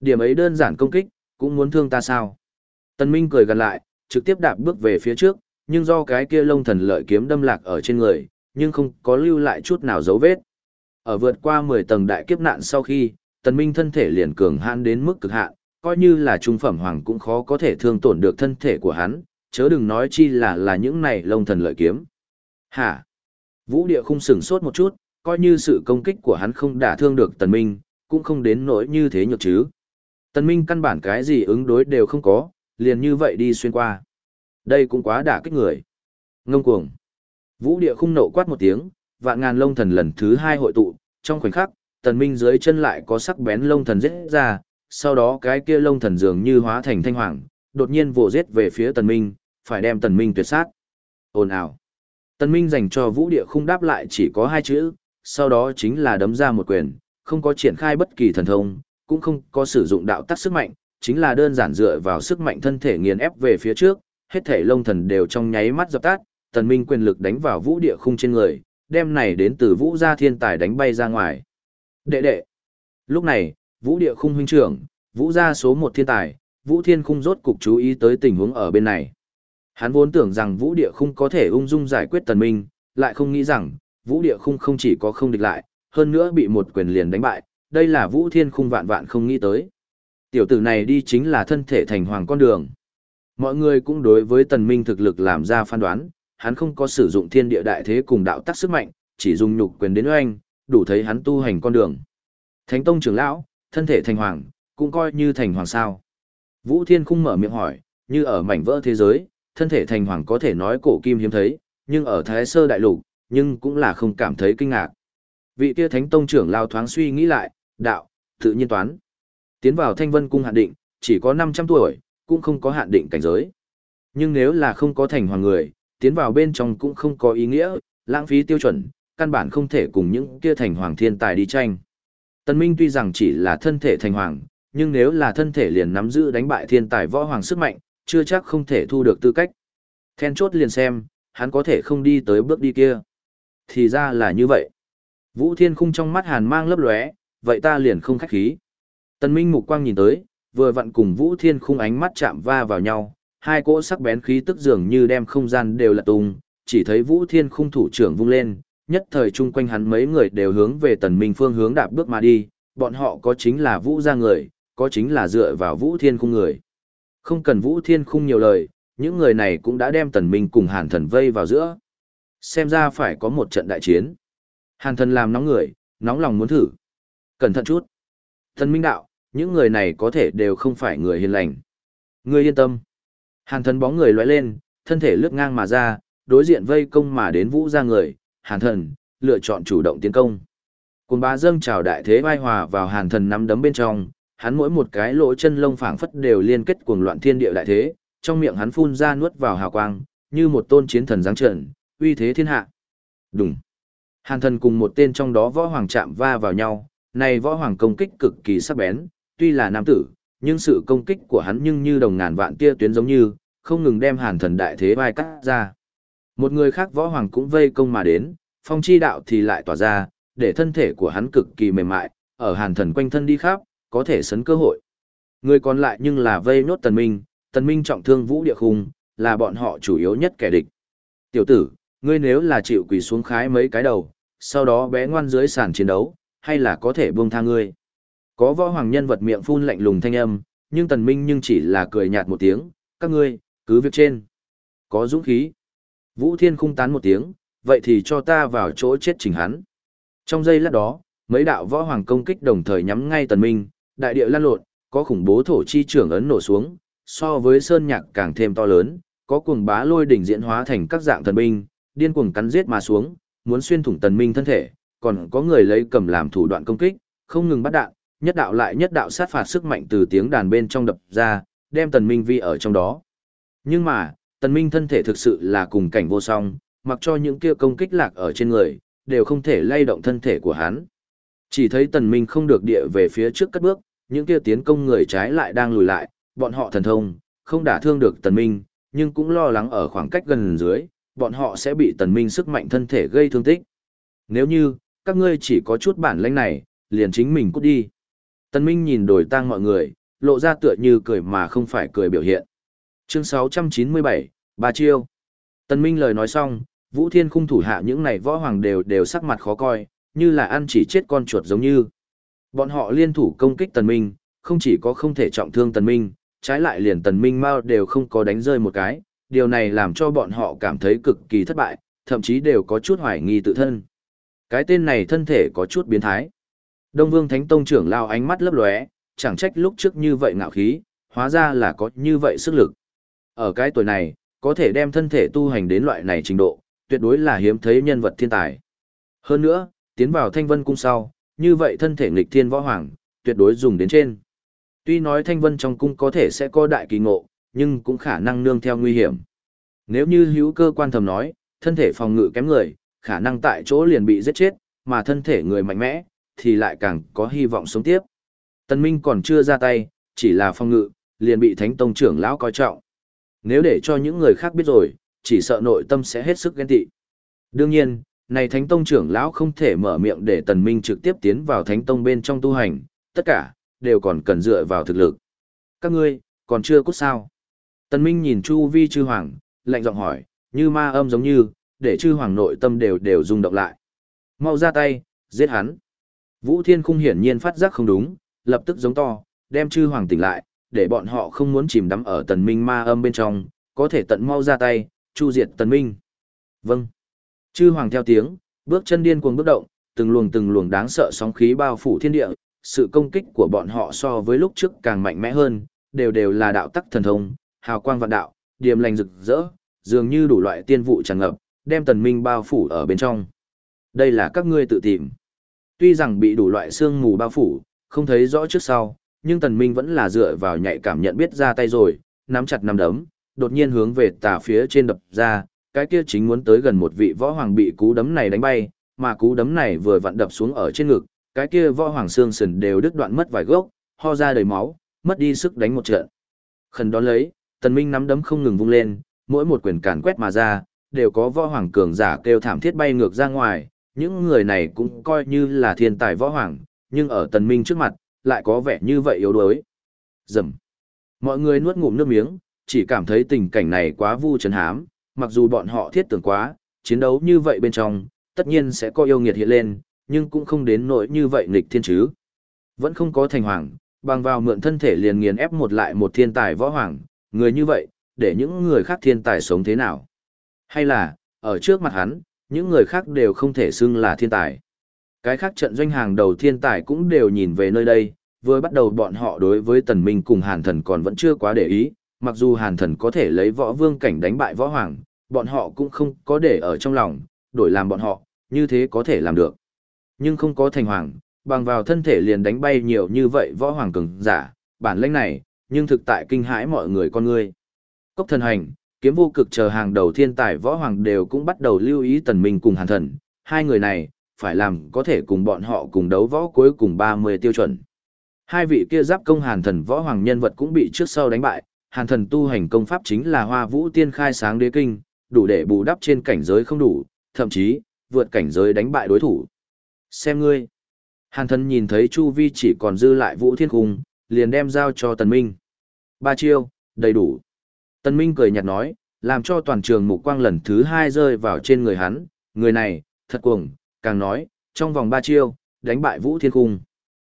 Điểm ấy đơn giản công kích, cũng muốn thương ta sao? Tần Minh cười gần lại, trực tiếp đạp bước về phía trước, nhưng do cái kia lông thần lợi kiếm đâm lạc ở trên người, nhưng không có lưu lại chút nào dấu vết. Ở vượt qua 10 tầng đại kiếp nạn sau khi, Tần Minh thân thể liền cường hãn đến mức cực hạn, coi như là trung phẩm hoàng cũng khó có thể thương tổn được thân thể của hắn, chớ đừng nói chi là là những này lông thần lợi kiếm. Hả? Vũ địa khung sừng sốt một chút, coi như sự công kích của hắn không đả thương được Tần Minh, cũng không đến nỗi như thế nhược chứ. Tần Minh căn bản cái gì ứng đối đều không có, liền như vậy đi xuyên qua. Đây cũng quá đả kích người. Ngông cuồng. Vũ địa khung nộ quát một tiếng, vạn ngàn lông thần lần thứ hai hội tụ, trong khoảnh khắc, Tần Minh dưới chân lại có sắc bén lông thần giết ra, sau đó cái kia lông thần dường như hóa thành thanh hoàng, đột nhiên vồ giết về phía Tần Minh, phải đem Tần Minh tuyệt sát. Ồn ào. Tần Minh dành cho Vũ Địa Khung đáp lại chỉ có hai chữ, sau đó chính là đấm ra một quyền, không có triển khai bất kỳ thần thông, cũng không có sử dụng đạo tắc sức mạnh, chính là đơn giản dựa vào sức mạnh thân thể nghiền ép về phía trước, hết thể lông thần đều trong nháy mắt dập tắt, Tần Minh quyền lực đánh vào Vũ Địa Khung trên người, đem này đến từ Vũ gia thiên tài đánh bay ra ngoài. Đệ đệ. Lúc này, Vũ Địa Khung huynh trưởng, Vũ gia số một thiên tài, Vũ Thiên Khung rốt cục chú ý tới tình huống ở bên này. Hắn vốn tưởng rằng Vũ Địa Khung có thể ung dung giải quyết Tần Minh, lại không nghĩ rằng, Vũ Địa Khung không chỉ có không địch lại, hơn nữa bị một quyền liền đánh bại, đây là Vũ Thiên Khung vạn vạn không nghĩ tới. Tiểu tử này đi chính là thân thể thành hoàng con đường. Mọi người cũng đối với Tần Minh thực lực làm ra phán đoán, hắn không có sử dụng thiên địa đại thế cùng đạo tắc sức mạnh, chỉ dùng nhục quyền đến oanh, đủ thấy hắn tu hành con đường. Thánh Tông trưởng lão, thân thể thành hoàng, cũng coi như thành hoàng sao. Vũ Thiên Khung mở miệng hỏi, như ở mảnh vỡ thế giới, thân thể thành hoàng có thể nói cổ kim hiếm thấy, nhưng ở Thái Sơ Đại Lục, nhưng cũng là không cảm thấy kinh ngạc. Vị kia Thánh Tông trưởng lao thoáng suy nghĩ lại, đạo, tự nhiên toán. Tiến vào Thanh Vân Cung hạn định, chỉ có 500 tuổi, cũng không có hạn định cảnh giới. Nhưng nếu là không có thành hoàng người, tiến vào bên trong cũng không có ý nghĩa, lãng phí tiêu chuẩn, căn bản không thể cùng những kia thành hoàng thiên tài đi tranh. Tân Minh tuy rằng chỉ là thân thể thành hoàng, nhưng nếu là thân thể liền nắm giữ đánh bại thiên tài võ hoàng sức mạnh, chưa chắc không thể thu được tư cách. Then chốt liền xem, hắn có thể không đi tới bước đi kia. Thì ra là như vậy. Vũ Thiên Khung trong mắt hàn mang lấp lóe, vậy ta liền không khách khí. tần Minh mục quang nhìn tới, vừa vặn cùng Vũ Thiên Khung ánh mắt chạm va vào nhau, hai cỗ sắc bén khí tức dường như đem không gian đều lật tung, chỉ thấy Vũ Thiên Khung thủ trưởng vung lên, nhất thời chung quanh hắn mấy người đều hướng về Tần Minh phương hướng đạp bước mà đi, bọn họ có chính là Vũ gia người, có chính là dựa vào Vũ Thiên Khung người. Không cần Vũ Thiên Khung nhiều lời, những người này cũng đã đem Tần Minh cùng Hàn Thần vây vào giữa. Xem ra phải có một trận đại chiến. Hàn Thần làm nóng người, nóng lòng muốn thử. Cẩn thận chút. thần Minh đạo, những người này có thể đều không phải người hiền lành. Ngươi yên tâm. Hàn Thần bóng người lóe lên, thân thể lướt ngang mà ra, đối diện vây công mà đến Vũ ra người, Hàn Thần lựa chọn chủ động tiến công. Cùng bá dâng chào đại thế vai hòa vào Hàn Thần nắm đấm bên trong, hắn mỗi một cái lỗ chân lông phảng phất đều liên kết cuồng loạn thiên địa đại thế, trong miệng hắn phun ra nuốt vào hào quang, như một tôn chiến thần giáng trần, uy thế thiên hạ. Đùng. Hàn thần cùng một tên trong đó võ hoàng chạm va vào nhau, này võ hoàng công kích cực kỳ sắc bén, tuy là nam tử, nhưng sự công kích của hắn nhưng như đồng ngàn vạn tia tuyến giống như, không ngừng đem hàn thần đại thế vai cắt ra. Một người khác võ hoàng cũng vây công mà đến, phong chi đạo thì lại tỏa ra, để thân thể của hắn cực kỳ mềm mại, ở hàn thần quanh thân đi khắp, có thể sấn cơ hội. Người còn lại nhưng là vây nốt tần minh, tần minh trọng thương vũ địa khung, là bọn họ chủ yếu nhất kẻ địch. Tiểu tử, ngươi nếu là chịu quỳ xuống khái mấy cái đầu, sau đó bé ngoan dưới sàn chiến đấu, hay là có thể buông tha ngươi. Có võ hoàng nhân vật miệng phun lạnh lùng thanh âm, nhưng tần minh nhưng chỉ là cười nhạt một tiếng, các ngươi, cứ việc trên. Có dũng khí. Vũ thiên khung tán một tiếng, vậy thì cho ta vào chỗ chết chỉnh hắn. Trong giây lát đó, mấy đạo võ hoàng công kích đồng thời nhắm ngay tần minh, đại địa lan lộn, có khủng bố thổ chi trưởng ấn nổ xuống, so với sơn nhạc càng thêm to lớn, có cuồng bá lôi đỉnh diễn hóa thành các dạng thần binh, điên cuồng cắn giết mà xuống, muốn xuyên thủng tần minh thân thể, còn có người lấy cầm làm thủ đoạn công kích, không ngừng bắt đạn, nhất đạo lại nhất đạo sát phạt sức mạnh từ tiếng đàn bên trong đập ra, đem tần minh vi ở trong đó. Nhưng mà, tần minh thân thể thực sự là cùng cảnh vô song, mặc cho những kia công kích lạc ở trên người, đều không thể lay động thân thể của hắn. Chỉ thấy tần minh không được địa về phía trước cất bước, những kia tiến công người trái lại đang lùi lại, bọn họ thần thông, không đả thương được tần minh, nhưng cũng lo lắng ở khoảng cách gần dưới, bọn họ sẽ bị tần minh sức mạnh thân thể gây thương tích. Nếu như, các ngươi chỉ có chút bản lĩnh này, liền chính mình cút đi. Tần Minh nhìn đổi tang mọi người, lộ ra tựa như cười mà không phải cười biểu hiện. Chương 697, Ba Chiêu. Tần Minh lời nói xong, Vũ Thiên khung thủ hạ những này võ hoàng đều đều sắc mặt khó coi, như là ăn chỉ chết con chuột giống như. Bọn họ liên thủ công kích Tần Minh, không chỉ có không thể trọng thương Tần Minh, trái lại liền Tần Minh mau đều không có đánh rơi một cái, điều này làm cho bọn họ cảm thấy cực kỳ thất bại, thậm chí đều có chút hoài nghi tự thân. Cái tên này thân thể có chút biến thái. Đông Vương Thánh Tông trưởng lao ánh mắt lấp lóe, chẳng trách lúc trước như vậy ngạo khí, hóa ra là có như vậy sức lực. Ở cái tuổi này, có thể đem thân thể tu hành đến loại này trình độ, tuyệt đối là hiếm thấy nhân vật thiên tài. Hơn nữa, tiến vào Thanh Vân cung sau, như vậy thân thể nghịch thiên võ hoàng, tuyệt đối dùng đến trên. Tuy nói Thanh Vân trong cung có thể sẽ có đại kỳ ngộ, nhưng cũng khả năng nương theo nguy hiểm. Nếu như hữu cơ quan thầm nói, thân thể phòng ngự kém người, khả năng tại chỗ liền bị giết chết, mà thân thể người mạnh mẽ, thì lại càng có hy vọng sống tiếp. Tân Minh còn chưa ra tay, chỉ là phong ngự, liền bị Thánh Tông trưởng lão coi trọng. Nếu để cho những người khác biết rồi, chỉ sợ nội tâm sẽ hết sức ghen tị. Đương nhiên, này Thánh Tông trưởng lão không thể mở miệng để Tần Minh trực tiếp tiến vào Thánh Tông bên trong tu hành, tất cả, đều còn cần dựa vào thực lực. Các ngươi, còn chưa cút sao? Tần Minh nhìn Chu Vi Chư Hoàng, lạnh giọng hỏi, như ma âm giống như, để Chư Hoàng nội tâm đều đều rung động lại. Mau ra tay, giết hắn. Vũ Thiên Khung hiển nhiên phát giác không đúng, lập tức giống to, đem Chư Hoàng tỉnh lại, để bọn họ không muốn chìm đắm ở Tần Minh ma âm bên trong, có thể tận mau ra tay, chu diệt Tần Minh. Vâng. Chư Hoàng theo tiếng, bước chân điên cuồng bước động, từng luồng từng luồng đáng sợ sóng khí bao phủ thiên địa, sự công kích của bọn họ so với lúc trước càng mạnh mẽ hơn, đều đều là đạo tắc thần thông, hào quang vạn đạo, điềm lành rực rỡ, dường như đủ loại tiên vụ tràn ngập, đem tần minh bao phủ ở bên trong. Đây là các ngươi tự tìm. Tuy rằng bị đủ loại xương mù bao phủ, không thấy rõ trước sau, nhưng tần minh vẫn là dựa vào nhạy cảm nhận biết ra tay rồi, nắm chặt nắm đấm, đột nhiên hướng về tà phía trên đập ra, cái kia chính muốn tới gần một vị võ hoàng bị cú đấm này đánh bay, mà cú đấm này vừa vặn đập xuống ở trên ngực, cái kia võ hoàng xương sườn đều đứt đoạn mất vài gốc, ho ra đầy máu, mất đi sức đánh một trận. Khẩn đón lấy, tần minh nắm đấm không ngừng vung lên, mỗi một quyền càn quét mà ra, đều có võ hoàng cường giả kêu thảm thiết bay ngược ra ngoài, những người này cũng coi như là thiên tài võ hoàng, nhưng ở tần minh trước mặt, lại có vẻ như vậy yếu đuối. Dầm. Mọi người nuốt ngụm nước miếng, chỉ cảm thấy tình cảnh này quá vu trấn hám, mặc dù bọn họ thiết tưởng quá, chiến đấu như vậy bên trong, tất nhiên sẽ có yêu nghiệt hiện lên, nhưng cũng không đến nỗi như vậy nghịch thiên chứ. Vẫn không có thành hoàng, bằng vào mượn thân thể liền nghiền ép một lại một thiên tài võ hoàng, người như vậy, để những người khác thiên tài sống thế nào? Hay là, ở trước mặt hắn, những người khác đều không thể xưng là thiên tài. Cái khác trận doanh hàng đầu thiên tài cũng đều nhìn về nơi đây, vừa bắt đầu bọn họ đối với tần minh cùng hàn thần còn vẫn chưa quá để ý, mặc dù hàn thần có thể lấy võ vương cảnh đánh bại võ hoàng, bọn họ cũng không có để ở trong lòng, đổi làm bọn họ, như thế có thể làm được. Nhưng không có thành hoàng, bằng vào thân thể liền đánh bay nhiều như vậy võ hoàng cường giả, bản lĩnh này, nhưng thực tại kinh hãi mọi người con người. Cốc thần hành, kiếm vô cực chờ hàng đầu thiên tài võ hoàng đều cũng bắt đầu lưu ý tần minh cùng hàn thần, hai người này, phải làm có thể cùng bọn họ cùng đấu võ cuối cùng 30 tiêu chuẩn. Hai vị kia giáp công hàn thần võ hoàng nhân vật cũng bị trước sau đánh bại, hàn thần tu hành công pháp chính là hoa vũ tiên khai sáng đế kinh, đủ để bù đắp trên cảnh giới không đủ, thậm chí, vượt cảnh giới đánh bại đối thủ. Xem ngươi. Hàn thần nhìn thấy Chu Vi chỉ còn dư lại Vũ Thiên Cung, liền đem giao cho Tần Minh. Ba chiêu, đầy đủ. Tần Minh cười nhạt nói, làm cho toàn trường mục quang lần thứ hai rơi vào trên người hắn, người này, thật cuồng, càng nói, trong vòng ba chiêu, đánh bại Vũ Thiên Khung.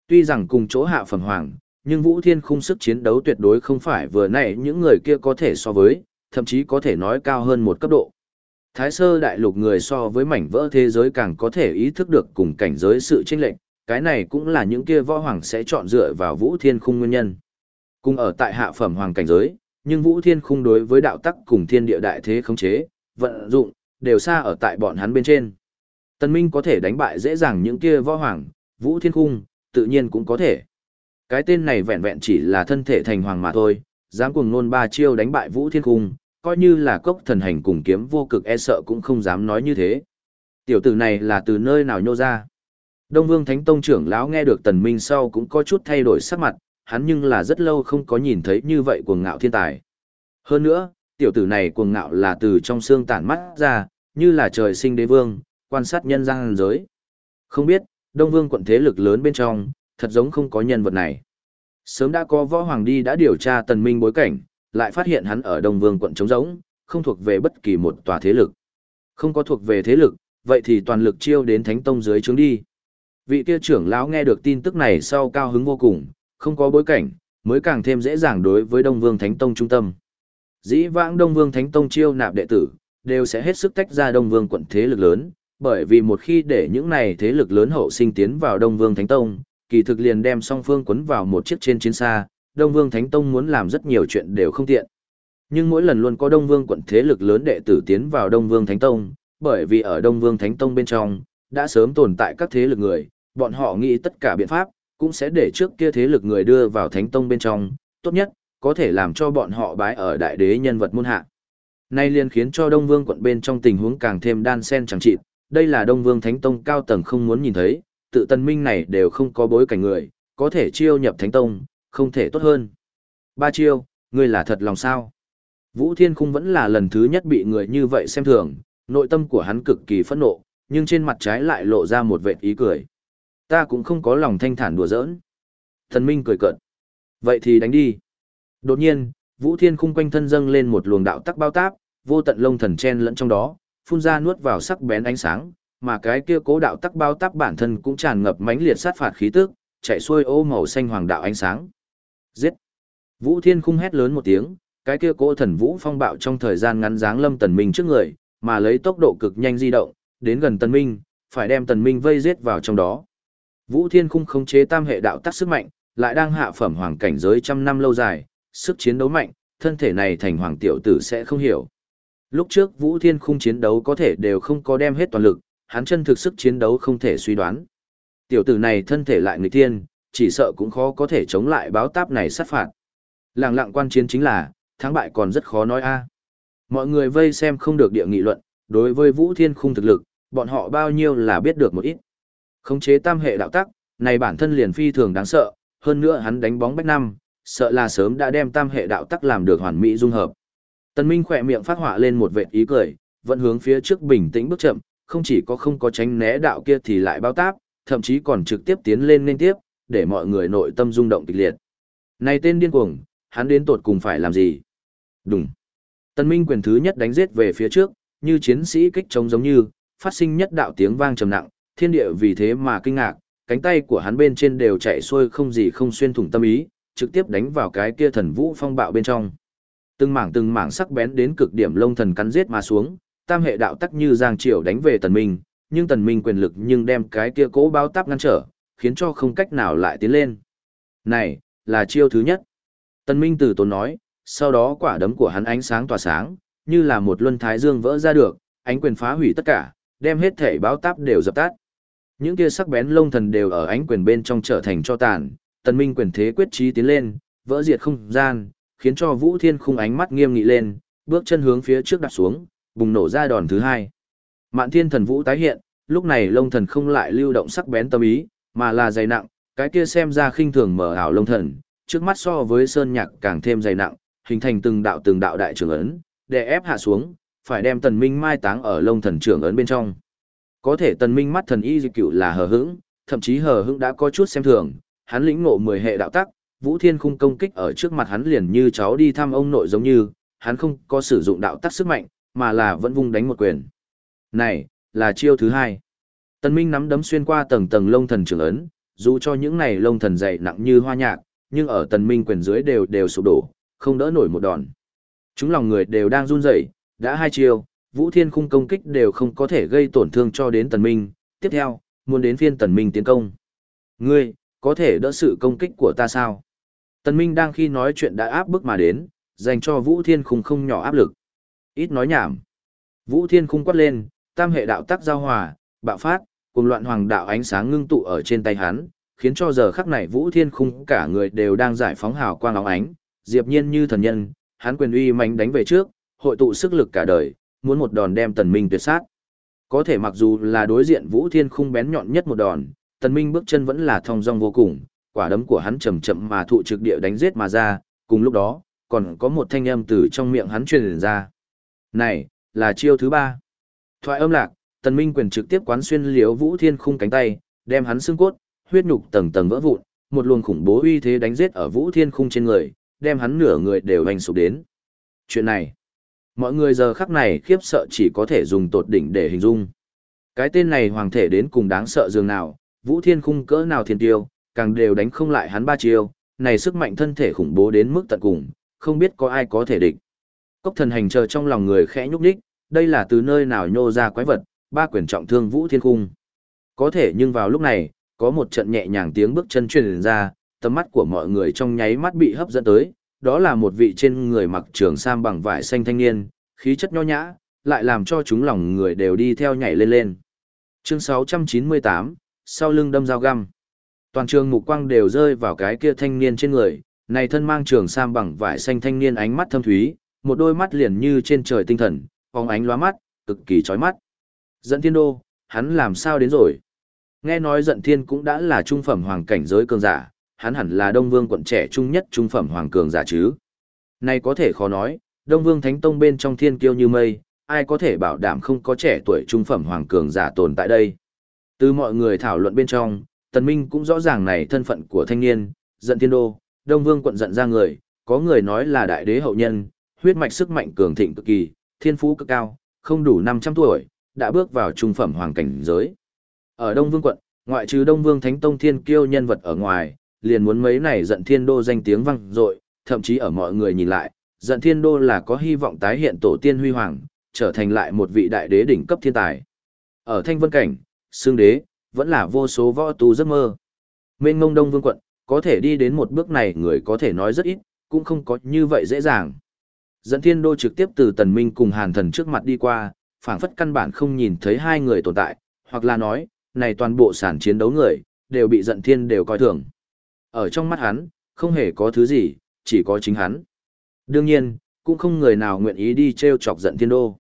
Tuy rằng cùng chỗ hạ phẩm hoàng, nhưng Vũ Thiên Khung sức chiến đấu tuyệt đối không phải vừa nãy những người kia có thể so với, thậm chí có thể nói cao hơn một cấp độ. Thái sơ đại lục người so với mảnh vỡ thế giới càng có thể ý thức được cùng cảnh giới sự chênh lệch, cái này cũng là những kia võ hoàng sẽ chọn dựa vào Vũ Thiên Khung nguyên nhân. Cùng ở tại hạ phẩm hoàng cảnh giới, nhưng Vũ Thiên Khung đối với đạo tắc cùng thiên địa đại thế khống chế, vận dụng, đều xa ở tại bọn hắn bên trên. tần Minh có thể đánh bại dễ dàng những kia võ hoàng, Vũ Thiên Khung, tự nhiên cũng có thể. Cái tên này vẹn vẹn chỉ là thân thể thành hoàng mà thôi, dám cùng nôn ba chiêu đánh bại Vũ Thiên Khung, coi như là cốc thần hành cùng kiếm vô cực e sợ cũng không dám nói như thế. Tiểu tử này là từ nơi nào nhô ra? Đông Vương Thánh Tông trưởng lão nghe được Tần Minh sau cũng có chút thay đổi sắc mặt, hắn nhưng là rất lâu không có nhìn thấy như vậy cuồng ngạo thiên tài. Hơn nữa, tiểu tử này cuồng ngạo là từ trong xương tản mắt ra, như là trời sinh đế vương, quan sát nhân gian giới. Không biết, Đông Vương quận thế lực lớn bên trong, Thật giống không có nhân vật này. Sớm đã có võ hoàng đi đã điều tra tần minh bối cảnh, lại phát hiện hắn ở Đông Vương quận trống rỗng, không thuộc về bất kỳ một tòa thế lực. Không có thuộc về thế lực, vậy thì toàn lực chiêu đến Thánh Tông dưới trướng đi. Vị kia trưởng lão nghe được tin tức này sau cao hứng vô cùng, không có bối cảnh, mới càng thêm dễ dàng đối với Đông Vương Thánh Tông trung tâm. Dĩ vãng Đông Vương Thánh Tông chiêu nạp đệ tử, đều sẽ hết sức tách ra Đông Vương quận thế lực lớn, bởi vì một khi để những này thế lực lớn hậu sinh tiến vào Đông Vương Thánh Tông, kỳ thực liền đem song phương quấn vào một chiếc trên chiến xa, Đông Vương Thánh Tông muốn làm rất nhiều chuyện đều không tiện. Nhưng mỗi lần luôn có Đông Vương quận thế lực lớn đệ tử tiến vào Đông Vương Thánh Tông, bởi vì ở Đông Vương Thánh Tông bên trong, đã sớm tồn tại các thế lực người, bọn họ nghĩ tất cả biện pháp, cũng sẽ để trước kia thế lực người đưa vào Thánh Tông bên trong, tốt nhất, có thể làm cho bọn họ bái ở đại đế nhân vật môn hạ. Nay liền khiến cho Đông Vương quận bên trong tình huống càng thêm đan xen chẳng chịt, đây là Đông Vương Thánh Tông cao tầng không muốn nhìn thấy, tự tân minh này đều không có bối cảnh người, có thể chiêu nhập Thánh Tông, không thể tốt hơn. Ba chiêu, ngươi là thật lòng sao? Vũ Thiên Khung vẫn là lần thứ nhất bị người như vậy xem thường, nội tâm của hắn cực kỳ phẫn nộ, nhưng trên mặt trái lại lộ ra một vệt ý cười. Ta cũng không có lòng thanh thản đùa giỡn. Thần Minh cười cợt. Vậy thì đánh đi. Đột nhiên, Vũ Thiên Khung quanh thân dâng lên một luồng đạo tắc bao táp, vô tận lông thần chen lẫn trong đó, phun ra nuốt vào sắc bén ánh sáng, mà cái kia cố đạo tắc bao táp bản thân cũng tràn ngập mãnh liệt sát phạt khí tức, chạy xuôi ô màu xanh hoàng đạo ánh sáng. Giết! Vũ Thiên Khung hét lớn một tiếng, cái kia cố thần vũ phong bạo trong thời gian ngắn dáng lâm tần minh trước người, mà lấy tốc độ cực nhanh di động, đến gần tần minh, phải đem tần minh vây giết vào trong đó. Vũ Thiên Khung khống chế tam hệ đạo tắc sức mạnh, lại đang hạ phẩm hoàng cảnh giới trăm năm lâu dài, sức chiến đấu mạnh, thân thể này thành hoàng tiểu tử sẽ không hiểu. Lúc trước Vũ Thiên Khung chiến đấu có thể đều không có đem hết toàn lực, hắn chân thực sức chiến đấu không thể suy đoán. Tiểu tử này thân thể lại người thiên, chỉ sợ cũng khó có thể chống lại báo táp này sát phạt. Lặng lặng quan chiến chính là, thắng bại còn rất khó nói a. Mọi người vây xem không được địa nghị luận, đối với Vũ Thiên Khung thực lực, bọn họ bao nhiêu là biết được một ít. Khống chế tam hệ đạo tắc, này bản thân liền phi thường đáng sợ, hơn nữa hắn đánh bóng bách năm, sợ là sớm đã đem tam hệ đạo tắc làm được hoàn mỹ dung hợp. Tần Minh khỏe miệng phát họa lên một vệt ý cười, vẫn hướng phía trước bình tĩnh bước chậm, không chỉ có không có tránh né đạo kia thì lại bao táp, thậm chí còn trực tiếp tiến lên liên tiếp, để mọi người nội tâm rung động kịch liệt. Này tên điên cuồng, hắn đến tột cùng phải làm gì? Đúng. Tần Minh quyền thứ nhất đánh giết về phía trước, như chiến sĩ kích chống giống như, phát sinh nhất đạo tiếng vang trầm nặng, thiên địa vì thế mà kinh ngạc, cánh tay của hắn bên trên đều chạy xuôi không gì không xuyên thủng tâm ý, trực tiếp đánh vào cái kia thần vũ phong bạo bên trong. Từng mảng từng mảng sắc bén đến cực điểm lông thần cắn giết mà xuống, tam hệ đạo tắc như giang triều đánh về tần minh, nhưng tần minh quyền lực nhưng đem cái kia cố báo táp ngăn trở, khiến cho không cách nào lại tiến lên. Này, là chiêu thứ nhất. Tần minh từ tốn nói, sau đó quả đấm của hắn ánh sáng tỏa sáng, như là một luân thái dương vỡ ra được, ánh quyền phá hủy tất cả, đem hết thể báo táp đều dập tắt. Những kia sắc bén lông thần đều ở ánh quyền bên trong trở thành cho tàn, tần minh quyền thế quyết trí tiến lên, vỡ diệt không gian, khiến cho Vũ Thiên khung ánh mắt nghiêm nghị lên, bước chân hướng phía trước đặt xuống, bùng nổ ra đòn thứ hai. Mạn Thiên Thần Vũ tái hiện, lúc này lông thần không lại lưu động sắc bén tâm ý, mà là dày nặng, cái kia xem ra khinh thường mở ảo lông thần, trước mắt so với sơn nhạc càng thêm dày nặng, hình thành từng đạo từng đạo đại trưởng ấn, để ép hạ xuống, phải đem tần minh mai táng ở lông thần trưởng ấn bên trong. Có thể tần minh mắt thần y dị cựu là hờ hững, thậm chí hờ hững đã có chút xem thường, hắn lĩnh ngộ 10 hệ đạo tắc, Vũ Thiên khung công kích ở trước mặt hắn liền như cháu đi thăm ông nội giống như, hắn không có sử dụng đạo tắc sức mạnh, mà là vẫn vung đánh một quyền. Này, là chiêu thứ hai. Tần Minh nắm đấm xuyên qua tầng tầng lông thần trưởng ấn, dù cho những này lông thần dày nặng như hoa nhạc, nhưng ở Tần Minh quyền dưới đều đều sụp đổ, không đỡ nổi một đòn. Chúng lòng người đều đang run rẩy, đã hai chiêu, Vũ Thiên khung công kích đều không có thể gây tổn thương cho đến Tần Minh, tiếp theo, muốn đến phiên Tần Minh tiến công. Ngươi, có thể đỡ sự công kích của ta sao? Tần Minh đang khi nói chuyện đã áp bức mà đến, dành cho Vũ Thiên khung không nhỏ áp lực. Ít nói nhảm. Vũ Thiên khung quát lên, tam hệ đạo tắc giao hòa, bạo phát, cùng loạn hoàng đạo ánh sáng ngưng tụ ở trên tay hắn, khiến cho giờ khắc này Vũ Thiên khung cả người đều đang giải phóng hào quang óng ánh, diệp nhiên như thần nhân, hắn quyền uy mạnh đánh về trước, hội tụ sức lực cả đời, muốn một đòn đem Tần Minh tuyệt sát. Có thể mặc dù là đối diện Vũ Thiên khung bén nhọn nhất một đòn, Tần Minh bước chân vẫn là thong dong vô cùng, quả đấm của hắn chậm chậm mà thụ trực địa đánh giết mà ra, cùng lúc đó, còn có một thanh âm từ trong miệng hắn truyền ra. Này, là chiêu thứ ba. Thoại âm lạc, Tần Minh quyền trực tiếp quán xuyên liễu Vũ Thiên khung cánh tay, đem hắn xương cốt, huyết nhục tầng tầng vỡ vụn, một luồng khủng bố uy thế đánh giết ở Vũ Thiên Khung trên người, đem hắn nửa người đều hành sụp đến. Chuyện này, mọi người giờ khắc này khiếp sợ chỉ có thể dùng tột đỉnh để hình dung. Cái tên này hoàng thể đến cùng đáng sợ dường nào, Vũ Thiên Khung cỡ nào thiên tiêu, càng đều đánh không lại hắn ba chiêu, này sức mạnh thân thể khủng bố đến mức tận cùng, không biết có ai có thể địch. Cốc thần hành chờ trong lòng người khẽ nhúc nhích, đây là từ nơi nào nhô ra quái vật, ba quyền trọng thương Vũ Thiên Khung. Có thể nhưng vào lúc này, có một trận nhẹ nhàng tiếng bước chân truyền ra, tầm mắt của mọi người trong nháy mắt bị hấp dẫn tới, đó là một vị trên người mặc trường sam bằng vải xanh thanh niên, khí chất nho nhã, lại làm cho chúng lòng người đều đi theo nhảy lên lên. Chương 698, sau lưng đâm dao găm. Toàn trường mục quang đều rơi vào cái kia thanh niên trên người, này thân mang trường sam bằng vải xanh thanh niên ánh mắt thâm thúy, một đôi mắt liền như trên trời tinh thần, phóng ánh lóa mắt, cực kỳ chói mắt. Dẫn thiên đô, hắn làm sao đến rồi? Nghe nói giận thiên cũng đã là trung phẩm hoàng cảnh giới cường giả, hắn hẳn là Đông Vương quận trẻ trung nhất trung phẩm hoàng cường giả chứ. Này có thể khó nói, Đông Vương Thánh Tông bên trong thiên kiêu như mây, ai có thể bảo đảm không có trẻ tuổi trung phẩm hoàng cường giả tồn tại đây. Từ mọi người thảo luận bên trong, Tần Minh cũng rõ ràng này thân phận của thanh niên, giận thiên đô, Đông Vương quận giận ra người, có người nói là đại đế hậu nhân, huyết mạch sức mạnh cường thịnh cực kỳ, thiên phú cực cao, không đủ 500 tuổi, đã bước vào trung phẩm hoàng cảnh giới. Ở Đông Vương quận, ngoại trừ Đông Vương Thánh Tông thiên kiêu nhân vật ở ngoài, liền muốn mấy này giận thiên đô danh tiếng vang dội, thậm chí ở mọi người nhìn lại, giận thiên đô là có hy vọng tái hiện tổ tiên huy hoàng, trở thành lại một vị đại đế đỉnh cấp thiên tài. Ở Thanh Vân Cảnh, xương đế, vẫn là vô số võ tu giấc mơ. Mên ngông Đông Vương quận, có thể đi đến một bước này người có thể nói rất ít, cũng không có như vậy dễ dàng. Dẫn thiên đô trực tiếp từ tần minh cùng hàn thần trước mặt đi qua, phảng phất căn bản không nhìn thấy hai người tồn tại, hoặc là nói, này toàn bộ sản chiến đấu người, đều bị giận thiên đều coi thường. Ở trong mắt hắn, không hề có thứ gì, chỉ có chính hắn. Đương nhiên, cũng không người nào nguyện ý đi treo chọc giận thiên đô.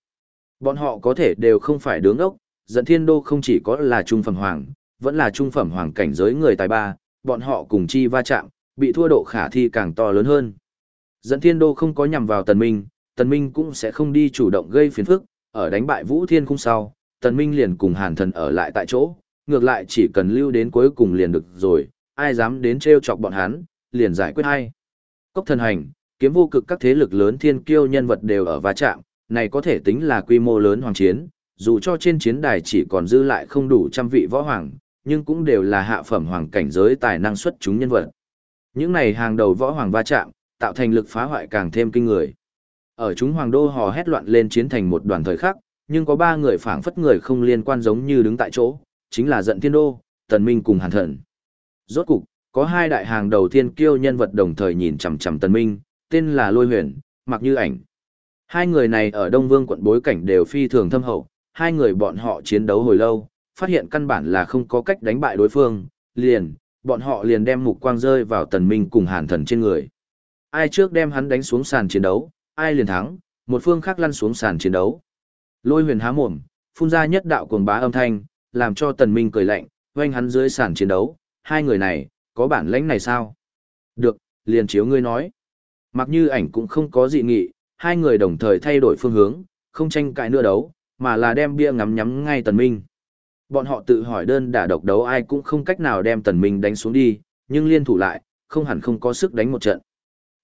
Bọn họ có thể đều không phải đứng ốc, giận thiên đô không chỉ có là trung phẩm hoàng, vẫn là trung phẩm hoàng cảnh giới người tài ba, bọn họ cùng chi va chạm, bị thua độ khả thi càng to lớn hơn. Dẫn thiên đô không có nhằm vào tần minh, tần minh cũng sẽ không đi chủ động gây phiền phức, ở đánh bại vũ thiên khung sau, tần minh liền cùng hàn thần ở lại tại chỗ, ngược lại chỉ cần lưu đến cuối cùng liền được rồi, ai dám đến treo chọc bọn hắn, liền giải quyết hay. Cốc thần hành, kiếm vô cực các thế lực lớn thiên kiêu nhân vật đều ở va chạm, này có thể tính là quy mô lớn hoàng chiến, dù cho trên chiến đài chỉ còn dư lại không đủ trăm vị võ hoàng, nhưng cũng đều là hạ phẩm hoàng cảnh giới tài năng xuất chúng nhân vật. Những này hàng đầu võ hoàng va chạm, tạo thành lực phá hoại càng thêm kinh người. Ở chúng hoàng đô hò hét loạn lên chiến thành một đoàn thời khắc, nhưng có ba người phảng phất người không liên quan giống như đứng tại chỗ, chính là giận thiên đô, tần minh cùng hàn thần. Rốt cục, có hai đại hàng đầu tiên kiêu nhân vật đồng thời nhìn chằm chằm tần minh, tên là lôi huyền, mặc như ảnh. Hai người này ở Đông Vương quận bối cảnh đều phi thường thâm hậu, hai người bọn họ chiến đấu hồi lâu, phát hiện căn bản là không có cách đánh bại đối phương, liền, bọn họ liền đem mục quang rơi vào tần minh cùng hàn thần trên người. Ai trước đem hắn đánh xuống sàn chiến đấu, ai liền thắng, một phương khác lăn xuống sàn chiến đấu. Lôi huyền há mồm, phun ra nhất đạo cuồng bá âm thanh, làm cho tần minh cười lạnh, quanh hắn dưới sàn chiến đấu, hai người này, có bản lãnh này sao? Được, liền chiếu ngươi nói. Mặc như ảnh cũng không có dị nghị, hai người đồng thời thay đổi phương hướng, không tranh cãi nữa đấu, mà là đem bia ngắm nhắm ngay tần minh. Bọn họ tự hỏi đơn đả độc đấu ai cũng không cách nào đem tần minh đánh xuống đi, nhưng liên thủ lại, không hẳn không có sức đánh một trận.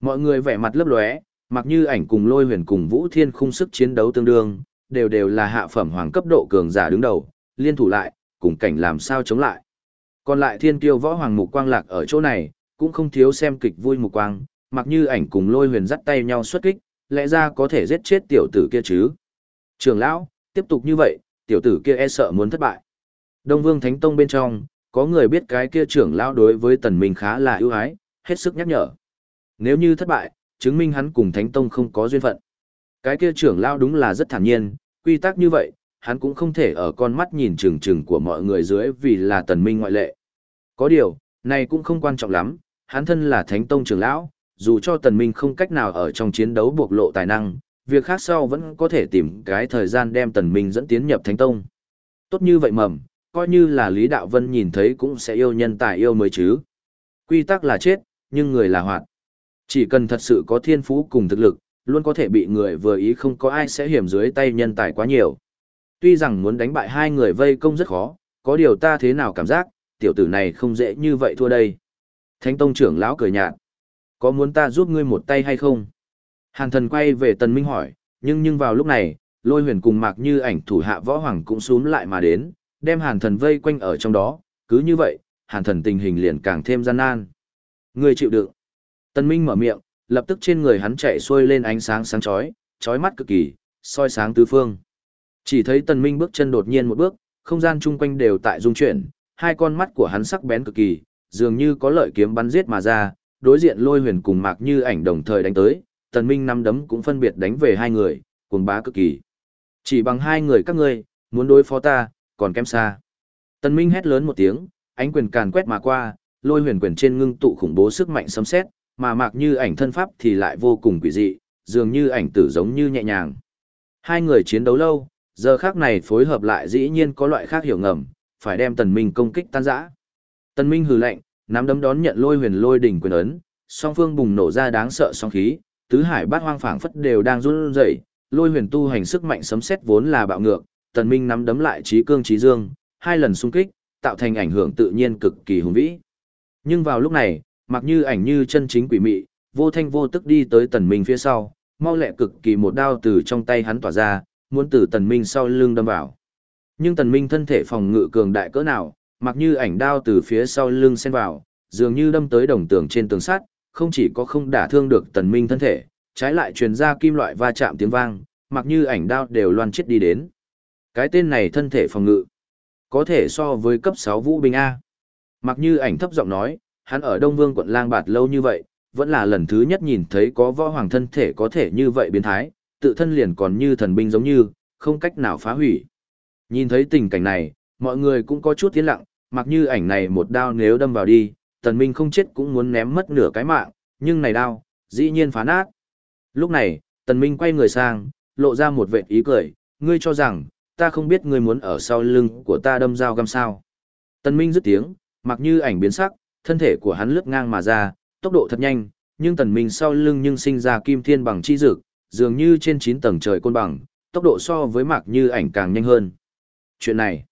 Mọi người vẻ mặt lấp lóe, mặc như ảnh cùng lôi huyền cùng vũ thiên khung sức chiến đấu tương đương, đều đều là hạ phẩm hoàng cấp độ cường giả đứng đầu, liên thủ lại, cùng cảnh làm sao chống lại. Còn lại thiên kiêu võ hoàng mục quang lạc ở chỗ này, cũng không thiếu xem kịch vui mục quang, mặc như ảnh cùng lôi huyền dắt tay nhau xuất kích, lẽ ra có thể giết chết tiểu tử kia chứ. Trường lão, tiếp tục như vậy, tiểu tử kia e sợ muốn thất bại. Đông Vương Thánh Tông bên trong, có người biết cái kia trưởng lão đối với tần minh khá là ưu ái, hết sức nhắc nhở. Nếu như thất bại, chứng minh hắn cùng Thánh Tông không có duyên phận. Cái kia trưởng lão đúng là rất thản nhiên, quy tắc như vậy, hắn cũng không thể ở con mắt nhìn chừng chừng của mọi người dưới vì là tần minh ngoại lệ. Có điều, này cũng không quan trọng lắm, hắn thân là Thánh Tông trưởng lão, dù cho tần minh không cách nào ở trong chiến đấu bộc lộ tài năng, việc khác sau vẫn có thể tìm cái thời gian đem tần minh dẫn tiến nhập Thánh Tông. Tốt như vậy mầm, coi như là Lý Đạo Vân nhìn thấy cũng sẽ yêu nhân tài yêu mới chứ. Quy tắc là chết, nhưng người là hoạt. Chỉ cần thật sự có thiên phú cùng thực lực, luôn có thể bị người vừa ý không có ai sẽ hiểm dưới tay nhân tài quá nhiều. Tuy rằng muốn đánh bại hai người vây công rất khó, có điều ta thế nào cảm giác, tiểu tử này không dễ như vậy thua đây. Thánh tông trưởng lão cười nhạt. Có muốn ta giúp ngươi một tay hay không? Hàn thần quay về tần minh hỏi, nhưng nhưng vào lúc này, lôi huyền cùng mạc như ảnh thủ hạ võ hoàng cũng xuống lại mà đến, đem hàn thần vây quanh ở trong đó, cứ như vậy, hàn thần tình hình liền càng thêm gian nan. Ngươi chịu đựng. Tần minh mở miệng, lập tức trên người hắn chạy xuôi lên ánh sáng sáng chói, chói mắt cực kỳ, soi sáng tứ phương. Chỉ thấy tần minh bước chân đột nhiên một bước, không gian chung quanh đều tại rung chuyển, hai con mắt của hắn sắc bén cực kỳ, dường như có lợi kiếm bắn giết mà ra, đối diện lôi huyền cùng mạc như ảnh đồng thời đánh tới, tần minh năm đấm cũng phân biệt đánh về hai người, cuồng bá cực kỳ. Chỉ bằng hai người các ngươi, muốn đối phó ta, còn kém xa. Tần minh hét lớn một tiếng, ánh quyền càn quét mà qua, lôi huyền quyền trên ngưng tụ khủng bố sức mạnh sấm sét, mà mạc như ảnh thân pháp thì lại vô cùng quỷ dị, dường như ảnh tử giống như nhẹ nhàng. Hai người chiến đấu lâu, giờ khác này phối hợp lại dĩ nhiên có loại khác hiểu ngầm, phải đem tần minh công kích tan rã. Tần minh hừ lạnh, nắm đấm đón nhận lôi huyền lôi đỉnh quyền ấn, song phương bùng nổ ra đáng sợ song khí, tứ hải bát hoang phảng phất đều đang run rẩy, lôi huyền tu hành sức mạnh sấm sét vốn là bạo ngược, tần minh nắm đấm lại trí cương trí dương, hai lần xung kích, tạo thành ảnh hưởng tự nhiên cực kỳ hùng vĩ. Nhưng vào lúc này, mặc như ảnh như chân chính quỷ mị, vô thanh vô tức đi tới tần minh phía sau, mau lẹ cực kỳ một đao từ trong tay hắn tỏa ra, muốn từ tần minh sau lưng đâm vào. Nhưng tần minh thân thể phòng ngự cường đại cỡ nào, mặc như ảnh đao từ phía sau lưng xen vào, dường như đâm tới đồng tường trên tường sắt, không chỉ có không đả thương được tần minh thân thể, trái lại truyền ra kim loại va chạm tiếng vang, mặc như ảnh đao đều loan chết đi đến. Cái tên này thân thể phòng ngự, có thể so với cấp 6 vũ binh A. Mặc như ảnh thấp giọng nói, hắn ở Đông Vương quận Lang Bạt lâu như vậy, vẫn là lần thứ nhất nhìn thấy có võ hoàng thân thể có thể như vậy biến thái, tự thân liền còn như thần binh giống như, không cách nào phá hủy. Nhìn thấy tình cảnh này, mọi người cũng có chút tiến lặng, mặc như ảnh này một đao nếu đâm vào đi, tần minh không chết cũng muốn ném mất nửa cái mạng, nhưng này đao, dĩ nhiên phá nát. Lúc này, tần minh quay người sang, lộ ra một vệt ý cười, ngươi cho rằng, ta không biết ngươi muốn ở sau lưng của ta đâm dao găm sao. Tần minh dứt tiếng, mặc như ảnh biến sắc, thân thể của hắn lướt ngang mà ra, tốc độ thật nhanh, nhưng tần minh sau lưng nhưng sinh ra kim thiên bằng chi dực, dường như trên 9 tầng trời côn bằng, tốc độ so với mạc như ảnh càng nhanh hơn. Chuyện này,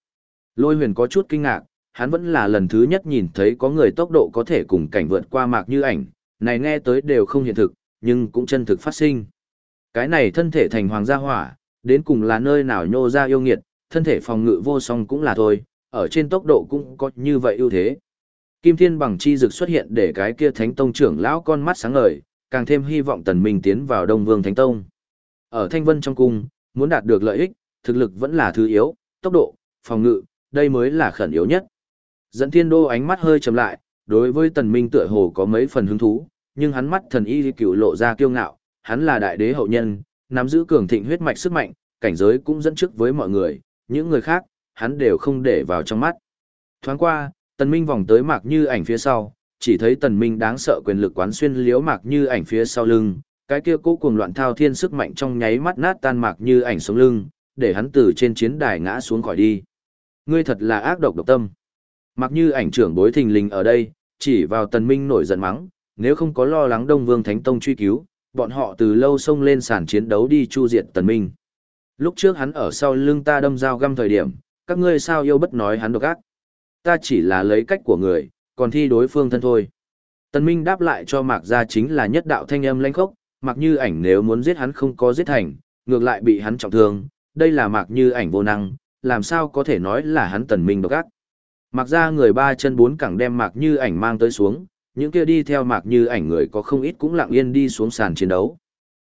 lôi huyền có chút kinh ngạc, hắn vẫn là lần thứ nhất nhìn thấy có người tốc độ có thể cùng cảnh vượt qua mạc như ảnh, này nghe tới đều không hiện thực, nhưng cũng chân thực phát sinh. Cái này thân thể thành hoàng gia hỏa, đến cùng là nơi nào nhô ra yêu nghiệt, thân thể phòng ngự vô song cũng là thôi, ở trên tốc độ cũng có như vậy ưu thế. Kim Thiên bằng chi dực xuất hiện để cái kia Thánh Tông trưởng lão con mắt sáng ngời, càng thêm hy vọng Tần Minh tiến vào Đông Vương Thánh Tông. Ở Thanh Vân trong cung, muốn đạt được lợi ích, thực lực vẫn là thứ yếu, tốc độ, phòng ngự, đây mới là khẩn yếu nhất. Dẫn Thiên Đô ánh mắt hơi trầm lại, đối với Tần Minh tựa hồ có mấy phần hứng thú, nhưng hắn mắt thần y cửu lộ ra kiêu ngạo, hắn là đại đế hậu nhân, nắm giữ cường thịnh huyết mạch sức mạnh, cảnh giới cũng dẫn trước với mọi người, những người khác, hắn đều không để vào trong mắt. Thoáng qua, Tần Minh vòng tới Mạc Như ảnh phía sau, chỉ thấy Tần Minh đáng sợ quyền lực quán xuyên liếu Mạc Như ảnh phía sau lưng, cái kia cố cuồng loạn thao thiên sức mạnh trong nháy mắt nát tan Mạc Như ảnh sống lưng, để hắn từ trên chiến đài ngã xuống khỏi đi. Ngươi thật là ác độc độc tâm. Mạc Như ảnh trưởng bối thình lình ở đây, chỉ vào Tần Minh nổi giận mắng, nếu không có lo lắng Đông Vương Thánh Tông truy cứu, bọn họ từ lâu xông lên sàn chiến đấu đi chu diệt Tần Minh. Lúc trước hắn ở sau lưng ta đâm dao găm thời điểm, các ngươi sao yêu bất nói hắn độc ác, ta chỉ là lấy cách của người, còn thi đối phương thân thôi. Tần Minh đáp lại cho Mạc Gia chính là nhất đạo thanh âm lãnh khốc, Mạc Như ảnh nếu muốn giết hắn không có giết thành, ngược lại bị hắn trọng thương, đây là Mạc Như ảnh vô năng, làm sao có thể nói là hắn Tần Minh độc ác. Mạc Gia người ba chân bốn cẳng đem Mạc Như ảnh mang tới xuống, những kia đi theo Mạc Như ảnh người có không ít cũng lặng yên đi xuống sàn chiến đấu.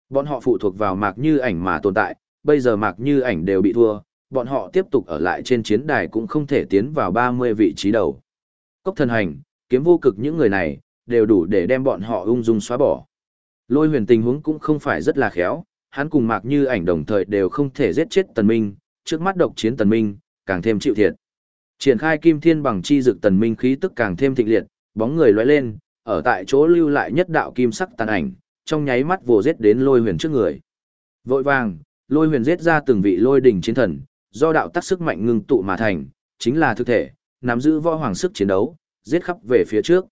Bọn họ phụ thuộc vào Mạc Như ảnh mà tồn tại, bây giờ Mạc Như ảnh đều bị thua, bọn họ tiếp tục ở lại trên chiến đài cũng không thể tiến vào 30 vị trí đầu. Cốc thần hành, kiếm vô cực những người này, đều đủ để đem bọn họ ung dung xóa bỏ. Lôi huyền tình huống cũng không phải rất là khéo, hắn cùng mạc như ảnh đồng thời đều không thể giết chết tần minh, trước mắt độc chiến tần minh, càng thêm chịu thiệt. Triển khai kim thiên bằng chi dực tần minh khí tức càng thêm thịnh liệt, bóng người lóe lên, ở tại chỗ lưu lại nhất đạo kim sắc tàn ảnh, trong nháy mắt vồ giết đến lôi huyền trước người. Vội vàng, lôi huyền giết ra từng vị lôi đỉnh chiến thần, do đạo tắc sức mạnh ngưng tụ mà thành, chính là thực thể, nắm giữ võ hoàng sức chiến đấu, giết khắp về phía trước.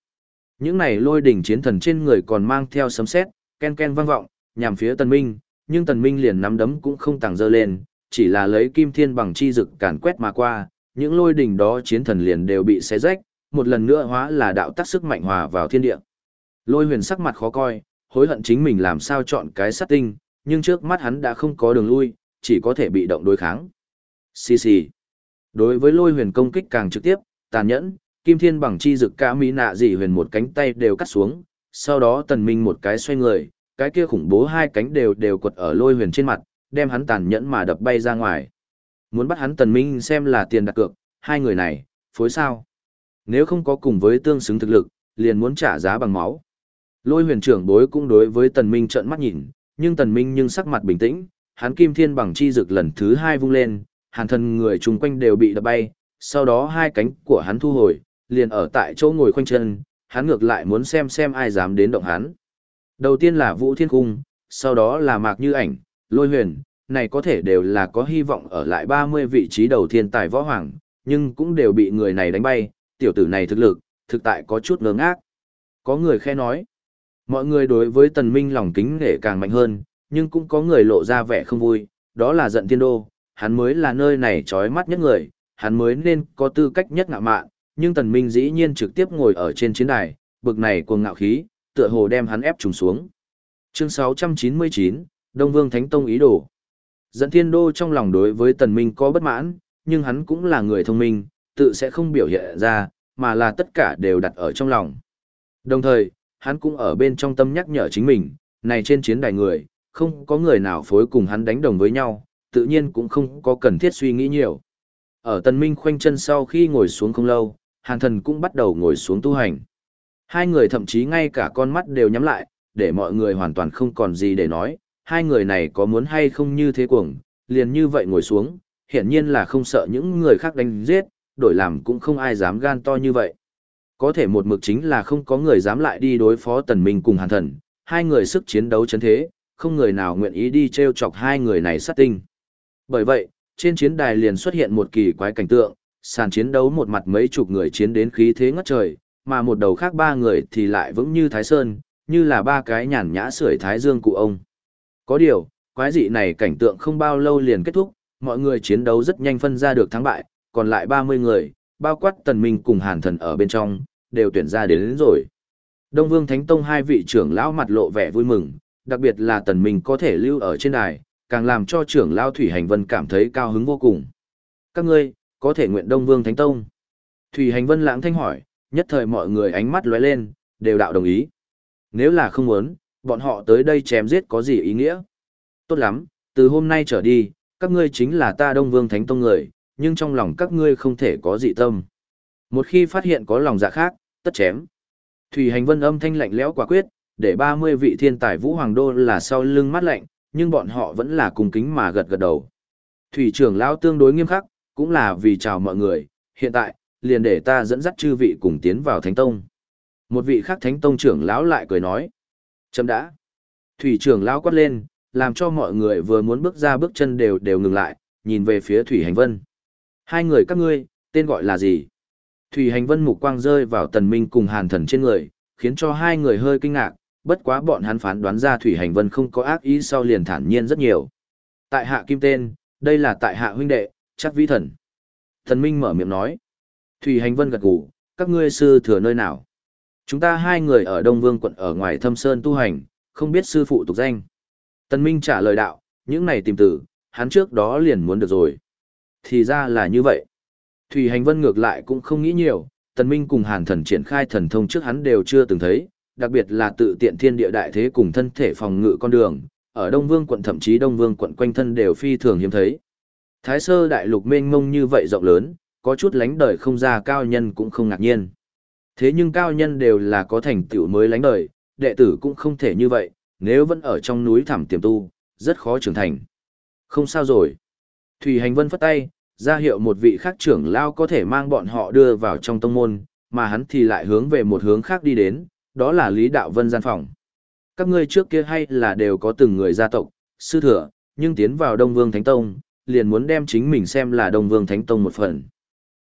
Những này lôi đỉnh chiến thần trên người còn mang theo sấm sét, ken ken vang vọng, nhằm phía Tần Minh, nhưng Tần Minh liền nắm đấm cũng không tàng dơ lên, chỉ là lấy kim thiên bằng chi dực càn quét mà qua, những lôi đỉnh đó chiến thần liền đều bị xé rách, một lần nữa hóa là đạo tắc sức mạnh hòa vào thiên địa. Lôi huyền sắc mặt khó coi, hối hận chính mình làm sao chọn cái sát tinh, nhưng trước mắt hắn đã không có đường lui, chỉ có thể bị động đối kháng. Xì xì. Đối với lôi huyền công kích càng trực tiếp, tàn nhẫn, kim thiên bằng chi dực cả mỹ nạ dị huyền một cánh tay đều cắt xuống, sau đó tần minh một cái xoay người, cái kia khủng bố hai cánh đều đều quật ở lôi huyền trên mặt, đem hắn tàn nhẫn mà đập bay ra ngoài. Muốn bắt hắn tần minh xem là tiền đặt cược, hai người này, phối sao. Nếu không có cùng với tương xứng thực lực, liền muốn trả giá bằng máu. Lôi huyền trưởng bối cũng đối với tần minh trợn mắt nhìn, nhưng tần minh nhưng sắc mặt bình tĩnh, hắn kim thiên bằng chi dực lần thứ hai vung lên, hàn Thần người chung quanh đều bị đập bay, sau đó hai cánh của hắn thu hồi, liền ở tại chỗ ngồi khoanh chân, hắn ngược lại muốn xem xem ai dám đến động hắn. Đầu tiên là Vũ Thiên Cung, sau đó là Mạc Như Ảnh, Lôi Huyền, này có thể đều là có hy vọng ở lại 30 vị trí đầu thiên tài võ hoàng, nhưng cũng đều bị người này đánh bay, tiểu tử này thực lực, thực tại có chút ngớ ngác. Có người khe nói, mọi người đối với tần minh lòng kính nể càng mạnh hơn, nhưng cũng có người lộ ra vẻ không vui, đó là giận thiên đô, hắn mới là nơi này trói mắt nhất người, hắn mới nên có tư cách nhất ngạo mạn, nhưng tần minh dĩ nhiên trực tiếp ngồi ở trên chiến đài, bực này cuồng ngạo khí, tựa hồ đem hắn ép trùng xuống. Chương 699, Đông Vương Thánh Tông ý đồ. Dẫn thiên đô trong lòng đối với tần minh có bất mãn, nhưng hắn cũng là người thông minh, tự sẽ không biểu hiện ra, mà là tất cả đều đặt ở trong lòng. Đồng thời, hắn cũng ở bên trong tâm nhắc nhở chính mình, này trên chiến đài người, không có người nào phối cùng hắn đánh đồng với nhau, tự nhiên cũng không có cần thiết suy nghĩ nhiều. Ở tần minh khoanh chân sau khi ngồi xuống không lâu, hàn thần cũng bắt đầu ngồi xuống tu hành. Hai người thậm chí ngay cả con mắt đều nhắm lại, để mọi người hoàn toàn không còn gì để nói, hai người này có muốn hay không như thế cuồng, liền như vậy ngồi xuống, hiển nhiên là không sợ những người khác đánh giết, đổi làm cũng không ai dám gan to như vậy. Có thể một mực chính là không có người dám lại đi đối phó tần minh cùng hàn thần, hai người sức chiến đấu chấn thế, không người nào nguyện ý đi treo chọc hai người này sát tinh. Bởi vậy, trên chiến đài liền xuất hiện một kỳ quái cảnh tượng, sàn chiến đấu một mặt mấy chục người chiến đến khí thế ngất trời, mà một đầu khác ba người thì lại vững như Thái Sơn, như là ba cái nhàn nhã sưởi Thái Dương cụ ông. Có điều, quái dị này cảnh tượng không bao lâu liền kết thúc, mọi người chiến đấu rất nhanh phân ra được thắng bại, còn lại 30 người, bao quát tần minh cùng hàn thần ở bên trong, đều tuyển ra đến, đến rồi. Đông Vương Thánh Tông hai vị trưởng lão mặt lộ vẻ vui mừng, đặc biệt là tần minh có thể lưu ở trên đài, càng làm cho trưởng lao Thủy Hành Vân cảm thấy cao hứng vô cùng. Các ngươi, có thể nguyện Đông Vương Thánh Tông. Thủy Hành Vân lãng thanh hỏi, nhất thời mọi người ánh mắt lóe lên, đều đạo đồng ý. Nếu là không muốn, bọn họ tới đây chém giết có gì ý nghĩa? Tốt lắm, từ hôm nay trở đi, các ngươi chính là ta Đông Vương Thánh Tông người, nhưng trong lòng các ngươi không thể có dị tâm. Một khi phát hiện có lòng dạ khác, tất chém. Thủy Hành Vân âm thanh lạnh lẽo quả quyết, để 30 vị thiên tài Vũ Hoàng Đô là sau lưng mắt lạnh, nhưng bọn họ vẫn là cùng kính mà gật gật đầu. Thủy trưởng lão tương đối nghiêm khắc, cũng là vì chào mọi người, hiện tại, liền để ta dẫn dắt chư vị cùng tiến vào Thánh Tông. Một vị khác Thánh Tông trưởng lão lại cười nói. Chấm đã. Thủy trưởng lão quát lên, làm cho mọi người vừa muốn bước ra bước chân đều đều ngừng lại, nhìn về phía Thủy Hành Vân. Hai người các ngươi, tên gọi là gì? Thủy Hành Vân mục quang rơi vào Tần Minh cùng Hàn Thần trên người, khiến cho hai người hơi kinh ngạc, bất quá bọn hắn phán đoán ra Thủy Hành Vân không có ác ý sau liền thản nhiên rất nhiều. Tại hạ kim tên, đây là tại hạ huynh đệ, chắc vĩ thần. Thần Minh mở miệng nói. Thủy Hành Vân gật gù, các ngươi sư thừa nơi nào? Chúng ta hai người ở Đông Vương quận ở ngoài thâm sơn tu hành, không biết sư phụ tục danh. Tần Minh trả lời đạo, những này tìm tử, hắn trước đó liền muốn được rồi. Thì ra là như vậy. Thủy Hành Vân ngược lại cũng không nghĩ nhiều, Tần Minh cùng Hàn Thần triển khai thần thông trước hắn đều chưa từng thấy, đặc biệt là tự tiện thiên địa đại thế cùng thân thể phòng ngự con đường, ở Đông Vương quận thậm chí Đông Vương quận quanh thân đều phi thường hiếm thấy. Thái sơ đại lục mênh mông như vậy rộng lớn, có chút lánh đời không ra cao nhân cũng không ngạc nhiên. Thế nhưng cao nhân đều là có thành tựu mới lánh đời, đệ tử cũng không thể như vậy, nếu vẫn ở trong núi thẳm tiềm tu, rất khó trưởng thành. Không sao rồi. Thủy Hành Vân phất tay, ra hiệu một vị khác trưởng lao có thể mang bọn họ đưa vào trong tông môn, mà hắn thì lại hướng về một hướng khác đi đến, đó là Lý Đạo Vân gian phòng. Các ngươi trước kia hay là đều có từng người gia tộc, sư thừa, nhưng tiến vào Đông Vương Thánh Tông, liền muốn đem chính mình xem là Đông Vương Thánh Tông một phần.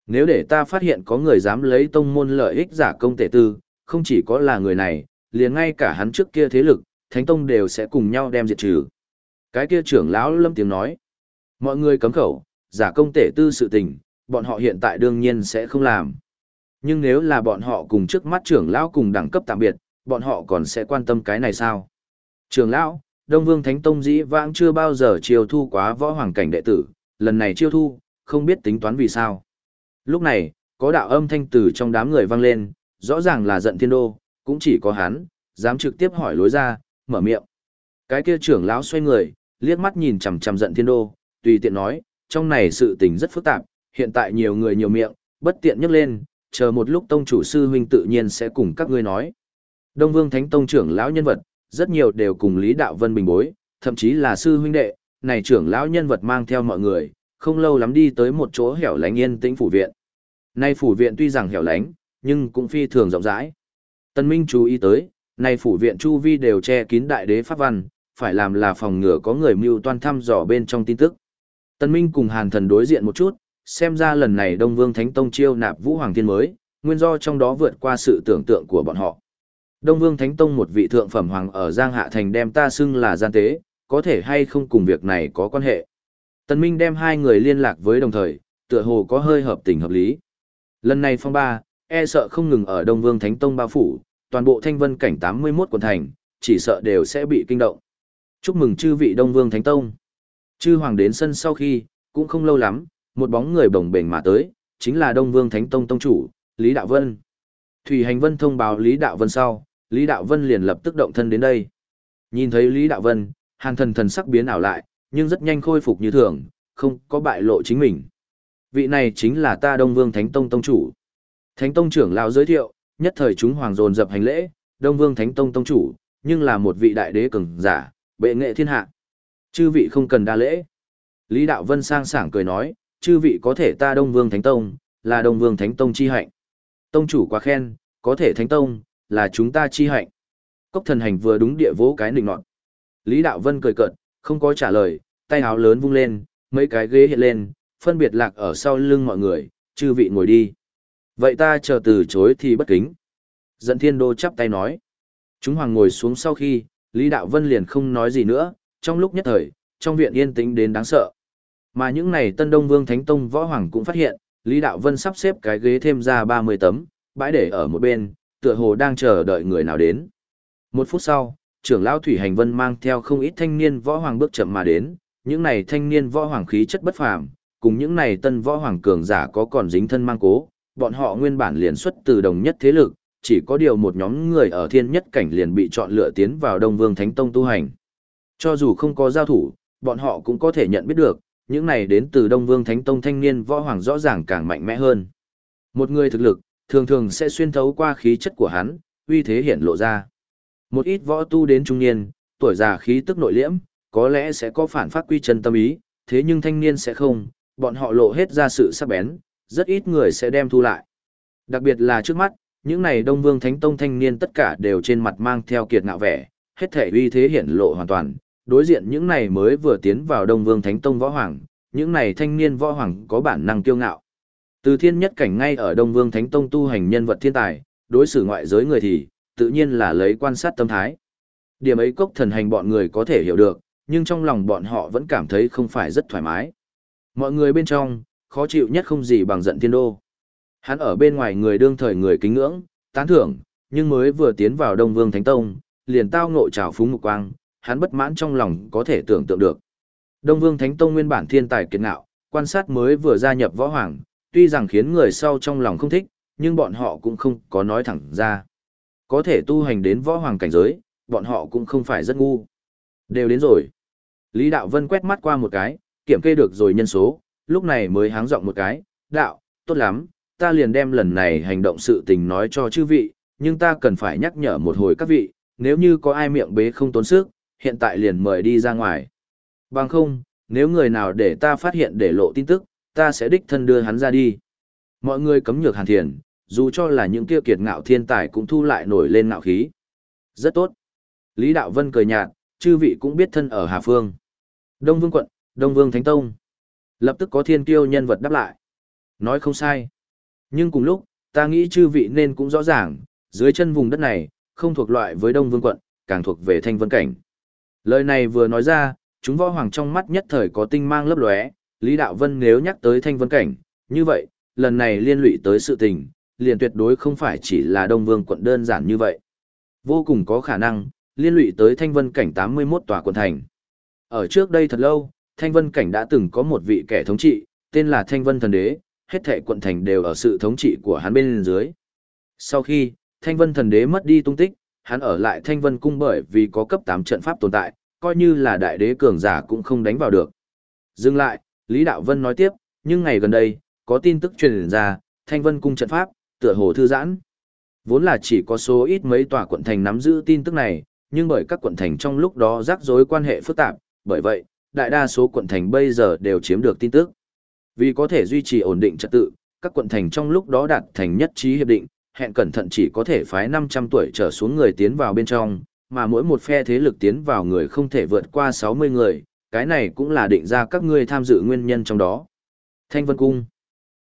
Nếu để ta phát hiện có người dám lấy tông môn lợi ích giả công tể tư, không chỉ có là người này, liền ngay cả hắn trước kia thế lực, Thánh Tông đều sẽ cùng nhau đem diệt trừ. Cái kia trưởng lão lâm tiếng nói. Mọi người cấm khẩu, giả công tể tư sự tình, bọn họ hiện tại đương nhiên sẽ không làm. Nhưng nếu là bọn họ cùng trước mắt trưởng lão cùng đẳng cấp tạm biệt, bọn họ còn sẽ quan tâm cái này sao? Trưởng lão, Đông Vương Thánh Tông dĩ vãng chưa bao giờ chiêu thu quá võ hoàng cảnh đệ tử, lần này chiêu thu, không biết tính toán vì sao. Lúc này, có đạo âm thanh từ trong đám người vang lên, rõ ràng là giận thiên đô, cũng chỉ có hắn, dám trực tiếp hỏi lối ra, mở miệng. Cái kia trưởng lão xoay người, liếc mắt nhìn chằm chằm giận thiên đô, tùy tiện nói, trong này sự tình rất phức tạp, hiện tại nhiều người nhiều miệng, bất tiện nhắc lên, chờ một lúc tông chủ sư huynh tự nhiên sẽ cùng các ngươi nói. Đông Vương Thánh Tông trưởng lão nhân vật, rất nhiều đều cùng Lý Đạo Vân bình bối, thậm chí là sư huynh đệ, này trưởng lão nhân vật mang theo mọi người, không lâu lắm đi tới một chỗ hẻo lánh yên tĩnh phủ viện. Nay phủ viện tuy rằng hẻo lánh, nhưng cũng phi thường rộng rãi. Tân Minh chú ý tới, này phủ viện chu vi đều che kín đại đế pháp văn, phải làm là phòng ngừa có người mưu toan thăm dò bên trong tin tức. Tân Minh cùng Hàn Thần đối diện một chút, xem ra lần này Đông Vương Thánh Tông chiêu nạp Vũ Hoàng Thiên mới, nguyên do trong đó vượt qua sự tưởng tượng của bọn họ. Đông Vương Thánh Tông một vị thượng phẩm hoàng ở Giang Hạ Thành đem ta xưng là gian tế, có thể hay không cùng việc này có quan hệ. Tần Minh đem hai người liên lạc với đồng thời, tựa hồ có hơi hợp tình hợp lý. Lần này phong ba, e sợ không ngừng ở Đông Vương Thánh Tông bao phủ, toàn bộ thanh vân cảnh 81 quần thành, chỉ sợ đều sẽ bị kinh động. Chúc mừng chư vị Đông Vương Thánh Tông. Chư Hoàng đến sân sau khi, cũng không lâu lắm, một bóng người bồng bềnh mà tới, chính là Đông Vương Thánh Tông Tông chủ, Lý Đạo Vân. Thủy Hành Vân thông báo Lý Đạo Vân sau, Lý Đạo Vân liền lập tức động thân đến đây. Nhìn thấy Lý Đạo Vân, hàn thần thần sắc biến ảo lại, nhưng rất nhanh khôi phục như thường, không có bại lộ chính mình. Vị này chính là ta Đông Vương Thánh Tông Tông chủ. Thánh Tông trưởng lão giới thiệu, nhất thời chúng hoàng dồn dập hành lễ, Đông Vương Thánh Tông Tông chủ, nhưng là một vị đại đế cường giả, bệ nghệ thiên hạ. Chư vị không cần đa lễ. Lý Đạo Vân sang sảng cười nói, chư vị có thể ta Đông Vương Thánh Tông, là Đông Vương Thánh Tông chi hạnh. Tông chủ quá khen, có thể Thánh Tông, là chúng ta chi hạnh. Cốc thần hành vừa đúng địa vỗ cái nịnh nọt. Lý Đạo Vân cười cợt, không có trả lời, tay áo lớn vung lên, mấy cái ghế hiện lên, phân biệt lạc ở sau lưng mọi người, chư vị ngồi đi. Vậy ta chờ từ chối thì bất kính. Dẫn thiên đô chắp tay nói. Chúng hoàng ngồi xuống sau khi, Lý Đạo Vân liền không nói gì nữa, trong lúc nhất thời, trong viện yên tĩnh đến đáng sợ. Mà những này Tân Đông Vương Thánh Tông Võ Hoàng cũng phát hiện, Lý Đạo Vân sắp xếp cái ghế thêm ra 30 tấm, bãi để ở một bên, tựa hồ đang chờ đợi người nào đến. Một phút sau, trưởng lão Thủy Hành Vân mang theo không ít thanh niên võ hoàng bước chậm mà đến, những này thanh niên võ hoàng khí chất bất phàm, cùng những này tân võ hoàng cường giả có còn dính thân mang cố, bọn họ nguyên bản liền xuất từ đồng nhất thế lực, chỉ có điều một nhóm người ở thiên nhất cảnh liền bị chọn lựa tiến vào Đông Vương Thánh Tông tu hành. Cho dù không có giao thủ, bọn họ cũng có thể nhận biết được, những này đến từ Đông Vương Thánh Tông thanh niên võ hoàng rõ ràng càng mạnh mẽ hơn. Một người thực lực, thường thường sẽ xuyên thấu qua khí chất của hắn, uy thế hiện lộ ra. Một ít võ tu đến trung niên, tuổi già khí tức nội liễm, có lẽ sẽ có phản phát quy chân tâm ý, thế nhưng thanh niên sẽ không, bọn họ lộ hết ra sự sắc bén, rất ít người sẽ đem thu lại. Đặc biệt là trước mắt, những này Đông Vương Thánh Tông thanh niên tất cả đều trên mặt mang theo kiệt ngạo vẻ, hết thể uy thế hiển lộ hoàn toàn, đối diện những này mới vừa tiến vào Đông Vương Thánh Tông võ hoàng, những này thanh niên võ hoàng có bản năng kiêu ngạo. Từ thiên nhất cảnh ngay ở Đông Vương Thánh Tông tu hành nhân vật thiên tài, đối xử ngoại giới người thì, tự nhiên là lấy quan sát tâm thái. Điểm ấy cốc thần hành bọn người có thể hiểu được, nhưng trong lòng bọn họ vẫn cảm thấy không phải rất thoải mái. Mọi người bên trong, khó chịu nhất không gì bằng giận thiên đô. Hắn ở bên ngoài người đương thời người kính ngưỡng, tán thưởng, nhưng mới vừa tiến vào Đông Vương Thánh Tông, liền tao ngộ trào phúng mục quang, hắn bất mãn trong lòng có thể tưởng tượng được. Đông Vương Thánh Tông nguyên bản thiên tài kiệt ngạo, quan sát mới vừa gia nhập võ hoàng, tuy rằng khiến người sau trong lòng không thích, nhưng bọn họ cũng không có nói thẳng ra. Có thể tu hành đến võ hoàng cảnh giới, bọn họ cũng không phải rất ngu. Đều đến rồi. Lý Đạo Vân quét mắt qua một cái, kiểm kê được rồi nhân số, lúc này mới háng giọng một cái, đạo, tốt lắm, ta liền đem lần này hành động sự tình nói cho chư vị, nhưng ta cần phải nhắc nhở một hồi các vị, nếu như có ai miệng bế không tốn sức, hiện tại liền mời đi ra ngoài. Bằng không, nếu người nào để ta phát hiện để lộ tin tức, ta sẽ đích thân đưa hắn ra đi. Mọi người cấm nhược hàn thiền, dù cho là những kia kiệt ngạo thiên tài cũng thu lại nổi lên ngạo khí. Rất tốt. Lý Đạo Vân cười nhạt, chư vị cũng biết thân ở Hà Phương. Đông Vương quận, Đông Vương Thánh Tông. Lập tức có thiên kiêu nhân vật đáp lại. Nói không sai. Nhưng cùng lúc, ta nghĩ chư vị nên cũng rõ ràng, dưới chân vùng đất này, không thuộc loại với Đông Vương quận, càng thuộc về Thanh Vân Cảnh. Lời này vừa nói ra, chúng võ hoàng trong mắt nhất thời có tinh mang lấp lóe, Lý Đạo Vân nếu nhắc tới Thanh Vân Cảnh, như vậy, lần này liên lụy tới sự tình, liền tuyệt đối không phải chỉ là Đông Vương quận đơn giản như vậy. Vô cùng có khả năng, liên lụy tới Thanh Vân Cảnh 81 tòa quận thành. Ở trước đây thật lâu, Thanh Vân Cảnh đã từng có một vị kẻ thống trị, tên là Thanh Vân Thần Đế, hết thệ quận thành đều ở sự thống trị của hắn bên dưới. Sau khi, Thanh Vân Thần Đế mất đi tung tích, hắn ở lại Thanh Vân Cung bởi vì có cấp 8 trận pháp tồn tại, coi như là đại đế cường giả cũng không đánh vào được. Dừng lại, Lý Đạo Vân nói tiếp, nhưng ngày gần đây, có tin tức truyền ra, Thanh Vân Cung trận pháp, tựa hồ thư giãn. Vốn là chỉ có số ít mấy tòa quận thành nắm giữ tin tức này, nhưng bởi các quận thành trong lúc đó rắc rối quan hệ phức tạp, bởi vậy, đại đa số quận thành bây giờ đều chiếm được tin tức. Vì có thể duy trì ổn định trật tự, các quận thành trong lúc đó đạt thành nhất trí hiệp định, hẹn cẩn thận chỉ có thể phái 500 tuổi trở xuống người tiến vào bên trong, mà mỗi một phe thế lực tiến vào người không thể vượt qua 60 người, cái này cũng là định ra các ngươi tham dự nguyên nhân trong đó. Thanh Vân Cung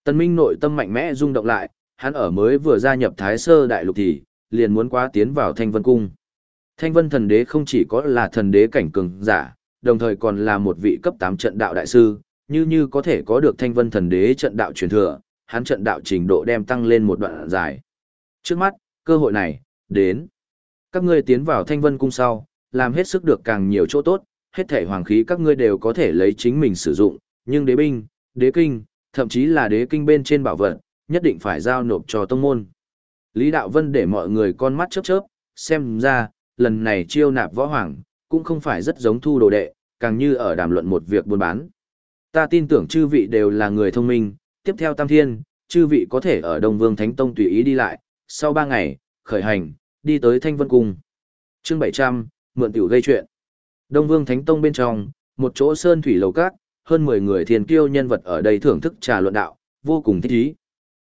Tân Minh nội tâm mạnh mẽ rung động lại, hắn ở mới vừa gia nhập Thái Sơ Đại Lục thì, liền muốn quá tiến vào Thanh Vân Cung. Thanh Vân Thần Đế không chỉ có là thần đế cảnh cường giả, đồng thời còn là một vị cấp 8 trận đạo đại sư, như như có thể có được Thanh Vân Thần Đế trận đạo truyền thừa, hắn trận đạo trình độ đem tăng lên một đoạn dài. Trước mắt, cơ hội này, đến. Các ngươi tiến vào Thanh Vân Cung sau, làm hết sức được càng nhiều chỗ tốt, hết thể hoàng khí các ngươi đều có thể lấy chính mình sử dụng, nhưng đế binh, đế kinh, thậm chí là đế kinh bên trên bảo vật, nhất định phải giao nộp cho tông môn. Lý Đạo Vân để mọi người con mắt chớp chớp, xem ra, lần này chiêu nạp võ hoàng, cũng không phải rất giống thu đồ đệ, càng như ở đàm luận một việc buôn bán. Ta tin tưởng chư vị đều là người thông minh, tiếp theo Tam Thiên, chư vị có thể ở Đông Vương Thánh Tông tùy ý đi lại, sau 3 ngày, khởi hành, đi tới Thanh Vân Cung. chương 700, mượn tiểu gây chuyện. Đông Vương Thánh Tông bên trong, một chỗ sơn thủy lầu cát, hơn 10 người thiên kiêu nhân vật ở đây thưởng thức trà luận đạo, vô cùng thích ý.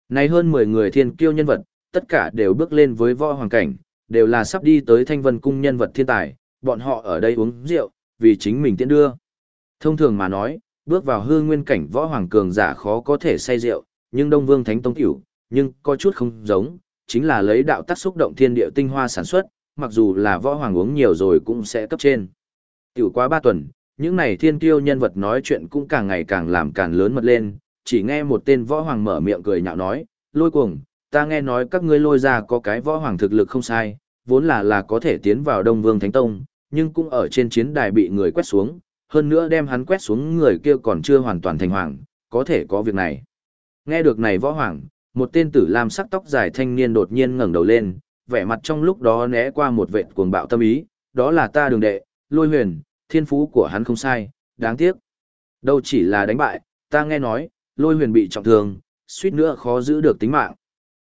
Này hơn 10 người thiên kiêu nhân vật, tất cả đều bước lên với võ hoàng cảnh, đều là sắp đi tới Thanh Vân Cung nhân vật thiên tài, bọn họ ở đây uống rượu, vì chính mình tiễn đưa. Thông thường mà nói, bước vào hư nguyên cảnh võ hoàng cường giả khó có thể say rượu, nhưng Đông Vương Thánh Tông tiểu, nhưng có chút không giống, chính là lấy đạo tắc xúc động thiên địa tinh hoa sản xuất, mặc dù là võ hoàng uống nhiều rồi cũng sẽ cấp trên. Tiểu quá ba tuần, những này thiên kiêu nhân vật nói chuyện cũng càng ngày càng làm càng lớn mật lên, chỉ nghe một tên võ hoàng mở miệng cười nhạo nói, lôi cuồng, ta nghe nói các ngươi lôi ra có cái võ hoàng thực lực không sai, vốn là là có thể tiến vào Đông Vương Thánh Tông, nhưng cũng ở trên chiến đài bị người quét xuống, hơn nữa đem hắn quét xuống người kia còn chưa hoàn toàn thành hoàng, có thể có việc này. Nghe được này võ hoàng, một tên tử lam sắc tóc dài thanh niên đột nhiên ngẩng đầu lên, vẻ mặt trong lúc đó né qua một vệt cuồng bạo tâm ý, đó là ta đường đệ, lôi huyền, thiên phú của hắn không sai, đáng tiếc. Đâu chỉ là đánh bại, ta nghe nói, lôi huyền bị trọng thương, suýt nữa khó giữ được tính mạng.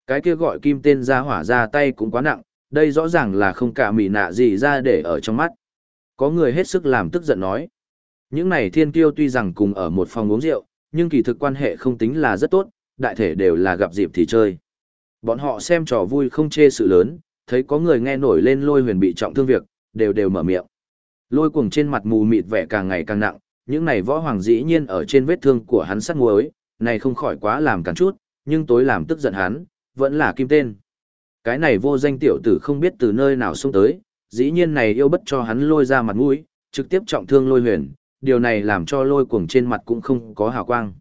Cái kia gọi kim tên ra hỏa ra tay cũng quá nặng, đây rõ ràng là không cả mỉ nạ gì ra để ở trong mắt. Có người hết sức làm tức giận nói. Những này thiên kiêu tuy rằng cùng ở một phòng uống rượu, nhưng kỳ thực quan hệ không tính là rất tốt, đại thể đều là gặp dịp thì chơi. Bọn họ xem trò vui không chê sự lớn, thấy có người nghe nổi lên lôi huyền bị trọng thương việc, đều đều mở miệng. Lôi cuồng trên mặt mù mịt vẻ càng ngày càng nặng, những này võ hoàng dĩ nhiên ở trên vết thương của hắn sắc muối, này không khỏi quá làm cản chút, nhưng tối làm tức giận hắn, vẫn là kim tên. Cái này vô danh tiểu tử không biết từ nơi nào xông tới, dĩ nhiên này yêu bất cho hắn lôi ra mặt mũi, trực tiếp trọng thương lôi huyền, điều này làm cho lôi cuồng trên mặt cũng không có hào quang.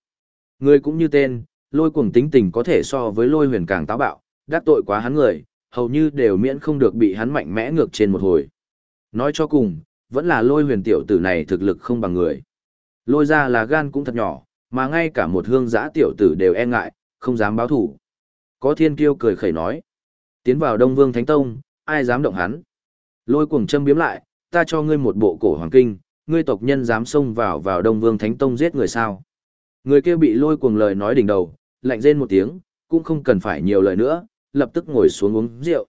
Người cũng như tên, lôi cuồng tính tình có thể so với lôi huyền càng táo bạo, đắc tội quá hắn người, hầu như đều miễn không được bị hắn mạnh mẽ ngược trên một hồi. Nói cho cùng, vẫn là lôi huyền tiểu tử này thực lực không bằng người. Lôi ra là gan cũng thật nhỏ, mà ngay cả một hương giã tiểu tử đều e ngại, không dám báo thủ. Có thiên kiêu cười khẩy nói. Tiến vào Đông Vương Thánh Tông, ai dám động hắn. Lôi cuồng châm biếm lại, ta cho ngươi một bộ cổ hoàng kinh, ngươi tộc nhân dám xông vào vào Đông Vương Thánh Tông giết người sao. Người kia bị lôi cuồng lời nói đỉnh đầu, lạnh rên một tiếng, cũng không cần phải nhiều lời nữa, lập tức ngồi xuống uống rượu.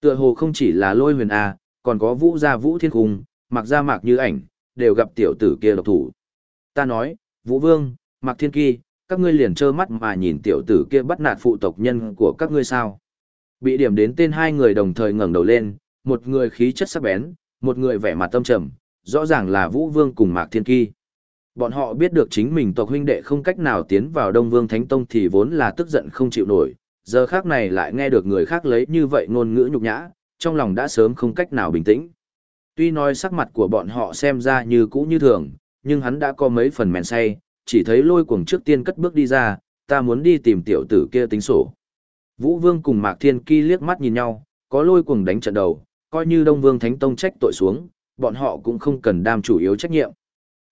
Tựa hồ không chỉ là lôi huyền A, còn có vũ gia vũ thiên khung, mặc ra mạc như ảnh, đều gặp tiểu tử kia độc thủ. Ta nói, vũ vương, mặc thiên kỳ, các ngươi liền trơ mắt mà nhìn tiểu tử kia bắt nạt phụ tộc nhân của các ngươi sao. Bị điểm đến tên hai người đồng thời ngẩng đầu lên, một người khí chất sắc bén, một người vẻ mặt tâm trầm, rõ ràng là Vũ Vương cùng Mạc Thiên Kỳ. Bọn họ biết được chính mình tộc huynh đệ không cách nào tiến vào Đông Vương Thánh Tông thì vốn là tức giận không chịu nổi, giờ khác này lại nghe được người khác lấy như vậy ngôn ngữ nhục nhã, trong lòng đã sớm không cách nào bình tĩnh. Tuy nói sắc mặt của bọn họ xem ra như cũ như thường, nhưng hắn đã có mấy phần mèn say, chỉ thấy lôi cuồng trước tiên cất bước đi ra, ta muốn đi tìm tiểu tử kia tính sổ. Vũ Vương cùng Mạc Thiên Ki liếc mắt nhìn nhau, có lôi cuồng đánh trận đầu, coi như Đông Vương Thánh Tông trách tội xuống, bọn họ cũng không cần đam chủ yếu trách nhiệm.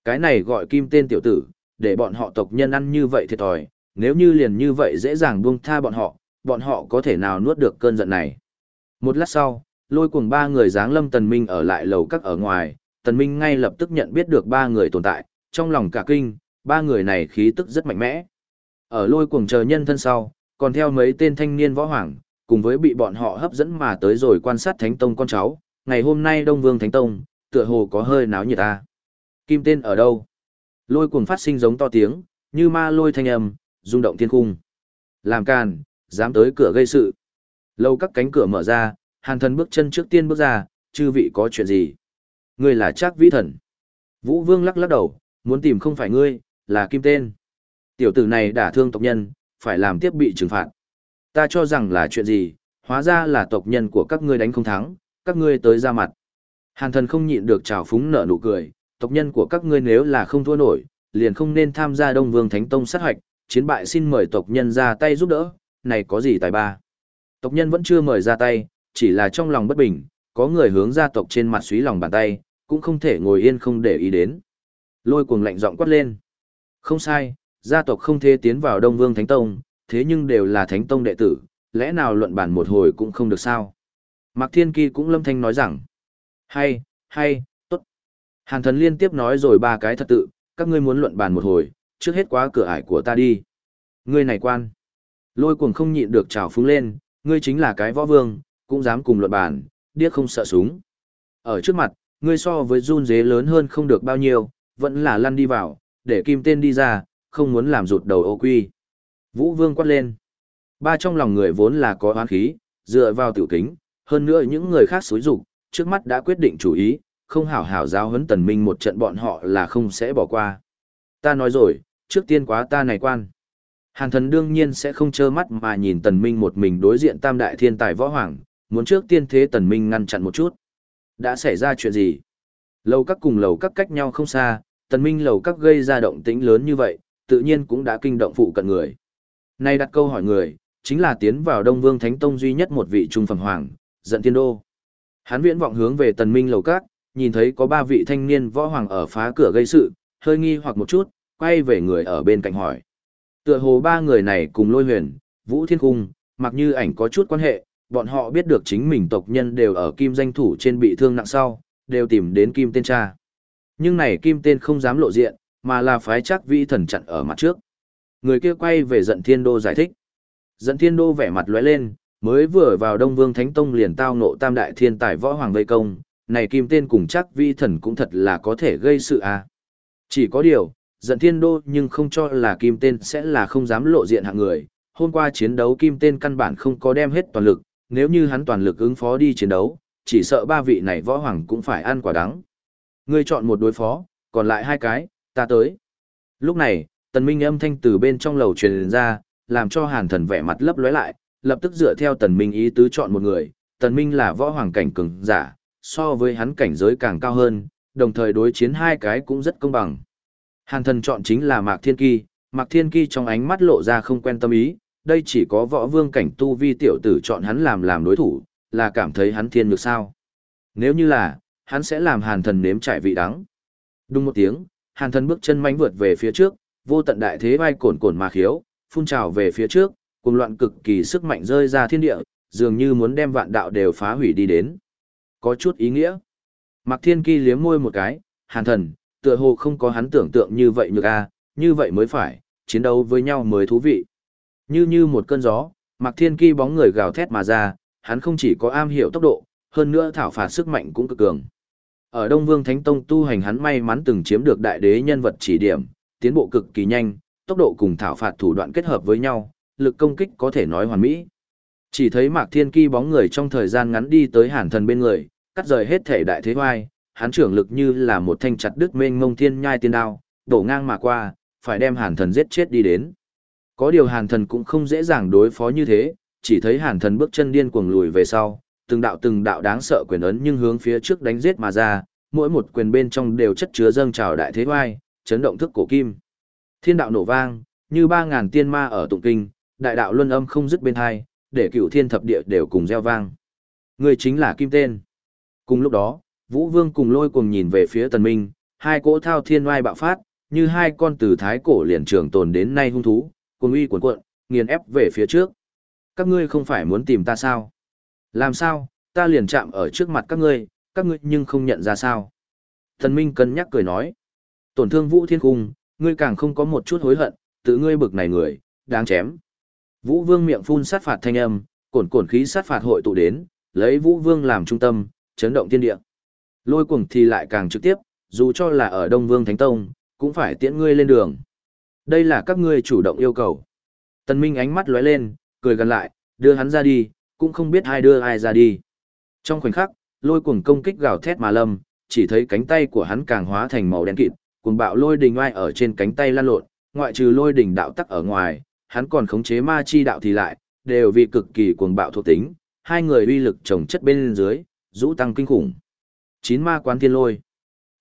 Cái này gọi kim tên tiểu tử, để bọn họ tộc nhân ăn như vậy thiệt thòi, nếu như liền như vậy dễ dàng buông tha bọn họ, bọn họ có thể nào nuốt được cơn giận này. Một lát sau, lôi cuồng ba người dáng lâm Tần Minh ở lại lầu các ở ngoài, Tần Minh ngay lập tức nhận biết được ba người tồn tại, trong lòng cả kinh, ba người này khí tức rất mạnh mẽ. Ở lôi cuồng chờ nhân thân sau, còn theo mấy tên thanh niên võ hoàng, cùng với bị bọn họ hấp dẫn mà tới rồi quan sát Thánh Tông con cháu, ngày hôm nay Đông Vương Thánh Tông, tựa hồ có hơi náo nhiệt ta. Kim tên ở đâu? Lôi cuồng phát sinh giống to tiếng, như ma lôi thanh âm, rung động thiên cung. Làm càn, dám tới cửa gây sự. Lâu các cánh cửa mở ra, hàn thần bước chân trước tiên bước ra, chư vị có chuyện gì? Ngươi là Trác vĩ thần. Vũ Vương lắc lắc đầu, muốn tìm không phải ngươi, là kim tên. Tiểu tử này đả thương tộc nhân, phải làm tiếp bị trừng phạt. Ta cho rằng là chuyện gì, hóa ra là tộc nhân của các ngươi đánh không thắng, các ngươi tới ra mặt. Hàn thần không nhịn được trào phúng nở nụ cười, tộc nhân của các ngươi nếu là không thua nổi, liền không nên tham gia Đông Vương Thánh Tông sát hoạch, chiến bại xin mời tộc nhân ra tay giúp đỡ, này có gì tài ba. Tộc nhân vẫn chưa mời ra tay, chỉ là trong lòng bất bình, có người hướng gia tộc trên mặt suý lòng bàn tay, cũng không thể ngồi yên không để ý đến. Lôi cuồng lạnh giọng quát lên. Không sai, gia tộc không thể tiến vào Đông Vương Thánh Tông, thế nhưng đều là Thánh Tông đệ tử, lẽ nào luận bản một hồi cũng không được sao. Mạc Thiên Kỳ cũng lâm thanh nói rằng, hay, hay. Hàn thần liên tiếp nói rồi ba cái thật tự, các ngươi muốn luận bàn một hồi, trước hết quá cửa ải của ta đi. Ngươi này quan. Lôi cuồng không nhịn được trào phúng lên, ngươi chính là cái võ vương, cũng dám cùng luận bàn, điếc không sợ súng. Ở trước mặt, ngươi so với run dế lớn hơn không được bao nhiêu, vẫn là lăn đi vào, để kim tên đi ra, không muốn làm rụt đầu ô quy. Vũ vương quát lên. Ba trong lòng người vốn là có oán khí, dựa vào tiểu kính, hơn nữa những người khác xúi rục, trước mắt đã quyết định chủ ý, không hảo hảo giáo huấn tần minh một trận bọn họ là không sẽ bỏ qua. Ta nói rồi, trước tiên quá ta này quan. Hàn thần đương nhiên sẽ không trơ mắt mà nhìn tần minh một mình đối diện tam đại thiên tài võ hoàng, muốn trước tiên thế tần minh ngăn chặn một chút. Đã xảy ra chuyện gì? Lầu các cùng lầu các cách nhau không xa, tần minh lầu các gây ra động tĩnh lớn như vậy, tự nhiên cũng đã kinh động phụ cận người. Nay đặt câu hỏi người, chính là tiến vào Đông Vương Thánh Tông duy nhất một vị trung phẩm hoàng, giận thiên đô. Hán viễn vọng hướng về tần minh lầu các, nhìn thấy có ba vị thanh niên võ hoàng ở phá cửa gây sự, hơi nghi hoặc một chút, quay về người ở bên cạnh hỏi. Tựa hồ ba người này cùng lôi huyền, vũ thiên cung, mặc như ảnh có chút quan hệ, bọn họ biết được chính mình tộc nhân đều ở kim danh thủ trên bị thương nặng sau, đều tìm đến kim tên cha. Nhưng này kim tên không dám lộ diện, mà là phái chắc vĩ thần chặn ở mặt trước. Người kia quay về giận thiên đô giải thích. Giận thiên đô vẻ mặt lóe lên, mới vừa vào Đông Vương Thánh Tông liền tao nộ tam đại thiên tài võ hoàng vây công, này kim tên cùng chắc vi thần cũng thật là có thể gây sự à. Chỉ có điều, giận thiên đô nhưng không cho là kim tên sẽ là không dám lộ diện hạng người. Hôm qua chiến đấu kim tên căn bản không có đem hết toàn lực, nếu như hắn toàn lực ứng phó đi chiến đấu, chỉ sợ ba vị này võ hoàng cũng phải ăn quả đắng. Ngươi chọn một đối phó, còn lại hai cái, ta tới. Lúc này, tần minh âm thanh từ bên trong lầu truyền ra, làm cho hàn thần vẻ mặt lấp lóe lại, lập tức dựa theo tần minh ý tứ chọn một người, tần minh là võ hoàng cảnh cường giả, so với hắn cảnh giới càng cao hơn, đồng thời đối chiến hai cái cũng rất công bằng. Hàn thần chọn chính là Mạc Thiên Kỳ, Mạc Thiên Kỳ trong ánh mắt lộ ra không quen tâm ý, đây chỉ có võ vương cảnh tu vi tiểu tử chọn hắn làm làm đối thủ, là cảm thấy hắn thiên nhược sao. Nếu như là, hắn sẽ làm hàn thần nếm trải vị đắng. Đúng một tiếng, hàn thần bước chân mánh vượt về phía trước, vô tận đại thế vai cổn cổn mà khiếu, phun trào về phía trước, cùng loạn cực kỳ sức mạnh rơi ra thiên địa, dường như muốn đem vạn đạo đều phá hủy đi đến. Có chút ý nghĩa. Mạc Thiên Kỳ liếm môi một cái, hàn thần, tựa hồ không có hắn tưởng tượng như vậy nhược a, như vậy mới phải, chiến đấu với nhau mới thú vị. Như như một cơn gió, Mạc Thiên Kỳ bóng người gào thét mà ra, hắn không chỉ có am hiểu tốc độ, hơn nữa thảo phạt sức mạnh cũng cực cường. Ở Đông Vương Thánh Tông tu hành hắn may mắn từng chiếm được đại đế nhân vật chỉ điểm, tiến bộ cực kỳ nhanh, tốc độ cùng thảo phạt thủ đoạn kết hợp với nhau, lực công kích có thể nói hoàn mỹ. Chỉ thấy Mạc Thiên Ki bóng người trong thời gian ngắn đi tới Hàn Thần bên người, cắt rời hết thể đại thế hoai, hắn trưởng lực như là một thanh chặt đứt mênh mông thiên nhai tiên đao, đổ ngang mà qua, phải đem Hàn Thần giết chết đi đến. Có điều Hàn Thần cũng không dễ dàng đối phó như thế, chỉ thấy Hàn Thần bước chân điên cuồng lùi về sau, từng đạo từng đạo đáng sợ quyền ấn nhưng hướng phía trước đánh giết mà ra, mỗi một quyền bên trong đều chất chứa dâng trào đại thế hoai, chấn động thức cổ kim. Thiên đạo nổ vang, như ba ngàn tiên ma ở tụng kinh, đại đạo luân âm không dứt bên hai, để cựu thiên thập địa đều cùng gieo vang. Người chính là Kim Tên. Cùng lúc đó, Vũ Vương cùng lôi cùng nhìn về phía Tần Minh, hai cỗ thao thiên oai bạo phát, như hai con từ thái cổ liền trường tồn đến nay hung thú, cùng uy cuộn cuộn, nghiền ép về phía trước. Các ngươi không phải muốn tìm ta sao? Làm sao, ta liền chạm ở trước mặt các ngươi, các ngươi nhưng không nhận ra sao? Tần Minh cân nhắc cười nói, tổn thương Vũ Thiên Cung, ngươi càng không có một chút hối hận, tự ngươi bực này người, đáng chém. Vũ Vương miệng phun sát phạt thanh âm, cồn cồn khí sát phạt hội tụ đến, lấy Vũ Vương làm trung tâm, chấn động thiên địa. Lôi cuồng thì lại càng trực tiếp, dù cho là ở Đông Vương Thánh Tông, cũng phải tiễn ngươi lên đường. Đây là các ngươi chủ động yêu cầu. Tần Minh ánh mắt lóe lên, cười gần lại, đưa hắn ra đi, cũng không biết ai đưa ai ra đi. Trong khoảnh khắc, lôi cuồng công kích gào thét mà lâm, chỉ thấy cánh tay của hắn càng hóa thành màu đen kịt, cuồng bạo lôi đình oai ở trên cánh tay lan lộn, ngoại trừ lôi đình đạo tắc ở ngoài, hắn còn khống chế ma chi đạo thì lại, đều vì cực kỳ cuồng bạo thuộc tính, hai người uy lực chồng chất bên dưới, rũ tăng kinh khủng. Chín ma quán thiên lôi.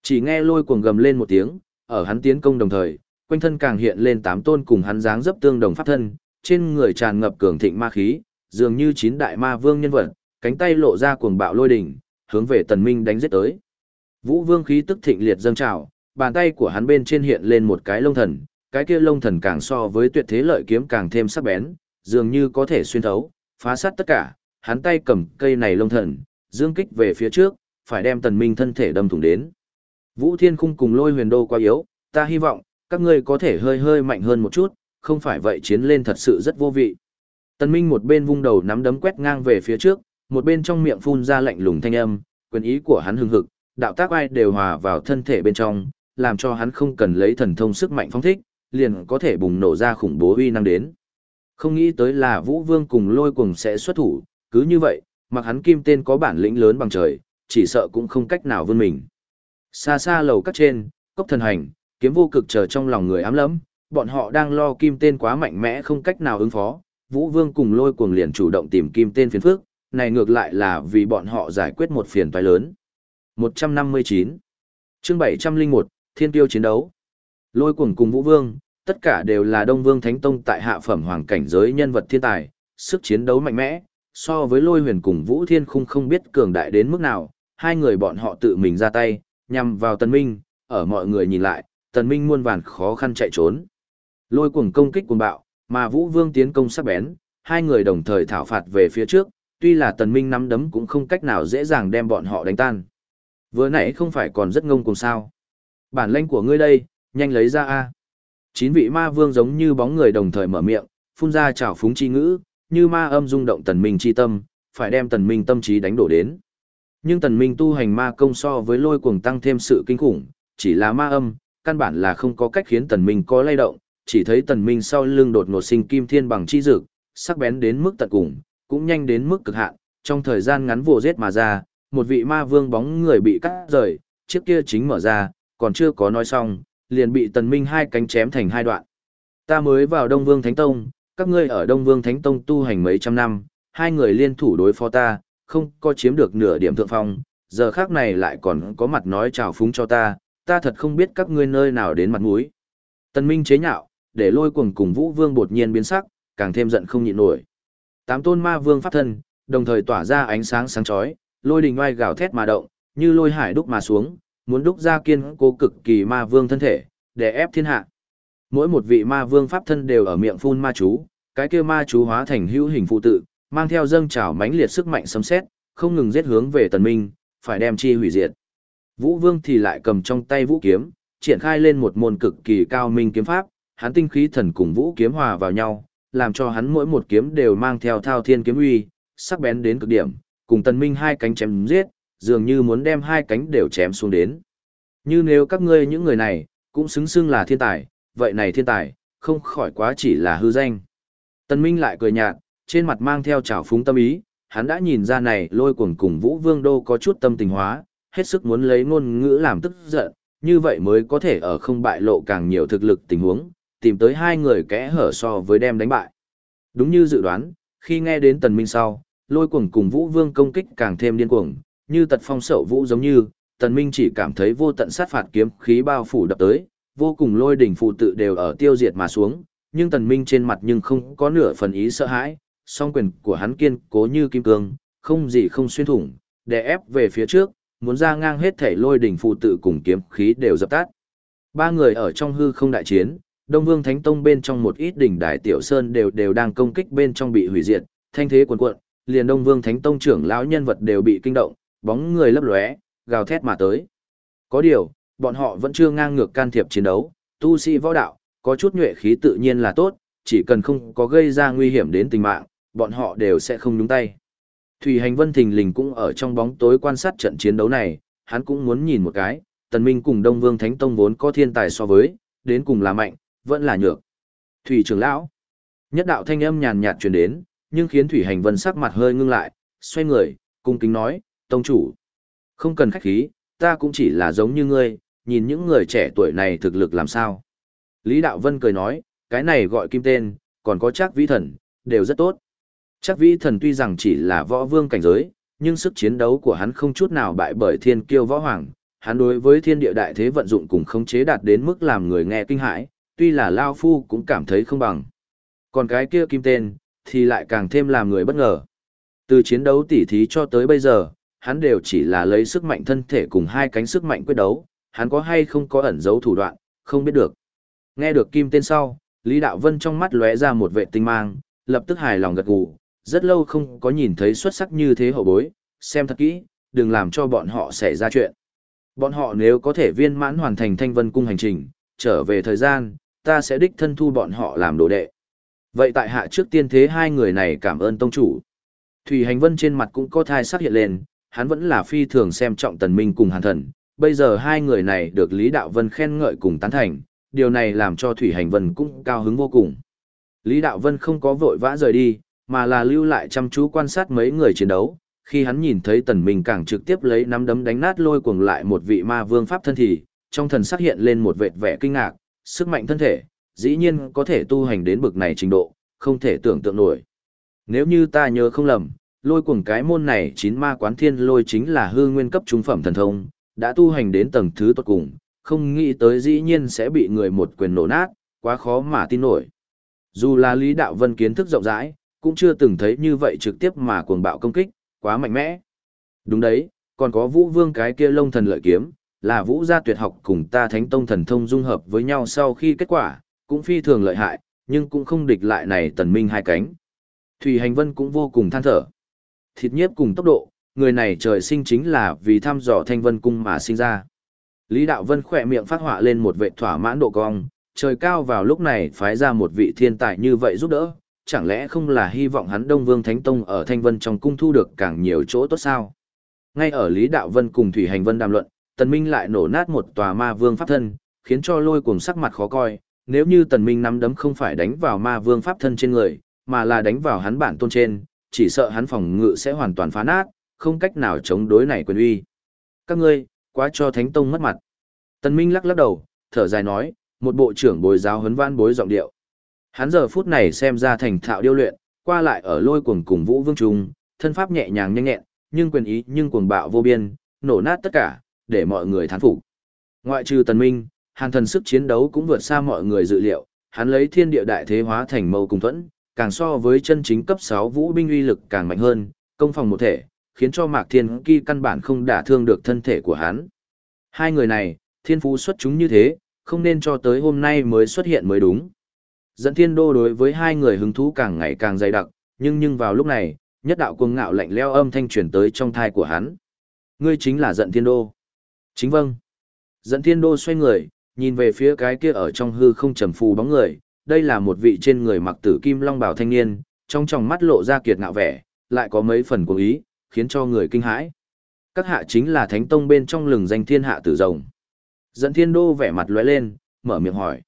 Chỉ nghe lôi cuồng gầm lên một tiếng, ở hắn tiến công đồng thời, quanh thân càng hiện lên tám tôn cùng hắn dáng dấp tương đồng pháp thân, trên người tràn ngập cường thịnh ma khí, dường như chín đại ma vương nhân vật, cánh tay lộ ra cuồng bạo lôi đỉnh, hướng về tần minh đánh giết tới. Vũ vương khí tức thịnh liệt dâng trào, bàn tay của hắn bên trên hiện lên một cái lông thần, cái kia lông thần càng so với tuyệt thế lợi kiếm càng thêm sắc bén, dường như có thể xuyên thấu, phá sát tất cả, hắn tay cầm cây này lông thần, dương kích về phía trước, phải đem tần minh thân thể đâm thủng đến. Vũ Thiên Khung cùng lôi huyền đô quá yếu, ta hy vọng, các ngươi có thể hơi hơi mạnh hơn một chút, không phải vậy chiến lên thật sự rất vô vị. Tần Minh một bên vung đầu nắm đấm quét ngang về phía trước, một bên trong miệng phun ra lạnh lùng thanh âm, quyền ý của hắn hưng hực, đạo tác ai đều hòa vào thân thể bên trong, làm cho hắn không cần lấy thần thông sức mạnh phóng thích, liền có thể bùng nổ ra khủng bố uy năng đến. Không nghĩ tới là Vũ Vương cùng lôi cùng sẽ xuất thủ, cứ như vậy, mặc hắn kim tên có bản lĩnh lớn bằng trời, chỉ sợ cũng không cách nào vươn mình. Xa xa lầu các trên, cốc thần hành, kiếm vô cực chờ trong lòng người ám lẫm, bọn họ đang lo kim tên quá mạnh mẽ không cách nào ứng phó. Vũ Vương cùng lôi cuồng liền chủ động tìm kim tên phiền phức, này ngược lại là vì bọn họ giải quyết một phiền toái lớn. 159 chương 701, Thiên tiêu chiến đấu. Lôi cuồng cùng Vũ Vương, tất cả đều là Đông Vương Thánh Tông tại hạ phẩm hoàng cảnh giới nhân vật thiên tài, sức chiến đấu mạnh mẽ, so với lôi huyền cùng Vũ Thiên Khung không biết cường đại đến mức nào, hai người bọn họ tự mình ra tay, nhằm vào Tần Minh, ở mọi người nhìn lại, Tần Minh muôn vàn khó khăn chạy trốn. Lôi cuồng công kích cuồng bạo, mà Vũ Vương tiến công sắc bén, hai người đồng thời thảo phạt về phía trước, tuy là Tần Minh nắm đấm cũng không cách nào dễ dàng đem bọn họ đánh tan. Vừa nãy không phải còn rất ngông cuồng sao? Bản lĩnh của ngươi đây, nhanh lấy ra a. Chín vị ma vương giống như bóng người đồng thời mở miệng, phun ra trào phúng chi ngữ, như ma âm rung động Tần Minh chi tâm, phải đem Tần Minh tâm trí đánh đổ đến. Nhưng tần minh tu hành ma công so với lôi cuồng tăng thêm sự kinh khủng, chỉ là ma âm, căn bản là không có cách khiến tần minh có lay động, chỉ thấy tần minh sau lưng đột ngột sinh kim thiên bằng chi dược, sắc bén đến mức tận cùng, cũng nhanh đến mức cực hạn, trong thời gian ngắn vồ giết mà ra, một vị ma vương bóng người bị cắt rời, chiếc kia chính mở ra, còn chưa có nói xong, liền bị tần minh hai cánh chém thành hai đoạn. Ta mới vào Đông Vương Thánh Tông, các ngươi ở Đông Vương Thánh Tông tu hành mấy trăm năm, hai người liên thủ đối phó ta, không có chiếm được nửa điểm thượng phong, giờ khác này lại còn có mặt nói chào phúng cho ta, ta thật không biết các ngươi nơi nào đến mặt mũi. Tần Minh chế nhạo, để lôi cuồng cùng Vũ Vương bột nhiên biến sắc, càng thêm giận không nhịn nổi. Tám tôn ma vương pháp thân, đồng thời tỏa ra ánh sáng sáng chói, lôi đình oai gào thét mà động, như lôi hải đúc mà xuống, muốn đúc ra kiên cố cực kỳ ma vương thân thể, để ép thiên hạ. Mỗi một vị ma vương pháp thân đều ở miệng phun ma chú, cái kia ma chú hóa thành hữu hình phụ tự, mang theo dâng trào mãnh liệt sức mạnh sấm sét, không ngừng giết hướng về tần minh, phải đem chi hủy diệt. Vũ Vương thì lại cầm trong tay vũ kiếm, triển khai lên một môn cực kỳ cao minh kiếm pháp, hắn tinh khí thần cùng vũ kiếm hòa vào nhau, làm cho hắn mỗi một kiếm đều mang theo thao thiên kiếm uy, sắc bén đến cực điểm, cùng tần minh hai cánh chém giết, dường như muốn đem hai cánh đều chém xuống đến. Như nếu các ngươi những người này, cũng xứng xưng là thiên tài, vậy này thiên tài, không khỏi quá chỉ là hư danh. Tần minh lại cười nhạt, trên mặt mang theo trào phúng tâm ý, hắn đã nhìn ra này lôi cuồng cùng Vũ Vương Đô có chút tâm tình hóa, hết sức muốn lấy ngôn ngữ làm tức giận, như vậy mới có thể ở không bại lộ càng nhiều thực lực tình huống, tìm tới hai người kẽ hở so với đem đánh bại. Đúng như dự đoán, khi nghe đến tần minh sau, lôi cuồng cùng Vũ Vương công kích càng thêm điên cuồng, như tật phong sậu vũ giống như, tần minh chỉ cảm thấy vô tận sát phạt kiếm khí bao phủ đập tới, vô cùng lôi đỉnh phụ tự đều ở tiêu diệt mà xuống, nhưng tần minh trên mặt nhưng không có nửa phần ý sợ hãi, song quyền của hắn kiên cố như kim cương, không gì không xuyên thủng, đè ép về phía trước, muốn ra ngang hết thể lôi đỉnh phụ tự cùng kiếm khí đều dập tắt. Ba người ở trong hư không đại chiến, Đông Vương Thánh Tông bên trong một ít đỉnh đại tiểu sơn đều đều đang công kích bên trong bị hủy diệt, thanh thế cuồn cuộn, liền Đông Vương Thánh Tông trưởng lão nhân vật đều bị kinh động, bóng người lấp lóe, gào thét mà tới. Có điều, bọn họ vẫn chưa ngang ngược can thiệp chiến đấu, tu sĩ võ đạo, có chút nhuệ khí tự nhiên là tốt, chỉ cần không có gây ra nguy hiểm đến tình mạng, bọn họ đều sẽ không nhúng tay. Thủy Hành Vân thình lình cũng ở trong bóng tối quan sát trận chiến đấu này, hắn cũng muốn nhìn một cái, Tần Minh cùng Đông Vương Thánh Tông vốn có thiên tài so với, đến cùng là mạnh, vẫn là nhược. Thủy trưởng lão, nhất đạo thanh âm nhàn nhạt truyền đến, nhưng khiến Thủy Hành Vân sắc mặt hơi ngưng lại, xoay người, cung kính nói, tông chủ, không cần khách khí, ta cũng chỉ là giống như ngươi, nhìn những người trẻ tuổi này thực lực làm sao. Lý Đạo Vân cười nói, cái này gọi kim tên, còn có chắc vĩ thần, đều rất tốt. Chắc vĩ thần tuy rằng chỉ là võ vương cảnh giới, nhưng sức chiến đấu của hắn không chút nào bại bởi thiên kiêu võ hoàng. Hắn đối với thiên địa đại thế vận dụng cùng khống chế đạt đến mức làm người nghe kinh hãi, tuy là Lao Phu cũng cảm thấy không bằng. Còn cái kia kim tên, thì lại càng thêm làm người bất ngờ. Từ chiến đấu tỉ thí cho tới bây giờ, hắn đều chỉ là lấy sức mạnh thân thể cùng hai cánh sức mạnh quyết đấu, hắn có hay không có ẩn dấu thủ đoạn, không biết được. Nghe được kim tên sau, Lý Đạo Vân trong mắt lóe ra một vệ tinh mang, lập tức hài lòng gật gù, rất lâu không có nhìn thấy xuất sắc như thế hậu bối, xem thật kỹ, đừng làm cho bọn họ xảy ra chuyện. Bọn họ nếu có thể viên mãn hoàn thành thanh vân cung hành trình, trở về thời gian, ta sẽ đích thân thu bọn họ làm đồ đệ. Vậy tại hạ trước tiên thế hai người này cảm ơn tông chủ. Thủy hành vân trên mặt cũng có thai sắc hiện lên, hắn vẫn là phi thường xem trọng tần minh cùng hàn thần. Bây giờ hai người này được Lý Đạo Vân khen ngợi cùng tán thành, điều này làm cho Thủy Hành Vân cũng cao hứng vô cùng. Lý Đạo Vân không có vội vã rời đi, mà là lưu lại chăm chú quan sát mấy người chiến đấu. Khi hắn nhìn thấy tần minh càng trực tiếp lấy nắm đấm đánh nát lôi cuồng lại một vị ma vương pháp thân thì, trong thần sắc hiện lên một vệt vẻ kinh ngạc, sức mạnh thân thể, dĩ nhiên có thể tu hành đến bực này trình độ, không thể tưởng tượng nổi. Nếu như ta nhớ không lầm, lôi cuồng cái môn này chín ma quán thiên lôi chính là hư nguyên cấp trung phẩm thần thông, đã tu hành đến tầng thứ tốt cùng, không nghĩ tới dĩ nhiên sẽ bị người một quyền nổ nát, quá khó mà tin nổi. Dù là Lý Đạo Vân kiến thức rộng rãi, cũng chưa từng thấy như vậy trực tiếp mà cuồng bạo công kích, quá mạnh mẽ. Đúng đấy, còn có Vũ Vương cái kia lông thần lợi kiếm, là Vũ gia tuyệt học cùng ta Thánh Tông thần thông dung hợp với nhau sau khi kết quả, cũng phi thường lợi hại, nhưng cũng không địch lại này tần minh hai cánh. Thủy Hành Vân cũng vô cùng than thở. Thịt nhiếp cùng tốc độ, người này trời sinh chính là vì thăm dò thanh vân cung mà sinh ra. Lý Đạo Vân khỏe miệng phát họa lên một vệ thỏa mãn độ cong, trời cao vào lúc này phái ra một vị thiên tài như vậy giúp đỡ, chẳng lẽ không là hy vọng hắn Đông Vương Thánh Tông ở Thanh Vân trong cung thu được càng nhiều chỗ tốt sao? Ngay ở Lý Đạo Vân cùng Thủy Hành Vân đàm luận, Tần Minh lại nổ nát một tòa ma vương pháp thân, khiến cho lôi cuồng sắc mặt khó coi, nếu như Tần Minh nắm đấm không phải đánh vào ma vương pháp thân trên người, mà là đánh vào hắn bản tôn trên, chỉ sợ hắn phòng ngự sẽ hoàn toàn phá nát, không cách nào chống đối này quyền uy. Các ngươi, quá cho Thánh Tông mất mặt. Tần Minh lắc lắc đầu, thở dài nói, một bộ trưởng bồi giáo huấn văn bối giọng điệu. Hắn giờ phút này xem ra thành thạo điêu luyện, qua lại ở lôi cuồng cùng Vũ Vương Trung, thân pháp nhẹ nhàng nhanh nhẹn, nhưng quyền ý nhưng cuồng bạo vô biên, nổ nát tất cả, để mọi người thán phục. Ngoại trừ Tần Minh, Hàn Thần sức chiến đấu cũng vượt xa mọi người dự liệu, hắn lấy thiên địa đại thế hóa thành mâu cùng thuẫn, càng so với chân chính cấp 6 vũ binh uy lực càng mạnh hơn, công phòng một thể, khiến cho Mạc Thiên Kỳ căn bản không đả thương được thân thể của hắn. Hai người này, thiên phú xuất chúng như thế, không nên cho tới hôm nay mới xuất hiện mới đúng. Dẫn thiên đô đối với hai người hứng thú càng ngày càng dày đặc, nhưng nhưng vào lúc này, nhất đạo cuồng ngạo lạnh leo âm thanh truyền tới trong thai của hắn. Ngươi chính là giận thiên đô. Chính vâng. Dẫn thiên đô xoay người, nhìn về phía cái kia ở trong hư không trầm phù bóng người, đây là một vị trên người mặc tử kim long bào thanh niên, trong tròng mắt lộ ra kiệt ngạo vẻ, lại có mấy phần cuồng ý, khiến cho người kinh hãi. Các hạ chính là thánh tông bên trong lừng danh thiên hạ tử rồng. Dẫn thiên đô vẻ mặt lóe lên, mở miệng hỏi.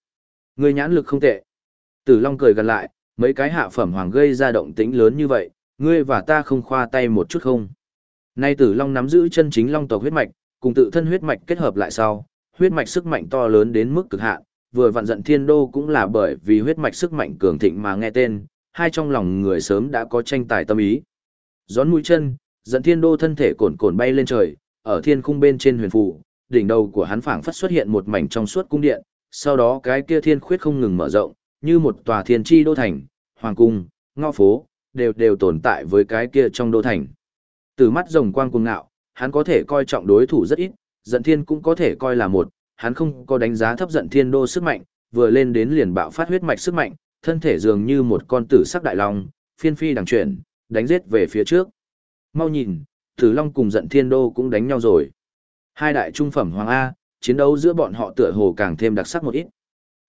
Người nhãn lực không tệ. Tử Long cười gần lại, mấy cái hạ phẩm hoàng gây ra động tĩnh lớn như vậy, ngươi và ta không khoa tay một chút không. Nay Tử Long nắm giữ chân chính Long tộc huyết mạch, cùng tự thân huyết mạch kết hợp lại sau, huyết mạch sức mạnh to lớn đến mức cực hạn, vừa vặn giận thiên đô cũng là bởi vì huyết mạch sức mạnh cường thịnh mà nghe tên, hai trong lòng người sớm đã có tranh tài tâm ý. Gión mũi chân, giận thiên đô thân thể cồn cồn bay lên trời, ở thiên khung bên trên huyền phủ đỉnh đầu của hắn phảng phất xuất hiện một mảnh trong suốt cung điện, sau đó cái kia thiên khuyết không ngừng mở rộng, như một tòa thiên tri đô thành, hoàng cung, ngõ phố, đều đều tồn tại với cái kia trong đô thành. Từ mắt rồng quang cuồng ngạo, hắn có thể coi trọng đối thủ rất ít, giận thiên cũng có thể coi là một, hắn không có đánh giá thấp giận thiên đô sức mạnh, vừa lên đến liền bạo phát huyết mạch sức mạnh, thân thể dường như một con tử sắc đại long, phiên phi đằng chuyển, đánh giết về phía trước. Mau nhìn, Tử Long cùng giận thiên đô cũng đánh nhau rồi. Hai đại trung phẩm hoàng A, chiến đấu giữa bọn họ tựa hồ càng thêm đặc sắc một ít.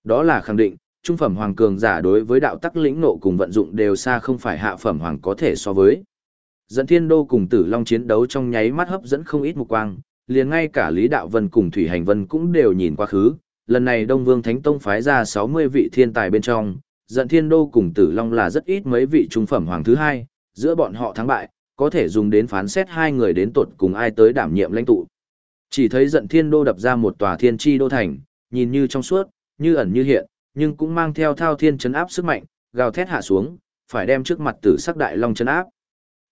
Đó là khẳng định, trung phẩm hoàng cường giả đối với đạo tắc lĩnh nộ cùng vận dụng đều xa không phải hạ phẩm hoàng có thể so với. Dẫn thiên đô cùng tử long chiến đấu trong nháy mắt hấp dẫn không ít mục quang, liền ngay cả Lý Đạo Vân cùng Thủy Hành Vân cũng đều nhìn quá khứ. Lần này Đông Vương Thánh Tông phái ra 60 vị thiên tài bên trong, giận Thiên Đô cùng Tử Long là rất ít mấy vị trung phẩm hoàng thứ hai, giữa bọn họ thắng bại, có thể dùng đến phán xét hai người đến tột cùng ai tới đảm nhiệm lãnh tụ. Chỉ thấy giận Thiên Đô đập ra một tòa thiên chi đô thành, nhìn như trong suốt, như ẩn như hiện, nhưng cũng mang theo thao thiên chấn áp sức mạnh, gào thét hạ xuống, phải đem trước mặt tử sắc đại long chấn áp.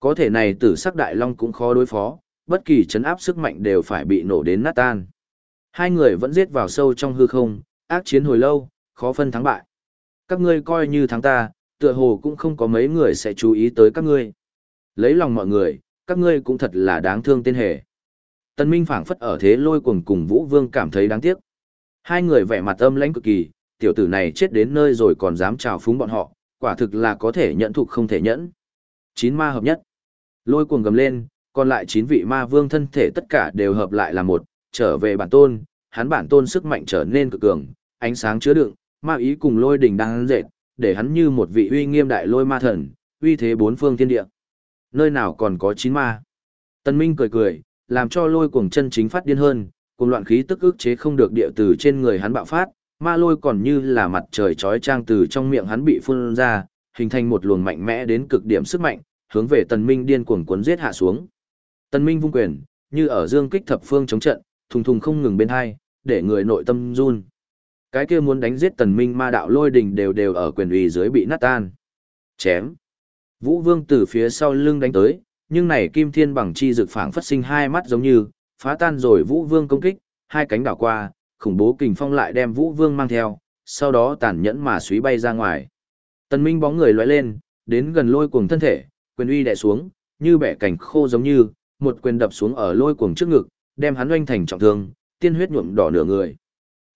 Có thể này tử sắc đại long cũng khó đối phó, bất kỳ chấn áp sức mạnh đều phải bị nổ đến nát tan. Hai người vẫn giết vào sâu trong hư không, ác chiến hồi lâu, khó phân thắng bại. Các ngươi coi như thắng ta, tựa hồ cũng không có mấy người sẽ chú ý tới các ngươi. Lấy lòng mọi người, các ngươi cũng thật là đáng thương tên hề. Tân Minh phảng phất ở thế lôi cuồng cùng Vũ Vương cảm thấy đáng tiếc. Hai người vẻ mặt âm lãnh cực kỳ, tiểu tử này chết đến nơi rồi còn dám chào phúng bọn họ, quả thực là có thể nhận thục không thể nhẫn. Chín ma hợp nhất. Lôi cuồng gầm lên, còn lại chín vị ma vương thân thể tất cả đều hợp lại là một, trở về bản tôn, hắn bản tôn sức mạnh trở nên cực cường, ánh sáng chứa đựng, ma ý cùng lôi đỉnh đang dệt, để hắn như một vị uy nghiêm đại lôi ma thần, uy thế bốn phương thiên địa. Nơi nào còn có chín ma? Tân Minh cười cười, làm cho lôi cuồng chân chính phát điên hơn, cùng loạn khí tức ức chế không được địa từ trên người hắn bạo phát, ma lôi còn như là mặt trời chói trang từ trong miệng hắn bị phun ra, hình thành một luồng mạnh mẽ đến cực điểm sức mạnh, hướng về tần minh điên cuồng cuốn giết hạ xuống. Tần minh vung quyền, như ở dương kích thập phương chống trận, thùng thùng không ngừng bên hai, để người nội tâm run. Cái kia muốn đánh giết tần minh ma đạo lôi đình đều đều ở quyền uy dưới bị nát tan. Chém. Vũ vương từ phía sau lưng đánh tới, nhưng này kim thiên bằng chi dược phảng phất sinh hai mắt giống như, phá tan rồi vũ vương công kích, hai cánh đảo qua, khủng bố kình phong lại đem vũ vương mang theo, sau đó tàn nhẫn mà suý bay ra ngoài. Tần minh bóng người lóe lên, đến gần lôi cuồng thân thể, quyền uy đè xuống, như bẻ cảnh khô giống như, một quyền đập xuống ở lôi cuồng trước ngực, đem hắn oanh thành trọng thương, tiên huyết nhuộm đỏ nửa người.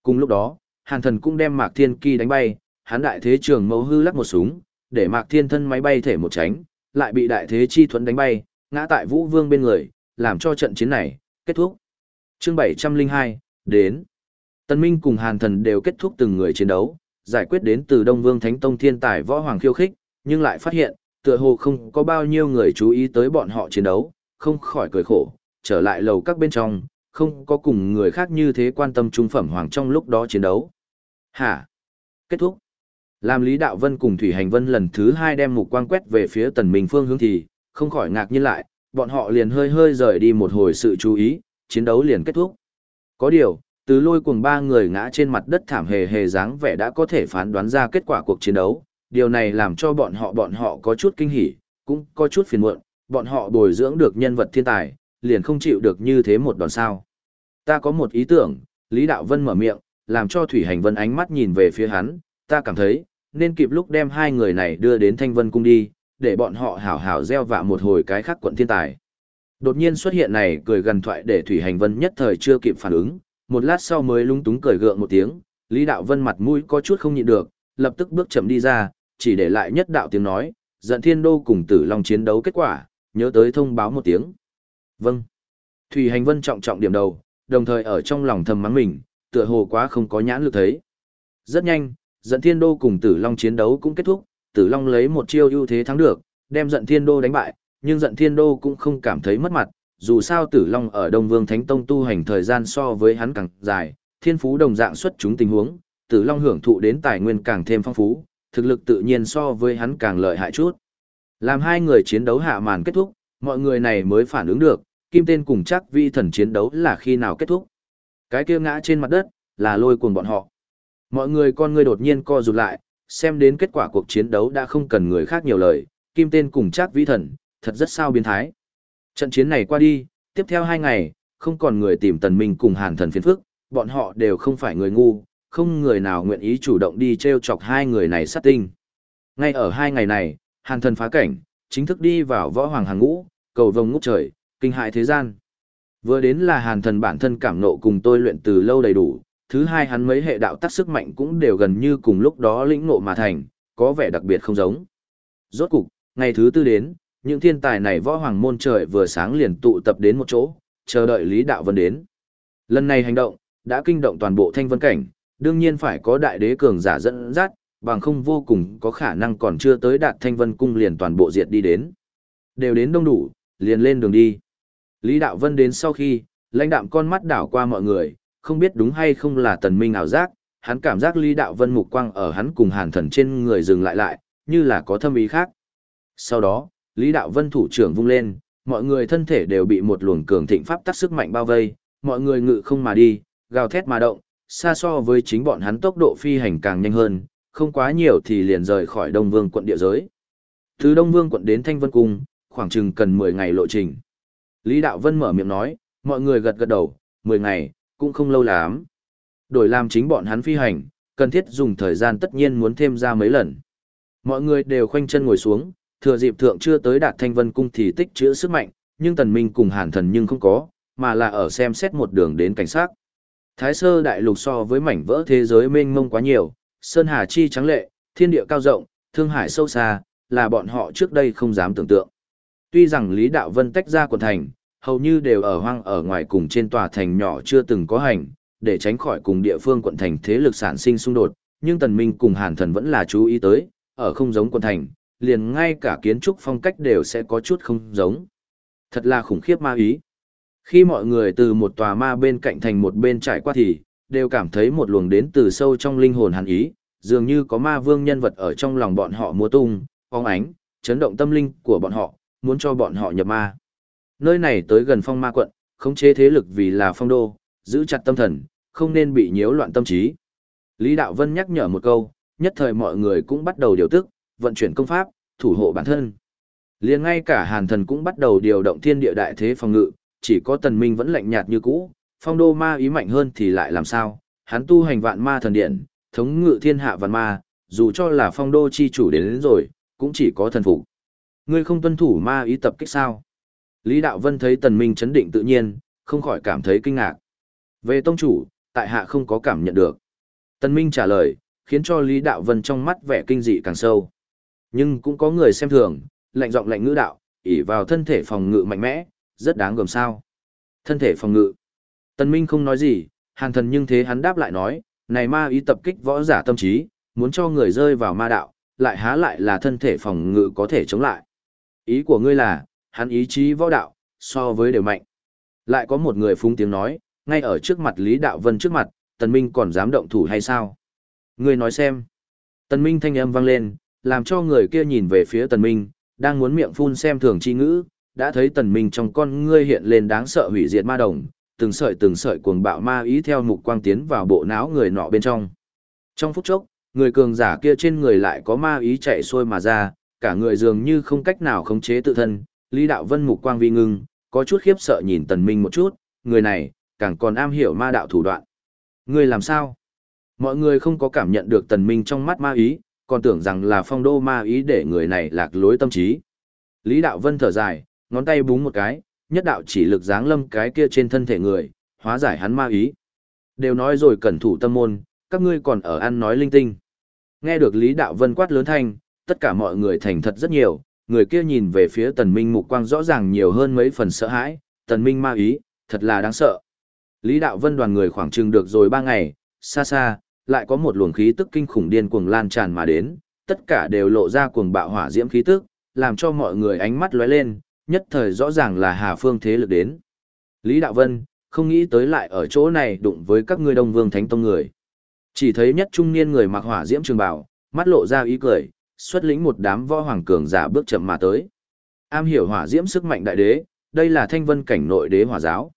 Cùng lúc đó, Hàn Thần cũng đem Mạc Thiên Kỳ đánh bay, hắn đại thế trường mâu hư lắc một súng, để Mạc Thiên thân máy bay thể một tránh, lại bị đại thế chi thuẫn đánh bay, ngã tại Vũ Vương bên người, làm cho trận chiến này kết thúc. Chương 702, đến. Tân Minh cùng Hàn Thần đều kết thúc từng người chiến đấu, giải quyết đến từ Đông Vương Thánh Tông thiên tài võ hoàng khiêu khích, nhưng lại phát hiện, tựa hồ không có bao nhiêu người chú ý tới bọn họ chiến đấu, không khỏi cười khổ, trở lại lầu các bên trong, không có cùng người khác như thế quan tâm trung phẩm hoàng trong lúc đó chiến đấu. Hả? Kết thúc. Làm Lý Đạo Vân cùng Thủy Hành Vân lần thứ hai đem mục quang quét về phía tần minh phương hướng thì, không khỏi ngạc nhiên lại, bọn họ liền hơi hơi rời đi một hồi sự chú ý, chiến đấu liền kết thúc. Có điều, từ lôi cùng ba người ngã trên mặt đất thảm hề hề dáng vẻ đã có thể phán đoán ra kết quả cuộc chiến đấu, điều này làm cho bọn họ bọn họ có chút kinh hỉ, cũng có chút phiền muộn, bọn họ bồi dưỡng được nhân vật thiên tài, liền không chịu được như thế một đòn sao. Ta có một ý tưởng, Lý Đạo Vân mở miệng, làm cho Thủy Hành Vân ánh mắt nhìn về phía hắn, ta cảm thấy, nên kịp lúc đem hai người này đưa đến Thanh Vân Cung đi, để bọn họ hảo hảo gieo vạ một hồi cái khắc quận thiên tài. Đột nhiên xuất hiện này cười gần thoại để Thủy Hành Vân nhất thời chưa kịp phản ứng, một lát sau mới lung túng cười gượng một tiếng, Lý Đạo Vân mặt mũi có chút không nhịn được, lập tức bước chậm đi ra, chỉ để lại nhất đạo tiếng nói, giận thiên đô cùng tử long chiến đấu kết quả, nhớ tới thông báo một tiếng. Vâng. Thủy Hành Vân trọng trọng điểm đầu, đồng thời ở trong lòng thầm mắng mình, tựa hồ quá không có nhãn lực thấy. Rất nhanh, giận thiên đô cùng tử long chiến đấu cũng kết thúc, tử long lấy một chiêu ưu thế thắng được, đem giận thiên đô đánh bại, nhưng giận thiên đô cũng không cảm thấy mất mặt, dù sao tử long ở Đông Vương Thánh Tông tu hành thời gian so với hắn càng dài, thiên phú đồng dạng xuất chúng tình huống, tử long hưởng thụ đến tài nguyên càng thêm phong phú, thực lực tự nhiên so với hắn càng lợi hại chút. Làm hai người chiến đấu hạ màn kết thúc, mọi người này mới phản ứng được, kim tên cùng chắc vi thần chiến đấu là khi nào kết thúc. Cái kia ngã trên mặt đất, là lôi cuồng bọn họ. Mọi người con người đột nhiên co rụt lại, xem đến kết quả cuộc chiến đấu đã không cần người khác nhiều lời, kim tên cùng chắc vi thần, thật rất sao biến thái. Trận chiến này qua đi, tiếp theo hai ngày, không còn người tìm tần minh cùng hàn thần phiền phức, bọn họ đều không phải người ngu, không người nào nguyện ý chủ động đi treo chọc hai người này sát tinh. Ngay ở hai ngày này, hàn thần phá cảnh, chính thức đi vào võ hoàng hàng ngũ, cầu vồng ngút trời, kinh hại thế gian. Vừa đến là hàn thần bản thân cảm nộ cùng tôi luyện từ lâu đầy đủ, thứ hai hắn mấy hệ đạo tác sức mạnh cũng đều gần như cùng lúc đó lĩnh ngộ mà thành, có vẻ đặc biệt không giống. Rốt cục, ngày thứ tư đến, những thiên tài này võ hoàng môn trời vừa sáng liền tụ tập đến một chỗ, chờ đợi Lý Đạo Vân đến. Lần này hành động, đã kinh động toàn bộ thanh vân cảnh, đương nhiên phải có đại đế cường giả dẫn dắt, bằng không vô cùng có khả năng còn chưa tới đạt thanh vân cung liền toàn bộ diệt đi đến. Đều đến đông đủ, liền lên đường đi. Lý Đạo Vân đến sau khi, lãnh đạm con mắt đảo qua mọi người, không biết đúng hay không là tần minh ảo giác, hắn cảm giác Lý Đạo Vân mục quang ở hắn cùng hàn thần trên người dừng lại lại, như là có thâm ý khác. Sau đó, Lý Đạo Vân thủ trưởng vung lên, mọi người thân thể đều bị một luồng cường thịnh pháp tắc sức mạnh bao vây, mọi người ngự không mà đi, gào thét mà động, xa so với chính bọn hắn tốc độ phi hành càng nhanh hơn, không quá nhiều thì liền rời khỏi Đông Vương quận địa giới. Từ Đông Vương quận đến Thanh Vân Cung, khoảng chừng cần 10 ngày lộ trình. Lý Đạo Vân mở miệng nói, mọi người gật gật đầu, 10 ngày, cũng không lâu lắm. Đổi làm chính bọn hắn phi hành, cần thiết dùng thời gian tất nhiên muốn thêm ra mấy lần. Mọi người đều khoanh chân ngồi xuống, thừa dịp thượng chưa tới đạt thanh vân cung thì tích chữa sức mạnh, nhưng tần minh cùng hàn thần nhưng không có, mà là ở xem xét một đường đến cảnh sát. Thái sơ đại lục so với mảnh vỡ thế giới mênh mông quá nhiều, sơn hà chi trắng lệ, thiên địa cao rộng, thương hải sâu xa, là bọn họ trước đây không dám tưởng tượng. Tuy rằng Lý Đạo Vân tách ra quần thành, hầu như đều ở hoang ở ngoài cùng trên tòa thành nhỏ chưa từng có hành, để tránh khỏi cùng địa phương quận thành thế lực sản sinh xung đột, nhưng Tần Minh cùng Hàn Thần vẫn là chú ý tới, ở không giống quận thành, liền ngay cả kiến trúc phong cách đều sẽ có chút không giống. Thật là khủng khiếp ma ý. Khi mọi người từ một tòa ma bên cạnh thành một bên trải qua thì, đều cảm thấy một luồng đến từ sâu trong linh hồn hàn ý, dường như có ma vương nhân vật ở trong lòng bọn họ múa tung, phong ánh, chấn động tâm linh của bọn họ, muốn cho bọn họ nhập ma. Nơi này tới gần phong ma quận, khống chế thế lực vì là phong đô, giữ chặt tâm thần, không nên bị nhiễu loạn tâm trí. Lý Đạo Vân nhắc nhở một câu, nhất thời mọi người cũng bắt đầu điều tức, vận chuyển công pháp, thủ hộ bản thân. Liền ngay cả hàn thần cũng bắt đầu điều động thiên địa đại thế phòng ngự, chỉ có tần minh vẫn lạnh nhạt như cũ, phong đô ma ý mạnh hơn thì lại làm sao, hắn tu hành vạn ma thần điện, thống ngự thiên hạ vạn ma, dù cho là phong đô chi chủ đến, đến rồi, cũng chỉ có thần phục. Ngươi không tuân thủ ma ý tập kích sao? Lý Đạo Vân thấy tần minh chấn định tự nhiên, không khỏi cảm thấy kinh ngạc. Về tông chủ, tại hạ không có cảm nhận được. Tần minh trả lời, khiến cho Lý Đạo Vân trong mắt vẻ kinh dị càng sâu. Nhưng cũng có người xem thường, lạnh giọng lạnh ngữ đạo, ỷ vào thân thể phòng ngự mạnh mẽ, rất đáng gờm sao. Thân thể phòng ngự. Tần Minh không nói gì, hàn thần nhưng thế hắn đáp lại nói, này ma ý tập kích võ giả tâm trí, muốn cho người rơi vào ma đạo, lại há lại là thân thể phòng ngự có thể chống lại. Ý của ngươi là, hắn ý chí võ đạo, so với đều mạnh. Lại có một người phúng tiếng nói, ngay ở trước mặt Lý Đạo Vân trước mặt, Tần Minh còn dám động thủ hay sao? Ngươi nói xem. Tần Minh thanh âm vang lên, làm cho người kia nhìn về phía Tần Minh, đang muốn miệng phun xem thường chi ngữ, đã thấy Tần Minh trong con ngươi hiện lên đáng sợ hủy diệt ma đồng, từng sợi từng sợi cuồng bạo ma ý theo mục quang tiến vào bộ não người nọ bên trong. Trong phút chốc, người cường giả kia trên người lại có ma ý chạy xuôi mà ra, cả người dường như không cách nào khống chế tự thân, Lý Đạo Vân mục quang vi ngưng, có chút khiếp sợ nhìn Tần Minh một chút, người này, càng còn am hiểu ma đạo thủ đoạn. Người làm sao? Mọi người không có cảm nhận được Tần Minh trong mắt ma ý, còn tưởng rằng là phong đô ma ý để người này lạc lối tâm trí. Lý Đạo Vân thở dài, ngón tay búng một cái, nhất đạo chỉ lực giáng lâm cái kia trên thân thể người, hóa giải hắn ma ý. Đều nói rồi cẩn thủ tâm môn, các ngươi còn ở ăn nói linh tinh. Nghe được Lý Đạo Vân quát lớn thanh, tất cả mọi người thành thật rất nhiều, người kia nhìn về phía tần minh mục quang rõ ràng nhiều hơn mấy phần sợ hãi, tần minh ma ý, thật là đáng sợ. Lý Đạo Vân đoàn người khoảng chừng được rồi ba ngày, xa xa, lại có một luồng khí tức kinh khủng điên cuồng lan tràn mà đến, tất cả đều lộ ra cuồng bạo hỏa diễm khí tức, làm cho mọi người ánh mắt lóe lên, nhất thời rõ ràng là Hà Phương thế lực đến. Lý Đạo Vân, không nghĩ tới lại ở chỗ này đụng với các ngươi Đông Vương Thánh Tông người. Chỉ thấy nhất trung niên người mặc hỏa diễm trường bào, mắt lộ ra ý cười, xuất lĩnh một đám võ hoàng cường giả bước chậm mà tới. Am hiểu hỏa diễm sức mạnh đại đế, đây là thanh vân cảnh nội đế hỏa giáo.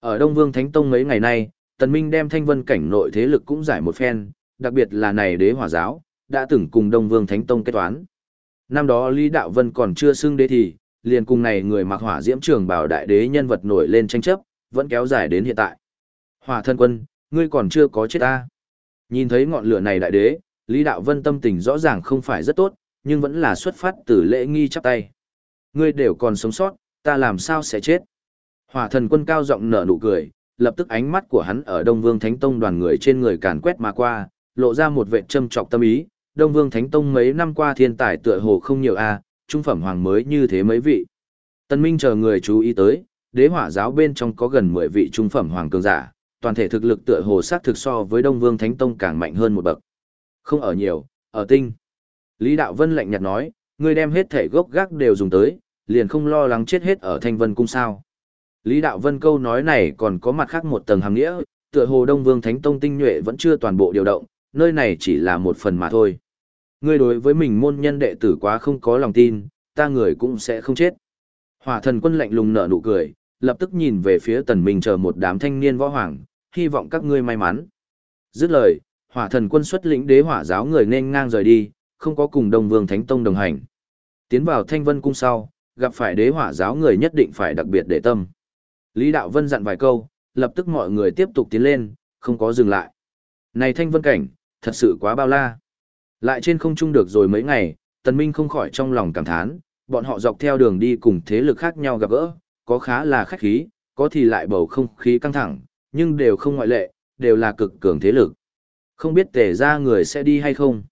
Ở Đông Vương Thánh Tông mấy ngày nay, Tần Minh đem thanh vân cảnh nội thế lực cũng giải một phen, đặc biệt là này đế hỏa giáo, đã từng cùng Đông Vương Thánh Tông kết toán. Năm đó Lý Đạo Vân còn chưa xưng đế thì, liền cùng này người mặc hỏa diễm trường bảo đại đế nhân vật nổi lên tranh chấp, vẫn kéo dài đến hiện tại. Hỏa thân quân, ngươi còn chưa có chết ta. Nhìn thấy ngọn lửa này đại đế, Lý Đạo Vân tâm tình rõ ràng không phải rất tốt, nhưng vẫn là xuất phát từ lễ nghi chắp tay. Ngươi đều còn sống sót, ta làm sao sẽ chết? Hỏa thần quân cao giọng nở nụ cười, lập tức ánh mắt của hắn ở Đông Vương Thánh Tông đoàn người trên người càn quét mà qua, lộ ra một vệt châm trọc tâm ý, Đông Vương Thánh Tông mấy năm qua thiên tài tựa hồ không nhiều a, trung phẩm hoàng mới như thế mấy vị. Tân Minh chờ người chú ý tới, đế hỏa giáo bên trong có gần 10 vị trung phẩm hoàng cường giả, toàn thể thực lực tựa hồ sát thực so với Đông Vương Thánh Tông càng mạnh hơn một bậc. Không ở nhiều, ở tinh. Lý Đạo Vân lạnh nhạt nói, ngươi đem hết thể gốc gác đều dùng tới, liền không lo lắng chết hết ở Thanh Vân cung sao. Lý Đạo Vân câu nói này còn có mặt khác một tầng hàm nghĩa, tựa hồ Đông Vương Thánh Tông tinh nhuệ vẫn chưa toàn bộ điều động, nơi này chỉ là một phần mà thôi. Ngươi đối với mình môn nhân đệ tử quá không có lòng tin, ta người cũng sẽ không chết. Hỏa thần quân lạnh lùng nở nụ cười, lập tức nhìn về phía tần minh chờ một đám thanh niên võ hoàng, hy vọng các ngươi may mắn. Dứt lời, hỏa thần quân xuất lĩnh đế hỏa giáo người nên ngang rời đi, không có cùng Đông Vương Thánh Tông đồng hành. Tiến vào Thanh Vân cung sau, gặp phải đế hỏa giáo người nhất định phải đặc biệt để tâm. Lý Đạo Vân dặn vài câu, lập tức mọi người tiếp tục tiến lên, không có dừng lại. Này Thanh Vân cảnh, thật sự quá bao la. Lại trên không trung được rồi mấy ngày, Tần Minh không khỏi trong lòng cảm thán, bọn họ dọc theo đường đi cùng thế lực khác nhau gặp gỡ, có khá là khách khí, có thì lại bầu không khí căng thẳng, nhưng đều không ngoại lệ, đều là cực cường thế lực. Không biết tề ra người sẽ đi hay không.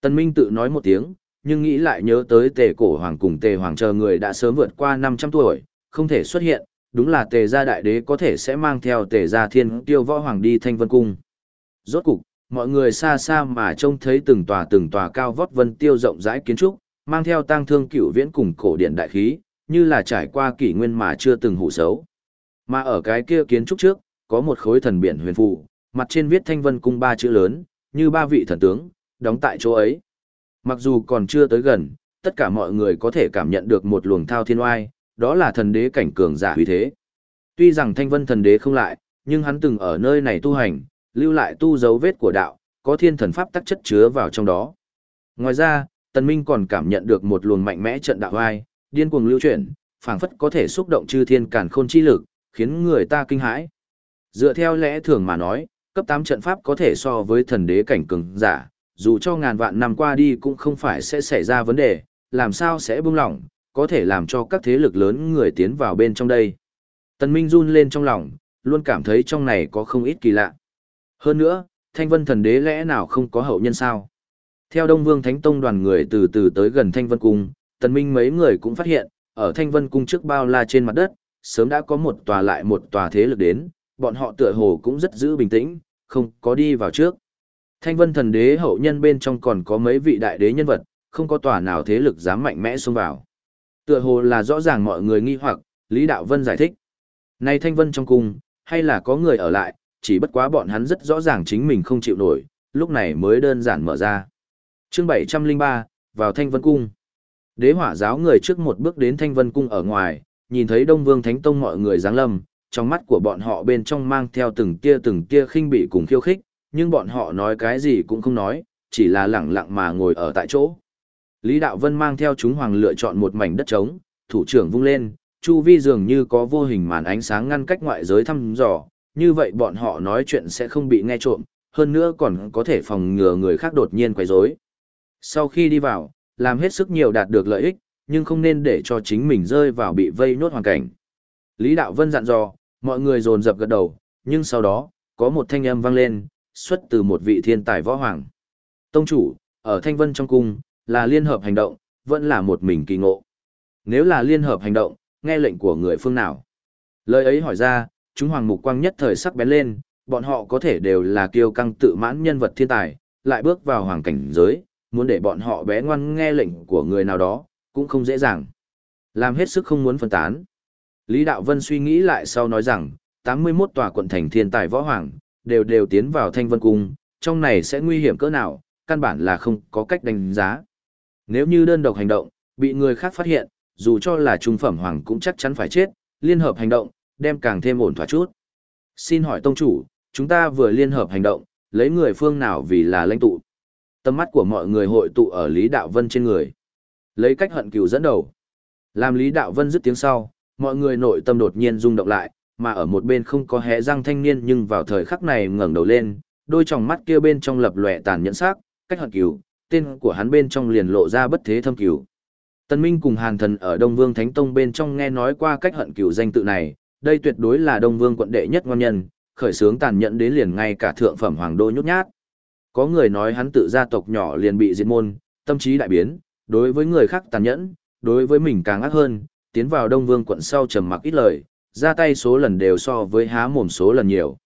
Tần Minh tự nói một tiếng, nhưng nghĩ lại nhớ tới tề cổ hoàng cùng tề hoàng chờ người đã sớm vượt qua 500 tuổi, không thể xuất hiện, đúng là tề gia đại đế có thể sẽ mang theo tề gia thiên tiêu võ hoàng đi thanh vân cung. Rốt cục, mọi người xa xa mà trông thấy từng tòa từng tòa cao vót vân tiêu rộng rãi kiến trúc, mang theo tang thương cựu viễn cùng cổ điện đại khí, như là trải qua kỷ nguyên mà chưa từng hủ xấu. Mà ở cái kia kiến trúc trước, có một khối thần biển huyền phù, mặt trên viết thanh vân cung ba chữ lớn, như ba vị thần tướng, đóng tại chỗ ấy. Mặc dù còn chưa tới gần, tất cả mọi người có thể cảm nhận được một luồng thao thiên oai, đó là thần đế cảnh cường giả huy thế. Tuy rằng thanh vân thần đế không lại, nhưng hắn từng ở nơi này tu hành, lưu lại tu dấu vết của đạo, có thiên thần pháp tắc chất chứa vào trong đó. Ngoài ra, Tần Minh còn cảm nhận được một luồng mạnh mẽ trận đạo oai, điên cuồng lưu chuyển, phảng phất có thể xúc động chư thiên càn khôn chi lực, khiến người ta kinh hãi. Dựa theo lẽ thường mà nói, cấp 8 trận pháp có thể so với thần đế cảnh cường giả, dù cho ngàn vạn năm qua đi cũng không phải sẽ xảy ra vấn đề, làm sao sẽ buông lỏng, có thể làm cho các thế lực lớn người tiến vào bên trong đây. Tần Minh run lên trong lòng, luôn cảm thấy trong này có không ít kỳ lạ. Hơn nữa, Thanh Vân Thần Đế lẽ nào không có hậu nhân sao? Theo Đông Vương Thánh Tông đoàn người từ từ tới gần Thanh Vân Cung, Tần Minh mấy người cũng phát hiện, ở Thanh Vân Cung trước bao la trên mặt đất, sớm đã có một tòa lại một tòa thế lực đến, bọn họ tựa hồ cũng rất giữ bình tĩnh, không có đi vào trước. Thanh Vân Thần Đế hậu nhân bên trong còn có mấy vị đại đế nhân vật, không có tòa nào thế lực dám mạnh mẽ xông vào. Tựa hồ là rõ ràng mọi người nghi hoặc, Lý Đạo Vân giải thích. Này Thanh Vân trong cung, hay là có người ở lại, chỉ bất quá bọn hắn rất rõ ràng chính mình không chịu nổi, lúc này mới đơn giản mở ra. chương 703, vào Thanh Vân Cung. Đế hỏa giáo người trước một bước đến Thanh Vân Cung ở ngoài, nhìn thấy Đông Vương Thánh Tông mọi người giáng lâm, trong mắt của bọn họ bên trong mang theo từng tia từng tia khinh bị cùng khiêu khích, nhưng bọn họ nói cái gì cũng không nói, chỉ là lẳng lặng mà ngồi ở tại chỗ. Lý Đạo Vân mang theo chúng hoàng lựa chọn một mảnh đất trống, thủ trưởng vung lên, chu vi dường như có vô hình màn ánh sáng ngăn cách ngoại giới thăm dò, như vậy bọn họ nói chuyện sẽ không bị nghe trộm, hơn nữa còn có thể phòng ngừa người khác đột nhiên quấy rối. Sau khi đi vào, làm hết sức nhiều đạt được lợi ích, nhưng không nên để cho chính mình rơi vào bị vây nốt hoàn cảnh. Lý Đạo Vân dặn dò, mọi người dồn dập gật đầu, nhưng sau đó, có một thanh âm vang lên, xuất từ một vị thiên tài võ hoàng. Tông chủ, ở Thanh Vân trong cung, là liên hợp hành động, vẫn là một mình kỳ ngộ. Nếu là liên hợp hành động, nghe lệnh của người phương nào? Lời ấy hỏi ra, chúng hoàng mục quang nhất thời sắc bén lên, bọn họ có thể đều là kiêu căng tự mãn nhân vật thiên tài, lại bước vào hoàng cảnh giới, muốn để bọn họ bé ngoan nghe lệnh của người nào đó, cũng không dễ dàng. Làm hết sức không muốn phân tán. Lý Đạo Vân suy nghĩ lại sau nói rằng, 81 tòa quận thành thiên tài võ hoàng, đều đều tiến vào thanh vân cung, trong này sẽ nguy hiểm cỡ nào, căn bản là không có cách đánh giá. Nếu như đơn độc hành động, bị người khác phát hiện, dù cho là trung phẩm hoàng cũng chắc chắn phải chết, liên hợp hành động, đem càng thêm ổn thỏa chút. Xin hỏi tông chủ, chúng ta vừa liên hợp hành động, lấy người phương nào vì là lãnh tụ. Tâm mắt của mọi người hội tụ ở Lý Đạo Vân trên người. Lấy cách hận cừu dẫn đầu. Làm Lý Đạo Vân dứt tiếng sau, mọi người nội tâm đột nhiên rung động lại, mà ở một bên không có hé răng thanh niên nhưng vào thời khắc này ngẩng đầu lên, đôi tròng mắt kia bên trong lập lòe tàn nhẫn sắc, cách hận cừu, tên của hắn bên trong liền lộ ra bất thế thâm cừu. Tân Minh cùng Hàn Thần ở Đông Vương Thánh Tông bên trong nghe nói qua cách hận cừu danh tự này, đây tuyệt đối là Đông Vương quận đệ nhất ngon nhân, khởi sướng tàn nhẫn đến liền ngay cả thượng phẩm hoàng đô nhút nhát. Có người nói hắn tự gia tộc nhỏ liền bị diệt môn, tâm trí đại biến, đối với người khác tàn nhẫn, đối với mình càng ác hơn, tiến vào Đông Vương quận sau trầm mặc ít lời, ra tay số lần đều so với há mồm số lần nhiều.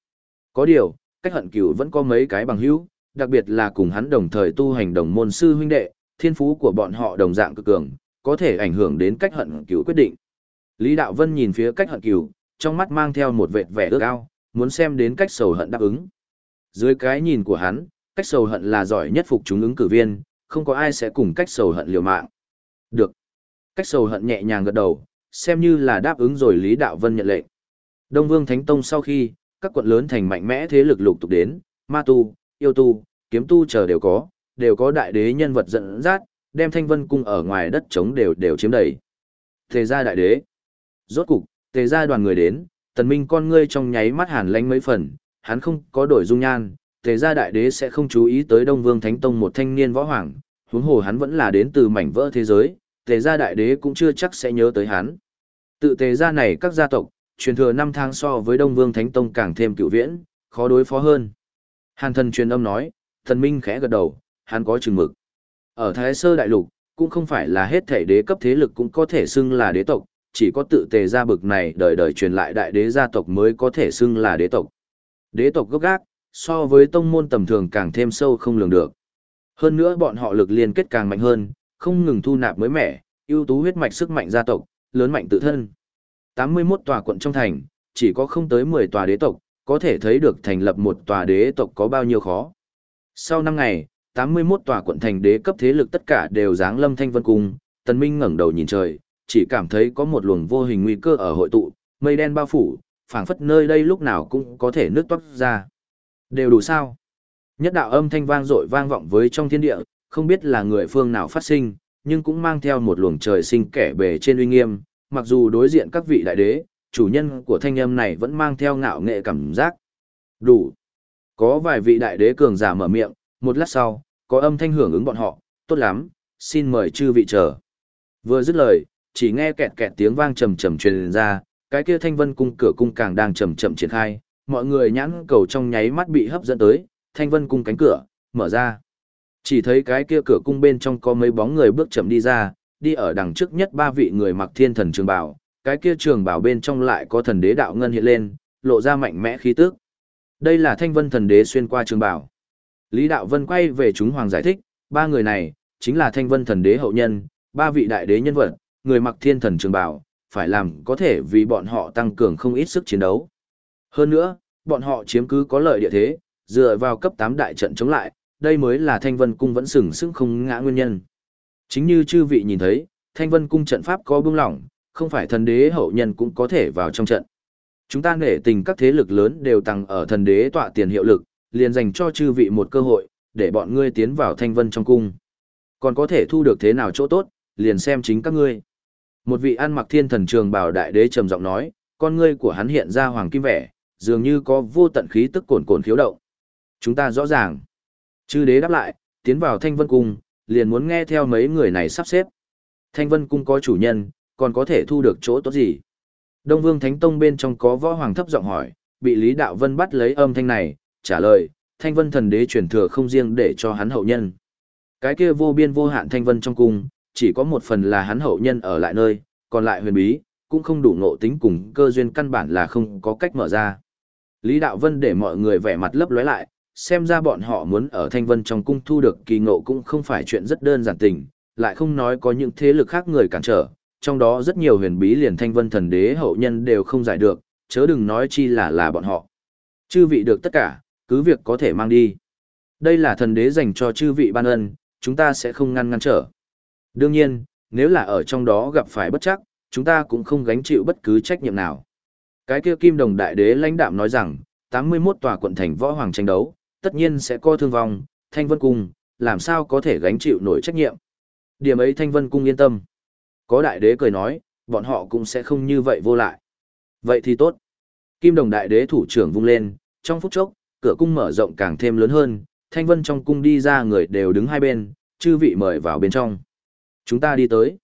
Có điều, cách hận cửu vẫn có mấy cái bằng hữu, đặc biệt là cùng hắn đồng thời tu hành đồng môn sư huynh đệ, thiên phú của bọn họ đồng dạng cực cường, có thể ảnh hưởng đến cách hận cửu quyết định. Lý Đạo Vân nhìn phía cách hận cửu, trong mắt mang theo một vệt vẻ ước ao, muốn xem đến cách sầu hận đáp ứng. Dưới cái nhìn của hắn, cách sầu hận là giỏi nhất phục chúng ứng cử viên, không có ai sẽ cùng cách sầu hận liều mạng. Được. Cách sầu hận nhẹ nhàng gật đầu, xem như là đáp ứng rồi Lý Đạo Vân nhận lệnh. Đông Vương Thánh Tông sau khi, các quận lớn thành mạnh mẽ thế lực lục tục đến, ma tu, yêu tu, kiếm tu chờ đều có, đều có đại đế nhân vật dẫn dắt, đem thanh vân cung ở ngoài đất trống đều đều chiếm đầy. Thế gia đại đế. Rốt cục, tề gia đoàn người đến, tần minh con ngươi trong nháy mắt hàn lánh mấy phần, hắn không có đổi dung nhan, tề gia đại đế sẽ không chú ý tới Đông Vương Thánh Tông một thanh niên võ hoàng, huống hồ hắn vẫn là đến từ mảnh vỡ thế giới, tề gia đại đế cũng chưa chắc sẽ nhớ tới hắn. Tự tề gia này các gia tộc, truyền thừa năm tháng so với Đông Vương Thánh Tông càng thêm cựu viễn, khó đối phó hơn. Hàn thần truyền âm nói, thần minh khẽ gật đầu, hắn có chừng mực. Ở Thái Sơ Đại Lục, cũng không phải là hết thể đế cấp thế lực cũng có thể xưng là đế tộc, chỉ có tự tề gia bực này đời đời truyền lại đại đế gia tộc mới có thể xưng là đế tộc. Đế tộc gốc gác, so với tông môn tầm thường càng thêm sâu không lường được. Hơn nữa bọn họ lực liên kết càng mạnh hơn, không ngừng thu nạp mới mẻ, ưu tú huyết mạch sức mạnh gia tộc, lớn mạnh tự thân. 81 tòa quận trong thành, chỉ có không tới 10 tòa đế tộc, có thể thấy được thành lập một tòa đế tộc có bao nhiêu khó. Sau 5 ngày, 81 tòa quận thành đế cấp thế lực tất cả đều dáng lâm thanh vân cung, tần minh ngẩng đầu nhìn trời, chỉ cảm thấy có một luồng vô hình nguy cơ ở hội tụ, mây đen bao phủ, phảng phất nơi đây lúc nào cũng có thể nước toát ra. Đều đủ sao? Nhất đạo âm thanh vang dội vang vọng với trong thiên địa, không biết là người phương nào phát sinh, nhưng cũng mang theo một luồng trời sinh kẻ bề trên uy nghiêm, mặc dù đối diện các vị đại đế, chủ nhân của thanh âm này vẫn mang theo ngạo nghệ cảm giác. Đủ. Có vài vị đại đế cường giả mở miệng, một lát sau, có âm thanh hưởng ứng bọn họ, tốt lắm, xin mời chư vị chờ. Vừa dứt lời, chỉ nghe kẹt kẹt tiếng vang trầm trầm truyền ra, cái kia thanh vân cung cửa cung càng đang chậm chậm triển khai, mọi người nhãn cầu trong nháy mắt bị hấp dẫn tới, thanh vân cung cánh cửa, mở ra. Chỉ thấy cái kia cửa cung bên trong có mấy bóng người bước chậm đi ra, đi ở đằng trước nhất ba vị người mặc thiên thần trường bảo, cái kia trường bảo bên trong lại có thần đế đạo ngân hiện lên, lộ ra mạnh mẽ khí tức. Đây là thanh vân thần đế xuyên qua trường bảo. Lý Đạo Vân quay về chúng hoàng giải thích, ba người này, chính là thanh vân thần đế hậu nhân, ba vị đại đế nhân vật, người mặc thiên thần trường bảo, phải làm có thể vì bọn họ tăng cường không ít sức chiến đấu. Hơn nữa, bọn họ chiếm cứ có lợi địa thế, dựa vào cấp 8 đại trận chống lại, đây mới là thanh vân cung vẫn sừng sững không ngã nguyên nhân. Chính như chư vị nhìn thấy, thanh vân cung trận pháp có bưng lỏng, không phải thần đế hậu nhân cũng có thể vào trong trận. Chúng ta nể tình các thế lực lớn đều tăng ở thần đế tọa tiền hiệu lực, liền dành cho chư vị một cơ hội, để bọn ngươi tiến vào thanh vân trong cung. Còn có thể thu được thế nào chỗ tốt, liền xem chính các ngươi. Một vị ăn mặc thiên thần trường bảo đại đế trầm giọng nói, con ngươi của hắn hiện ra hoàng kim vẻ, dường như có vô tận khí tức cồn cồn khiếu động. Chúng ta rõ ràng. Chư đế đáp lại, tiến vào thanh vân cung, liền muốn nghe theo mấy người này sắp xếp. Thanh vân cung có chủ nhân, còn có thể thu được chỗ tốt gì? Đông Vương Thánh Tông bên trong có võ hoàng thấp giọng hỏi, bị Lý Đạo Vân bắt lấy âm thanh này, trả lời, Thanh Vân thần đế truyền thừa không riêng để cho hắn hậu nhân. Cái kia vô biên vô hạn Thanh Vân trong cung, chỉ có một phần là hắn hậu nhân ở lại nơi, còn lại huyền bí, cũng không đủ ngộ tính cùng cơ duyên căn bản là không có cách mở ra. Lý Đạo Vân để mọi người vẻ mặt lấp lóe lại, xem ra bọn họ muốn ở Thanh Vân trong cung thu được kỳ ngộ cũng không phải chuyện rất đơn giản tình, lại không nói có những thế lực khác người cản trở, trong đó rất nhiều huyền bí liền Thanh Vân thần đế hậu nhân đều không giải được, chớ đừng nói chi là là bọn họ. Chư vị được tất cả, cứ việc có thể mang đi. Đây là thần đế dành cho chư vị ban ân, chúng ta sẽ không ngăn ngăn trở. Đương nhiên, nếu là ở trong đó gặp phải bất chắc, chúng ta cũng không gánh chịu bất cứ trách nhiệm nào. Cái kia kim đồng đại đế lãnh đạm nói rằng, 81 tòa quận thành võ hoàng tranh đấu, tất nhiên sẽ có thương vong, Thanh Vân Cung, làm sao có thể gánh chịu nổi trách nhiệm. Điểm ấy Thanh Vân Cung yên tâm. Có đại đế cười nói, bọn họ cũng sẽ không như vậy vô lại. Vậy thì tốt. Kim đồng đại đế thủ trưởng vung lên, trong phút chốc, cửa cung mở rộng càng thêm lớn hơn, Thanh Vân trong cung đi ra người đều đứng hai bên, chư vị mời vào bên trong. Chúng ta đi tới.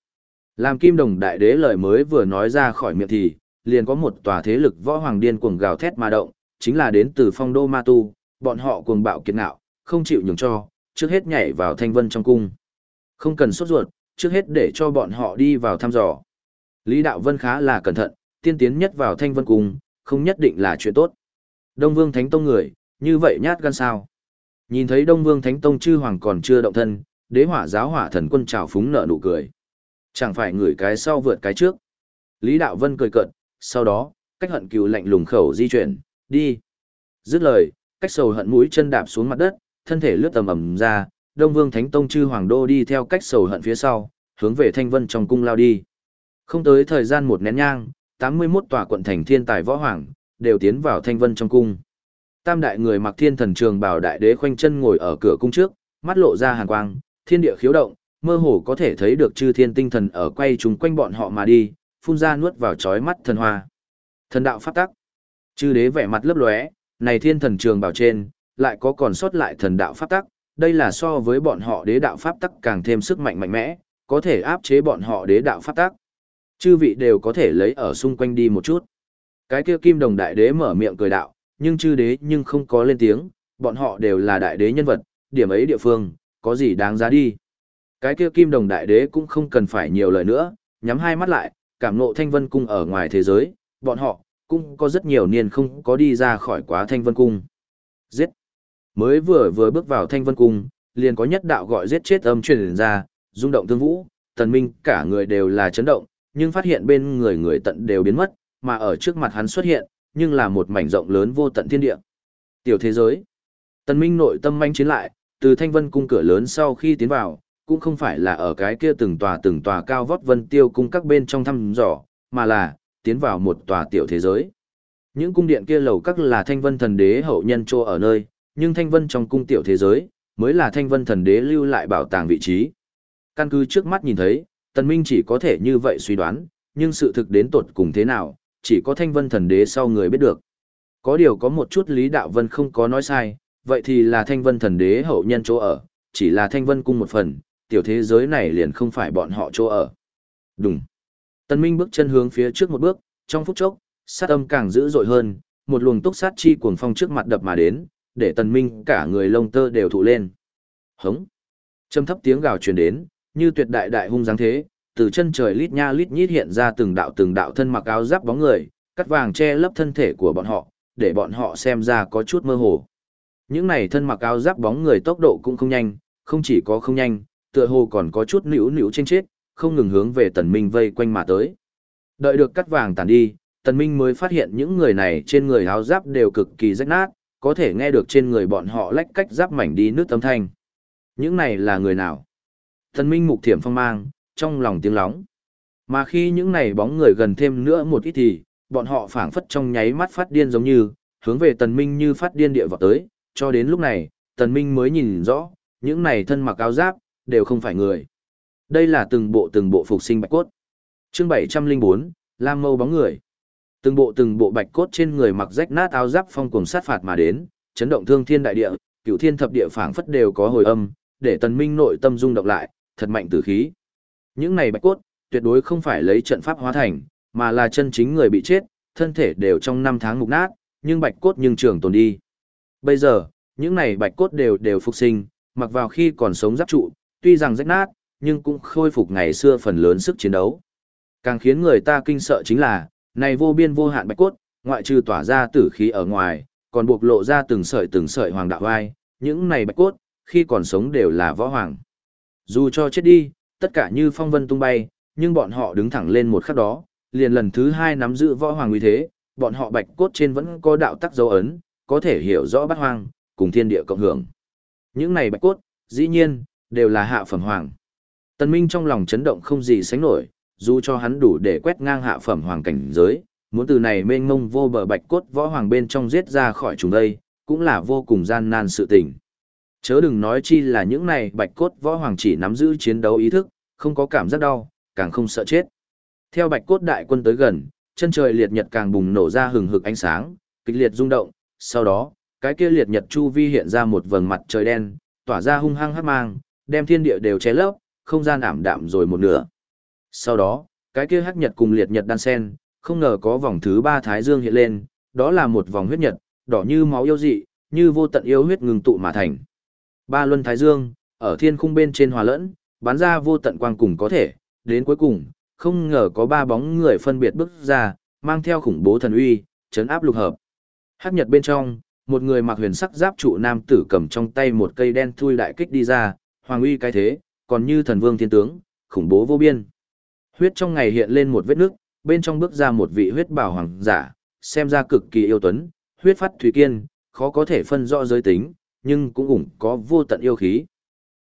Làm kim đồng đại đế lời mới vừa nói ra khỏi miệng thì, liền có một tòa thế lực võ hoàng điên cuồng gào thét mà động, chính là đến từ phong đô ma tu, bọn họ cuồng bạo kiệt ngạo, không chịu nhường cho, trước hết nhảy vào thanh vân trong cung. Không cần sốt ruột, trước hết để cho bọn họ đi vào thăm dò. Lý Đạo Vân khá là cẩn thận, tiên tiến nhất vào thanh vân cung, không nhất định là chuyện tốt. Đông Vương Thánh Tông người, như vậy nhát gan sao. Nhìn thấy Đông Vương Thánh Tông chư hoàng còn chưa động thân, đế hỏa giáo hỏa thần quân trào phúng nợ nụ cười. Chẳng phải ngửi cái sau vượt cái trước. Lý Đạo Vân cười cợt, sau đó, cách hận cừu lạnh lùng khẩu di chuyển, đi. Dứt lời, cách sầu hận mũi chân đạp xuống mặt đất, thân thể lướt tầm ầm ra, Đông Vương Thánh Tông chư hoàng đô đi theo cách sầu hận phía sau, hướng về Thanh Vân trong cung lao đi. Không tới thời gian một nén nhang, 81 tòa quận thành thiên tài võ hoàng đều tiến vào Thanh Vân trong cung. Tam đại người mặc thiên thần trường bảo đại đế khoanh chân ngồi ở cửa cung trước, mắt lộ ra hàn quang, thiên địa khiếu động, mơ hồ có thể thấy được chư thiên tinh thần ở quay chúng quanh bọn họ mà đi, phun ra nuốt vào chói mắt thần hoa. Thần đạo pháp tắc. Chư đế vẻ mặt lấp lóe, này thiên thần trường bảo trên, lại có còn sót lại thần đạo pháp tắc, đây là so với bọn họ đế đạo pháp tắc càng thêm sức mạnh mạnh mẽ, có thể áp chế bọn họ đế đạo pháp tắc. Chư vị đều có thể lấy ở xung quanh đi một chút. Cái kia kim đồng đại đế mở miệng cười đạo, nhưng chư đế nhưng không có lên tiếng, bọn họ đều là đại đế nhân vật, điểm ấy địa phương, có gì đáng giá đi. Cái kia kim đồng đại đế cũng không cần phải nhiều lời nữa, nhắm hai mắt lại, cảm ngộ thanh vân cung ở ngoài thế giới, bọn họ, cũng có rất nhiều niên không có đi ra khỏi quá thanh vân cung. Giết! Mới vừa vừa bước vào thanh vân cung, liền có nhất đạo gọi giết chết âm truyền ra, rung động thương vũ, tần minh cả người đều là chấn động, nhưng phát hiện bên người người tận đều biến mất, mà ở trước mặt hắn xuất hiện, nhưng là một mảnh rộng lớn vô tận thiên địa. Tiểu thế giới. Tần Minh nội tâm manh chiến lại, từ Thanh Vân cung cửa lớn sau khi tiến vào, cũng không phải là ở cái kia từng tòa từng tòa cao vót vân tiêu cung các bên trong thăm dò, mà là tiến vào một tòa tiểu thế giới. Những cung điện kia lầu các là Thanh Vân thần đế hậu nhân chỗ ở nơi, nhưng Thanh Vân trong cung tiểu thế giới mới là Thanh Vân thần đế lưu lại bảo tàng vị trí. Căn cứ trước mắt nhìn thấy, Tần Minh chỉ có thể như vậy suy đoán, nhưng sự thực đến tột cùng thế nào, chỉ có thanh vân thần đế sau người biết được. Có điều có một chút Lý Đạo Vân không có nói sai, vậy thì là thanh vân thần đế hậu nhân chỗ ở, chỉ là thanh vân cung một phần, tiểu thế giới này liền không phải bọn họ chỗ ở. Đúng. tân Minh bước chân hướng phía trước một bước, trong phút chốc, sát âm càng dữ dội hơn, một luồng túc sát chi cuồng phong trước mặt đập mà đến, để Tần Minh cả người lông tơ đều thụ lên. Hống. Trầm thấp tiếng gào truyền đến, như tuyệt đại đại hung dáng thế, từ chân trời lít nha lít nhít hiện ra từng đạo từng đạo thân mặc áo giáp bóng người, cắt vàng che lấp thân thể của bọn họ, để bọn họ xem ra có chút mơ hồ. Những này thân mặc áo giáp bóng người tốc độ cũng không nhanh, không chỉ có không nhanh, tựa hồ còn có chút nữu nữu trên chết, không ngừng hướng về tần minh vây quanh mà tới. Đợi được cắt vàng tàn đi, tần minh mới phát hiện những người này trên người áo giáp đều cực kỳ rách nát, có thể nghe được trên người bọn họ lách cách giáp mảnh đi nước âm thanh. Những này là người nào? Tần minh mục thiểm phong mang, trong lòng tiếng lóng. Mà khi những này bóng người gần thêm nữa một ít thì, bọn họ phảng phất trong nháy mắt phát điên giống như, hướng về tần minh như phát điên địa vọt tới, cho đến lúc này, tần minh mới nhìn rõ, những này thân mặc áo giáp, đều không phải người. Đây là từng bộ từng bộ phục sinh bạch cốt. Chương 704, Lam mâu bóng người. Từng bộ từng bộ bạch cốt trên người mặc rách nát áo giáp phong cuồng sát phạt mà đến, chấn động thương thiên đại địa, cửu thiên thập địa phảng phất đều có hồi âm, để tần minh nội tâm rung động lại, thật mạnh tử khí. Những này bạch cốt, tuyệt đối không phải lấy trận pháp hóa thành, mà là chân chính người bị chết, thân thể đều trong năm tháng mục nát, nhưng bạch cốt nhưng trường tồn đi. Bây giờ, những này bạch cốt đều đều phục sinh, mặc vào khi còn sống giáp trụ, tuy rằng rách nát, nhưng cũng khôi phục ngày xưa phần lớn sức chiến đấu. Càng khiến người ta kinh sợ chính là, này vô biên vô hạn bạch cốt, ngoại trừ tỏa ra tử khí ở ngoài, còn buộc lộ ra từng sợi từng sợi hoàng đạo vai, những này bạch cốt, khi còn sống đều là võ hoàng. Dù cho chết đi, tất cả như phong vân tung bay, nhưng bọn họ đứng thẳng lên một khắc đó, liền lần thứ hai nắm giữ võ hoàng uy thế, bọn họ bạch cốt trên vẫn có đạo tắc dấu ấn, có thể hiểu rõ bát hoang, cùng thiên địa cộng hưởng. Những này bạch cốt, dĩ nhiên, đều là hạ phẩm hoàng. Tần Minh trong lòng chấn động không gì sánh nổi, dù cho hắn đủ để quét ngang hạ phẩm hoàng cảnh giới, muốn từ này mênh mông vô bờ bạch cốt võ hoàng bên trong giết ra khỏi chúng đây, cũng là vô cùng gian nan sự tình. Chớ đừng nói chi là những này bạch cốt võ hoàng chỉ nắm giữ chiến đấu ý thức, không có cảm giác đau, càng không sợ chết. Theo bạch cốt đại quân tới gần, chân trời liệt nhật càng bùng nổ ra hừng hực ánh sáng, kịch liệt rung động, sau đó, cái kia liệt nhật chu vi hiện ra một vầng mặt trời đen, tỏa ra hung hăng hắc mang, đem thiên địa đều che lấp, không gian ảm đạm rồi một nửa. Sau đó, cái kia hắc nhật cùng liệt nhật đan sen, không ngờ có vòng thứ ba thái dương hiện lên, đó là một vòng huyết nhật, đỏ như máu yêu dị, như vô tận yêu huyết ngừng tụ mà thành. Ba luân thái dương, ở thiên khung bên trên hòa lẫn, bắn ra vô tận quang cùng có thể, đến cuối cùng, không ngờ có ba bóng người phân biệt bước ra, mang theo khủng bố thần uy, chấn áp lục hợp. Hắc nhật bên trong, một người mặc huyền sắc giáp trụ nam tử cầm trong tay một cây đen thui đại kích đi ra, hoàng uy cái thế, còn như thần vương thiên tướng, khủng bố vô biên. Huyết trong ngày hiện lên một vết nước, bên trong bước ra một vị huyết bảo hoàng giả, xem ra cực kỳ yêu tuấn, huyết phát thủy kiên, khó có thể phân rõ giới tính, nhưng cũng ủng có vô tận yêu khí.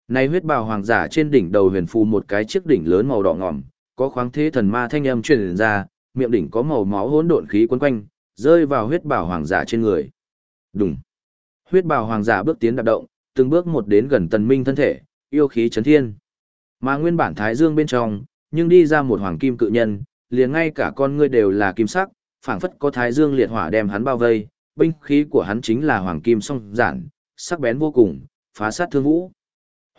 Này huyết bào hoàng giả trên đỉnh đầu huyền phù một cái chiếc đỉnh lớn màu đỏ ngòm, có khoáng thế thần ma thanh âm truyền ra, miệng đỉnh có màu máu hỗn độn khí quấn quanh, rơi vào huyết bào hoàng giả trên người. Đùng. Huyết bào hoàng giả bước tiến đạp động, từng bước một đến gần tần minh thân thể, yêu khí chấn thiên. Mà nguyên bản thái dương bên trong, nhưng đi ra một hoàng kim cự nhân, liền ngay cả con ngươi đều là kim sắc, phảng phất có thái dương liệt hỏa đem hắn bao vây, binh khí của hắn chính là hoàng kim song giản, sắc bén vô cùng, phá sát thương vũ.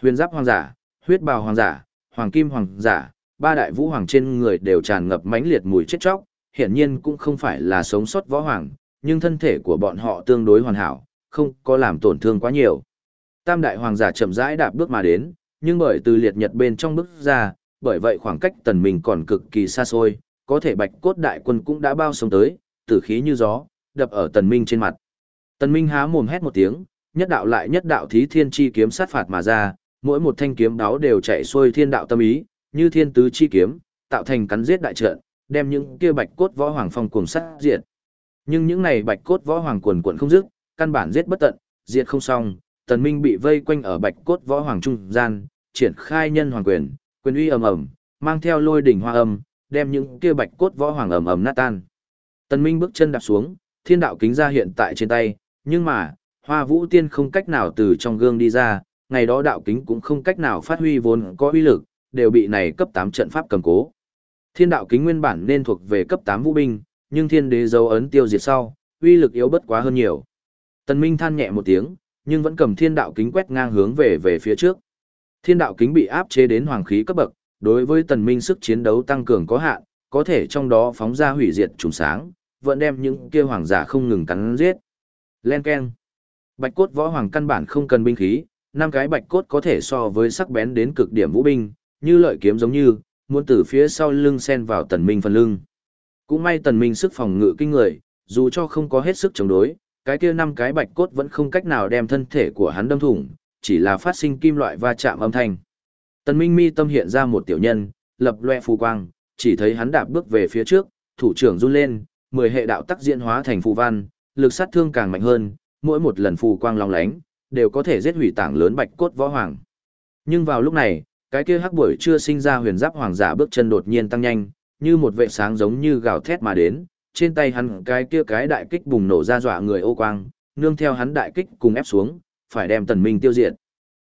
Huyền giáp hoàng giả, huyết bào hoàng giả, hoàng kim hoàng giả, ba đại vũ hoàng trên người đều tràn ngập mãnh liệt mùi chết chóc, hiển nhiên cũng không phải là sống sót võ hoàng, nhưng thân thể của bọn họ tương đối hoàn hảo, không có làm tổn thương quá nhiều. Tam đại hoàng giả chậm rãi đạp bước mà đến, nhưng bởi từ liệt nhật bên trong bước ra, bởi vậy khoảng cách tần mình còn cực kỳ xa xôi, có thể bạch cốt đại quân cũng đã bao sống tới, tử khí như gió, đập ở tần minh trên mặt. Tần minh há mồm hét một tiếng, nhất đạo lại nhất đạo thí thiên chi kiếm sát phạt mà ra, mỗi một thanh kiếm đáo đều chạy xuôi thiên đạo tâm ý, như thiên tứ chi kiếm, tạo thành cắn giết đại trận, đem những kia bạch cốt võ hoàng phong cuồng sát diệt. Nhưng những này bạch cốt võ hoàng quần quần không dứt, căn bản giết bất tận, diệt không xong, tần minh bị vây quanh ở bạch cốt võ hoàng trung gian, triển khai nhân hoàng quyền, quyền uy ầm ầm, mang theo lôi đỉnh hoa âm, đem những kia bạch cốt võ hoàng ầm ầm nát tan. Tần minh bước chân đạp xuống, thiên đạo kính ra hiện tại trên tay, nhưng mà, hoa vũ tiên không cách nào từ trong gương đi ra, ngày đó đạo kính cũng không cách nào phát huy vốn có uy lực, đều bị này cấp 8 trận pháp cầm cố. Thiên đạo kính nguyên bản nên thuộc về cấp 8 vũ binh, nhưng thiên đế dấu ấn tiêu diệt sau, uy lực yếu bất quá hơn nhiều. Tần Minh than nhẹ một tiếng, nhưng vẫn cầm thiên đạo kính quét ngang hướng về về phía trước. Thiên đạo kính bị áp chế đến hoàng khí cấp bậc, đối với Tần Minh sức chiến đấu tăng cường có hạn, có thể trong đó phóng ra hủy diệt trùng sáng, vẫn đem những kia hoàng giả không ngừng cắn giết. Len keng. Bạch cốt võ hoàng căn bản không cần binh khí, năm cái bạch cốt có thể so với sắc bén đến cực điểm vũ binh, như lợi kiếm giống như, muốn từ phía sau lưng xen vào tần minh phần lưng. Cũng may tần minh sức phòng ngự kinh người, dù cho không có hết sức chống đối, cái kia năm cái bạch cốt vẫn không cách nào đem thân thể của hắn đâm thủng, chỉ là phát sinh kim loại va chạm âm thanh. Tần minh mi tâm hiện ra một tiểu nhân, lập loe phù quang, chỉ thấy hắn đạp bước về phía trước, thủ trưởng run lên, mười hệ đạo tắc diễn hóa thành phù văn, lực sát thương càng mạnh hơn, mỗi một lần phù quang long lánh, đều có thể giết hủy tảng lớn bạch cốt võ hoàng. Nhưng vào lúc này, cái kia hắc buổi chưa sinh ra huyền giáp hoàng giả bước chân đột nhiên tăng nhanh, như một vệ sáng giống như gào thét mà đến, trên tay hắn cái kia cái đại kích bùng nổ ra dọa người ô quang, nương theo hắn đại kích cùng ép xuống, phải đem Tần Minh tiêu diệt.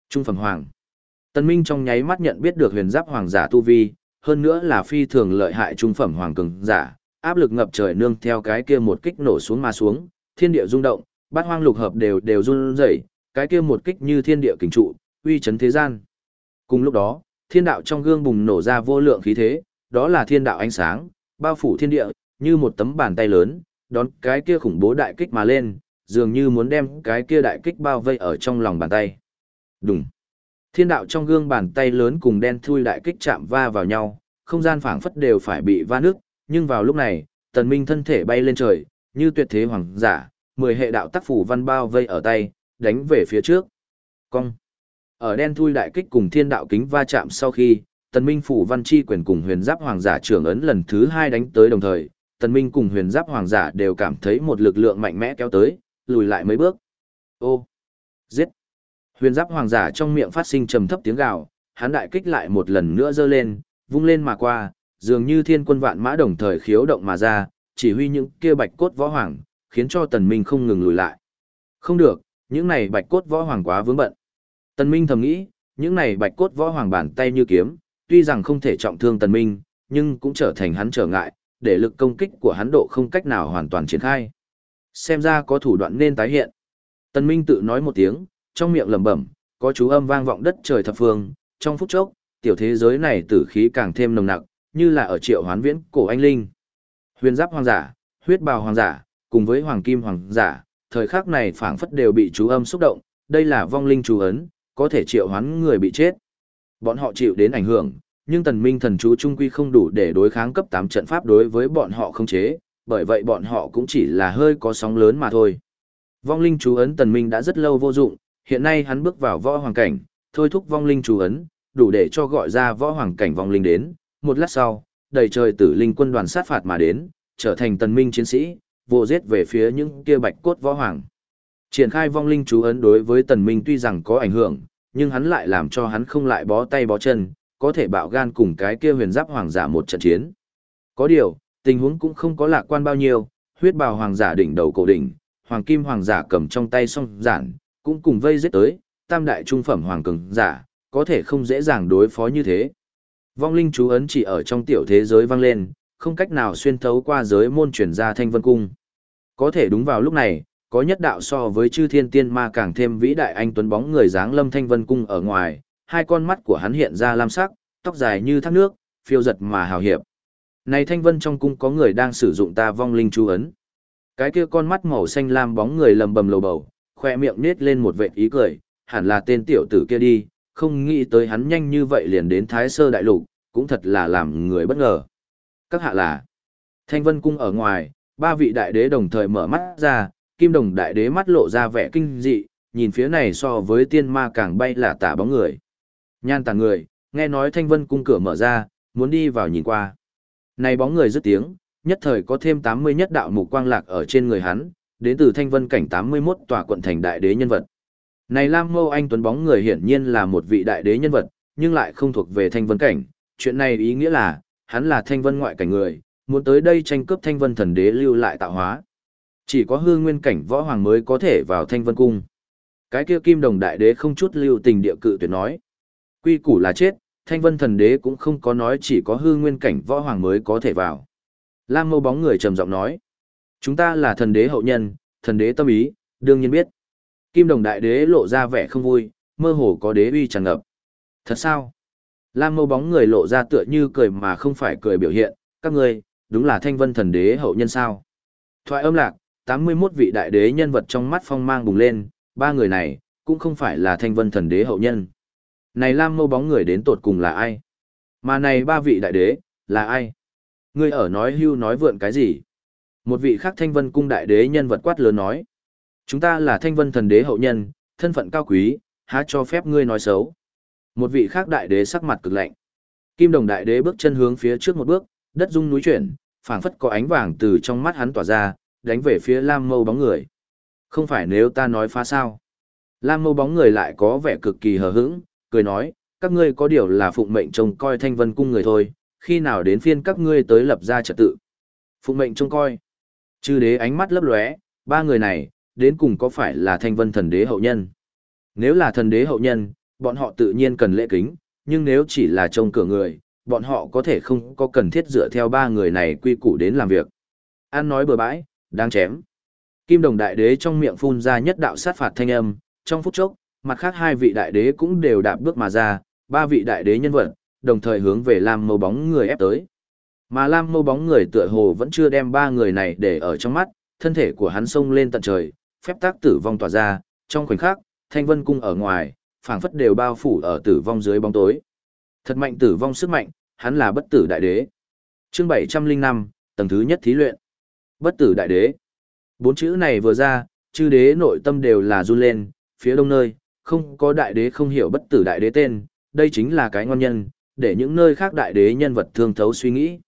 Trung phẩm hoàng. Tần Minh trong nháy mắt nhận biết được huyền giáp hoàng giả tu vi, hơn nữa là phi thường lợi hại trung phẩm hoàng cường giả, áp lực ngập trời nương theo cái kia một kích nổ xuống mà xuống, thiên địa rung động, bát hoang lục hợp đều đều run rẩy, cái kia một kích như thiên địa kình trụ, uy chấn thế gian. Cùng lúc đó, thiên đạo trong gương bùng nổ ra vô lượng khí thế, đó là thiên đạo ánh sáng, bao phủ thiên địa, như một tấm bàn tay lớn, đón cái kia khủng bố đại kích mà lên, dường như muốn đem cái kia đại kích bao vây ở trong lòng bàn tay. Đùng. Thiên đạo trong gương bàn tay lớn cùng đen thui đại kích chạm va vào nhau, không gian phảng phất đều phải bị va nước, nhưng vào lúc này, tần minh thân thể bay lên trời, như tuyệt thế hoàng giả, mười hệ đạo tác phủ văn bao vây ở tay, đánh về phía trước. Cong. Ở đen thui đại kích cùng thiên đạo kính va chạm sau khi, tần minh phủ văn chi quyền cùng huyền giáp hoàng giả trưởng ấn lần thứ hai đánh tới đồng thời, tần minh cùng huyền giáp hoàng giả đều cảm thấy một lực lượng mạnh mẽ kéo tới, lùi lại mấy bước. Ô. Giết. Huyền giáp hoàng giả trong miệng phát sinh trầm thấp tiếng gào, hắn đại kích lại một lần nữa giơ lên, vung lên mà qua, dường như thiên quân vạn mã đồng thời khiếu động mà ra, chỉ huy những kia bạch cốt võ hoàng, khiến cho tần minh không ngừng lùi lại. Không được, những này bạch cốt võ hoàng quá vướng bận. Tần minh thầm nghĩ, những này bạch cốt võ hoàng bàn tay như kiếm, tuy rằng không thể trọng thương tần minh, nhưng cũng trở thành hắn trở ngại, để lực công kích của hắn độ không cách nào hoàn toàn triển khai. Xem ra có thủ đoạn nên tái hiện. Tần minh tự nói một tiếng, trong miệng lẩm bẩm, có chú âm vang vọng đất trời thập phương, trong phút chốc, tiểu thế giới này tử khí càng thêm nồng nặc, như là ở triệu hoán viễn cổ anh linh. Huyền giáp hoàng giả, huyết bào hoàng giả, cùng với hoàng kim hoàng giả, thời khắc này phảng phất đều bị chú âm xúc động, đây là vong linh chú ấn, có thể triệu hoán người bị chết. Bọn họ chịu đến ảnh hưởng, nhưng tần minh thần chú trung quy không đủ để đối kháng cấp 8 trận pháp đối với bọn họ không chế, bởi vậy bọn họ cũng chỉ là hơi có sóng lớn mà thôi. Vong linh chú ấn tần minh đã rất lâu vô dụng, hiện nay hắn bước vào võ hoàng cảnh, thôi thúc vong linh chú ấn, đủ để cho gọi ra võ hoàng cảnh vong linh đến. Một lát sau, đầy trời tử linh quân đoàn sát phạt mà đến, trở thành tần minh chiến sĩ, vô giết về phía những kia bạch cốt võ hoàng. Triển khai vong linh chú ấn đối với tần minh tuy rằng có ảnh hưởng, nhưng hắn lại làm cho hắn không lại bó tay bó chân, có thể bạo gan cùng cái kia huyền giáp hoàng giả một trận chiến. Có điều, tình huống cũng không có lạc quan bao nhiêu, huyết bào hoàng giả đỉnh đầu cổ đỉnh, hoàng kim hoàng giả cầm trong tay song giản, cũng cùng vây giết tới, tam đại trung phẩm hoàng cường giả, có thể không dễ dàng đối phó như thế. Vong linh chú ấn chỉ ở trong tiểu thế giới vang lên, không cách nào xuyên thấu qua giới môn chuyển ra thanh vân cung. Có thể đúng vào lúc này, có nhất đạo so với chư thiên tiên ma càng thêm vĩ đại anh tuấn bóng người dáng lâm thanh vân cung ở ngoài, hai con mắt của hắn hiện ra lam sắc, tóc dài như thác nước, phiêu giật mà hào hiệp. Này thanh vân trong cung có người đang sử dụng ta vong linh chú ấn. Cái kia con mắt màu xanh lam bóng người lầm bầm lầu bầu, khoe miệng nết lên một vệt ý cười, hẳn là tên tiểu tử kia đi, không nghĩ tới hắn nhanh như vậy liền đến Thái Sơ Đại Lục, cũng thật là làm người bất ngờ. Các hạ là Thanh Vân Cung ở ngoài, ba vị đại đế đồng thời mở mắt ra, kim đồng đại đế mắt lộ ra vẻ kinh dị, nhìn phía này so với tiên ma càng bay là tả bóng người. Nhan tàng người, nghe nói Thanh Vân Cung cửa mở ra, muốn đi vào nhìn qua. Này bóng người dứt tiếng, nhất thời có thêm 80 nhất đạo mục quang lạc ở trên người hắn, đến từ thanh vân cảnh 81 tòa quận thành đại đế nhân vật. Này Lam Mâu Anh Tuấn bóng người hiển nhiên là một vị đại đế nhân vật, nhưng lại không thuộc về thanh vân cảnh, chuyện này ý nghĩa là, hắn là thanh vân ngoại cảnh người, muốn tới đây tranh cướp thanh vân thần đế lưu lại tạo hóa. Chỉ có hư nguyên cảnh võ hoàng mới có thể vào thanh vân cung. Cái kia kim đồng đại đế không chút lưu tình địa cự tuyệt nói. Quy củ là chết, thanh vân thần đế cũng không có nói chỉ có hư nguyên cảnh võ hoàng mới có thể vào. Lam mâu bóng người trầm giọng nói. Chúng ta là thần đế hậu nhân, thần đế tâm ý, đương nhiên biết. Kim đồng đại đế lộ ra vẻ không vui, mơ hồ có đế uy tràn ngập. Thật sao? Lam mâu bóng người lộ ra tựa như cười mà không phải cười biểu hiện, các ngươi, đúng là thanh vân thần đế hậu nhân sao. Thoại âm lạc, 81 vị đại đế nhân vật trong mắt phong mang bùng lên, ba người này, cũng không phải là thanh vân thần đế hậu nhân. Này Lam mâu bóng người đến tột cùng là ai? Mà này ba vị đại đế, là ai? Ngươi ở nói hưu nói vượn cái gì? Một vị khác thanh vân cung đại đế nhân vật quát lớn nói. Chúng ta là thanh vân thần đế hậu nhân, thân phận cao quý, há cho phép ngươi nói xấu. Một vị khác đại đế sắc mặt cực lạnh. Kim đồng đại đế bước chân hướng phía trước một bước, đất rung núi chuyển, phảng phất có ánh vàng từ trong mắt hắn tỏa ra, đánh về phía Lam Mâu bóng người. Không phải nếu ta nói phá sao. Lam Mâu bóng người lại có vẻ cực kỳ hờ hững, cười nói, các ngươi có điều là phụng mệnh trông coi thanh vân cung người thôi, khi nào đến phiên các ngươi tới lập ra trật tự. Phụng mệnh trông coi. Chư đế ánh mắt lấp lóe, ba người này, đến cùng có phải là thanh vân thần đế hậu nhân? Nếu là thần đế hậu nhân, bọn họ tự nhiên cần lễ kính, nhưng nếu chỉ là trông cửa người, bọn họ có thể không có cần thiết dựa theo ba người này quy củ đến làm việc. An nói bừa bãi, đang chém. Kim đồng đại đế trong miệng phun ra nhất đạo sát phạt thanh âm, trong phút chốc, mặt khác hai vị đại đế cũng đều đạp bước mà ra, ba vị đại đế nhân vật, đồng thời hướng về Lam mâu bóng người ép tới. Mà Lam mâu bóng người tựa hồ vẫn chưa đem ba người này để ở trong mắt, thân thể của hắn xông lên tận trời, phép tác tử vong tỏa ra, trong khoảnh khắc, thanh vân cung ở ngoài, phảng phất đều bao phủ ở tử vong dưới bóng tối. Thật mạnh tử vong sức mạnh, hắn là bất tử đại đế. Chương 705, tầng thứ nhất thí luyện. Bất tử đại đế. Bốn chữ này vừa ra, chư đế nội tâm đều là run lên, phía đông nơi, không có đại đế không hiểu bất tử đại đế tên, đây chính là cái ngon nhân, để những nơi khác đại đế nhân vật thương thấu suy nghĩ.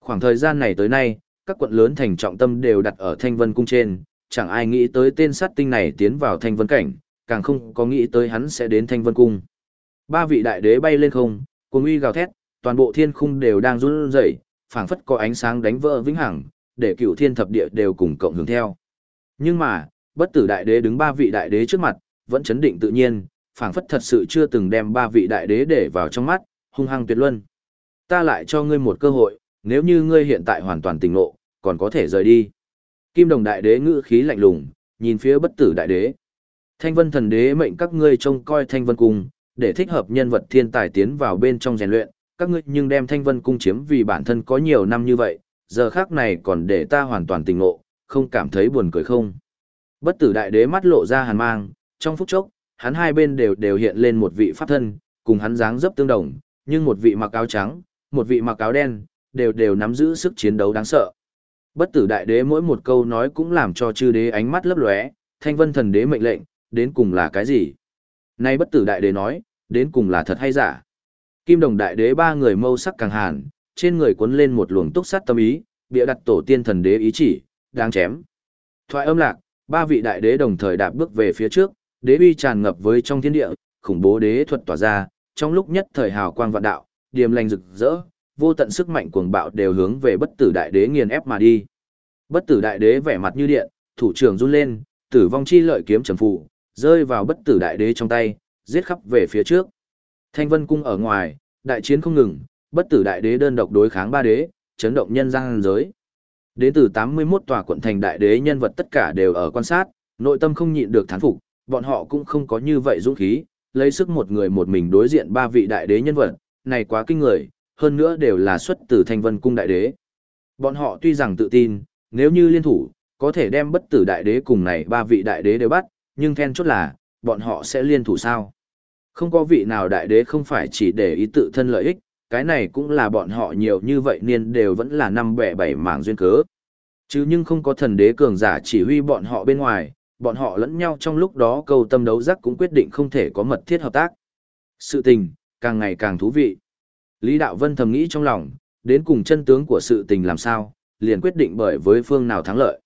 Khoảng thời gian này tới nay, các quận lớn thành trọng tâm đều đặt ở Thanh Vân Cung trên, chẳng ai nghĩ tới tên sát tinh này tiến vào Thanh Vân Cảnh, càng không có nghĩ tới hắn sẽ đến Thanh Vân Cung. Ba vị đại đế bay lên không, cùng uy gào thét, toàn bộ thiên khung đều đang run rẩy, phảng phất có ánh sáng đánh vỡ vĩnh hằng, để cựu thiên thập địa đều cùng cộng hưởng theo. Nhưng mà, bất tử đại đế đứng ba vị đại đế trước mặt, vẫn chấn định tự nhiên, phảng phất thật sự chưa từng đem ba vị đại đế để vào trong mắt, hung hăng tuyệt luân. Ta lại cho ngươi một cơ hội, nếu như ngươi hiện tại hoàn toàn tỉnh ngộ, còn có thể rời đi. Kim đồng đại đế ngữ khí lạnh lùng, nhìn phía bất tử đại đế. Thanh vân thần đế mệnh các ngươi trông coi thanh vân cung, để thích hợp nhân vật thiên tài tiến vào bên trong rèn luyện, các ngươi nhưng đem thanh vân cung chiếm vì bản thân có nhiều năm như vậy, giờ khác này còn để ta hoàn toàn tình ngộ, không cảm thấy buồn cười không. Bất tử đại đế mắt lộ ra hàn mang, trong phút chốc, hắn hai bên đều đều hiện lên một vị pháp thân, cùng hắn dáng dấp tương đồng, nhưng một vị mặc áo trắng, một vị mặc áo đen, đều đều nắm giữ sức chiến đấu đáng sợ. Bất tử đại đế mỗi một câu nói cũng làm cho chư đế ánh mắt lấp lóe, thanh vân thần đế mệnh lệnh, đến cùng là cái gì? Nay bất tử đại đế nói, đến cùng là thật hay giả? Kim đồng đại đế ba người mâu sắc càng hàn, trên người cuốn lên một luồng túc sát tâm ý, bịa đặt tổ tiên thần đế ý chỉ, đang chém. Thoại âm lạc, ba vị đại đế đồng thời đạp bước về phía trước, đế uy tràn ngập với trong thiên địa, khủng bố đế thuật tỏa ra, trong lúc nhất thời hào quang vạn đạo, điềm lành rực rỡ, vô tận sức mạnh cuồng bạo đều hướng về bất tử đại đế nghiền ép mà đi. Bất tử đại đế vẻ mặt như điện, thủ trưởng run lên, tử vong chi lợi kiếm trầm phụ, rơi vào bất tử đại đế trong tay, giết khắp về phía trước. Thanh vân cung ở ngoài, đại chiến không ngừng, bất tử đại đế đơn độc đối kháng ba đế, chấn động nhân gian giới. Đến từ 81 tòa quận thành đại đế nhân vật tất cả đều ở quan sát, nội tâm không nhịn được thán phục, bọn họ cũng không có như vậy dũng khí, lấy sức một người một mình đối diện ba vị đại đế nhân vật, này quá kinh người, hơn nữa đều là xuất từ thanh vân cung đại đế. Bọn họ tuy rằng tự tin, nếu như liên thủ, có thể đem bất tử đại đế cùng này ba vị đại đế đều bắt, nhưng then chốt là, bọn họ sẽ liên thủ sao? Không có vị nào đại đế không phải chỉ để ý tự thân lợi ích, cái này cũng là bọn họ nhiều như vậy nên đều vẫn là năm bẻ bảy mảng duyên cớ. Chứ nhưng không có thần đế cường giả chỉ huy bọn họ bên ngoài, bọn họ lẫn nhau trong lúc đó câu tâm đấu giác cũng quyết định không thể có mật thiết hợp tác. Sự tình, càng ngày càng thú vị. Lý Đạo Vân thầm nghĩ trong lòng, đến cùng chân tướng của sự tình làm sao, liền quyết định bởi với phương nào thắng lợi.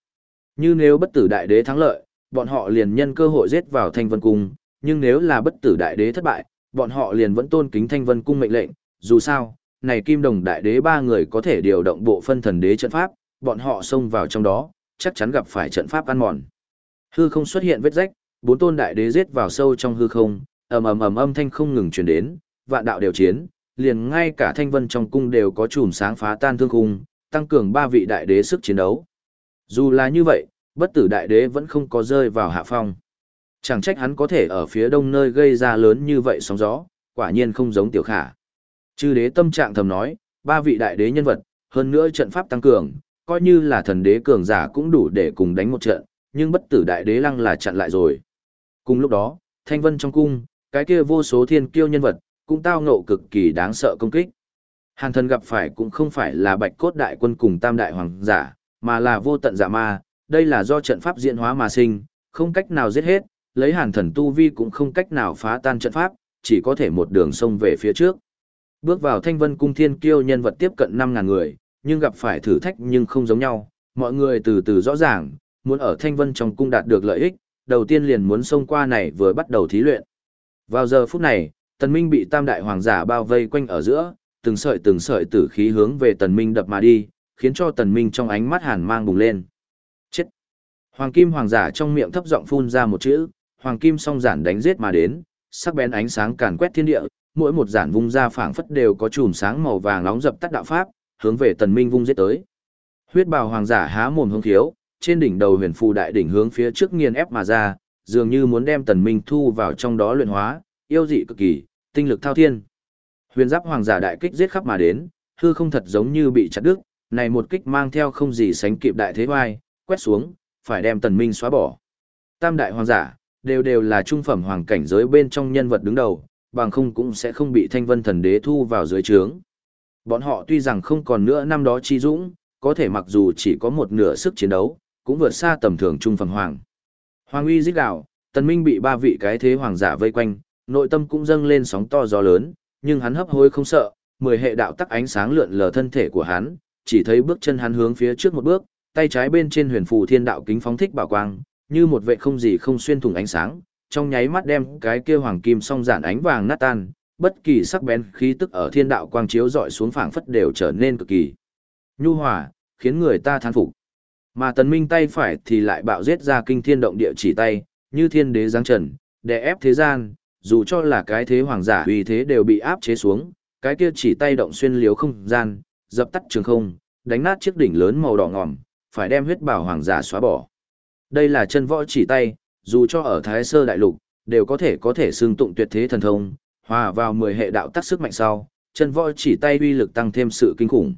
Như nếu bất tử đại đế thắng lợi, bọn họ liền nhân cơ hội giết vào thanh vân cung, nhưng nếu là bất tử đại đế thất bại, bọn họ liền vẫn tôn kính thanh vân cung mệnh lệnh, dù sao, này kim đồng đại đế ba người có thể điều động bộ phân thần đế trận pháp, bọn họ xông vào trong đó, chắc chắn gặp phải trận pháp ăn mòn. Hư không xuất hiện vết rách, bốn tôn đại đế giết vào sâu trong hư không, ầm ầm ầm âm thanh không ngừng truyền đến, vạn đạo đều chiến, liền ngay cả thanh vân trong cung đều có chùm sáng phá tan thương khung, tăng cường ba vị đại đế sức chiến đấu. Dù là như vậy, bất tử đại đế vẫn không có rơi vào hạ phong. Chẳng trách hắn có thể ở phía đông nơi gây ra lớn như vậy sóng gió, quả nhiên không giống tiểu khả. Chư đế tâm trạng thầm nói, ba vị đại đế nhân vật, hơn nữa trận pháp tăng cường, coi như là thần đế cường giả cũng đủ để cùng đánh một trận, nhưng bất tử đại đế lăng là chặn lại rồi. Cùng lúc đó, thanh vân trong cung, cái kia vô số thiên kiêu nhân vật, cũng tao ngộ cực kỳ đáng sợ công kích. Hàn thần gặp phải cũng không phải là bạch cốt đại quân cùng tam đại hoàng giả, mà là vô tận giả ma, đây là do trận pháp diễn hóa mà sinh, không cách nào giết hết, lấy hàn thần tu vi cũng không cách nào phá tan trận pháp, chỉ có thể một đường sông về phía trước. Bước vào thanh vân cung thiên kiêu nhân vật tiếp cận 5.000 người, nhưng gặp phải thử thách nhưng không giống nhau, mọi người từ từ rõ ràng, muốn ở thanh vân trong cung đạt được lợi ích, đầu tiên liền muốn xông qua này vừa bắt đầu thí luyện. Vào giờ phút này, tần minh bị tam đại hoàng giả bao vây quanh ở giữa, từng sợi từng sợi tử khí hướng về tần minh đập mà đi, khiến cho tần minh trong ánh mắt hàn mang bùng lên. Chết! Hoàng kim hoàng giả trong miệng thấp giọng phun ra một chữ, hoàng kim song giản đánh giết mà đến, sắc bén ánh sáng càn quét thiên địa, mỗi một giản vung ra phảng phất đều có chùm sáng màu vàng nóng dập tắt đạo pháp, hướng về tần minh vung giết tới. Huyết bào hoàng giả há mồm hung thiếu, trên đỉnh đầu huyền phù đại đỉnh hướng phía trước nghiền ép mà ra, dường như muốn đem tần minh thu vào trong đó luyện hóa, yêu dị cực kỳ, tinh lực thao thiên. Huyền giáp hoàng giả đại kích giết khắp mà đến, hư không thật giống như bị chặt đứt, này một kích mang theo không gì sánh kịp đại thế vai, quét xuống, phải đem tần minh xóa bỏ. Tam đại hoàng giả, đều đều là trung phẩm hoàng cảnh giới bên trong nhân vật đứng đầu, bằng không cũng sẽ không bị thanh vân thần đế thu vào dưới trướng. Bọn họ tuy rằng không còn nữa năm đó chi dũng, có thể mặc dù chỉ có một nửa sức chiến đấu, cũng vượt xa tầm thường trung phần hoàng. Hoàng uy giết đạo, tần minh bị ba vị cái thế hoàng giả vây quanh, nội tâm cũng dâng lên sóng to gió lớn, nhưng hắn hấp hối không sợ, mười hệ đạo tắc ánh sáng lượn lờ thân thể của hắn, chỉ thấy bước chân hắn hướng phía trước một bước, tay trái bên trên huyền phù thiên đạo kính phóng thích bảo quang, như một vệ không gì không xuyên thủng ánh sáng, trong nháy mắt đem cái kia hoàng kim song giản ánh vàng nát tan, bất kỳ sắc bén khí tức ở thiên đạo quang chiếu dọi xuống phảng phất đều trở nên cực kỳ nhu hòa, khiến người ta thán phục. Mà tần minh tay phải thì lại bạo giết ra kinh thiên động địa chỉ tay, như thiên đế giáng trần, đè ép thế gian, dù cho là cái thế hoàng giả uy thế đều bị áp chế xuống, cái kia chỉ tay động xuyên liếu không gian, dập tắt trường không, đánh nát chiếc đỉnh lớn màu đỏ ngòm, phải đem huyết bảo hoàng giả xóa bỏ. Đây là chân võ chỉ tay, dù cho ở Thái Sơ Đại Lục, đều có thể có thể xương tụng tuyệt thế thần thông, hòa vào 10 hệ đạo tác sức mạnh sau, chân võ chỉ tay uy lực tăng thêm sự kinh khủng.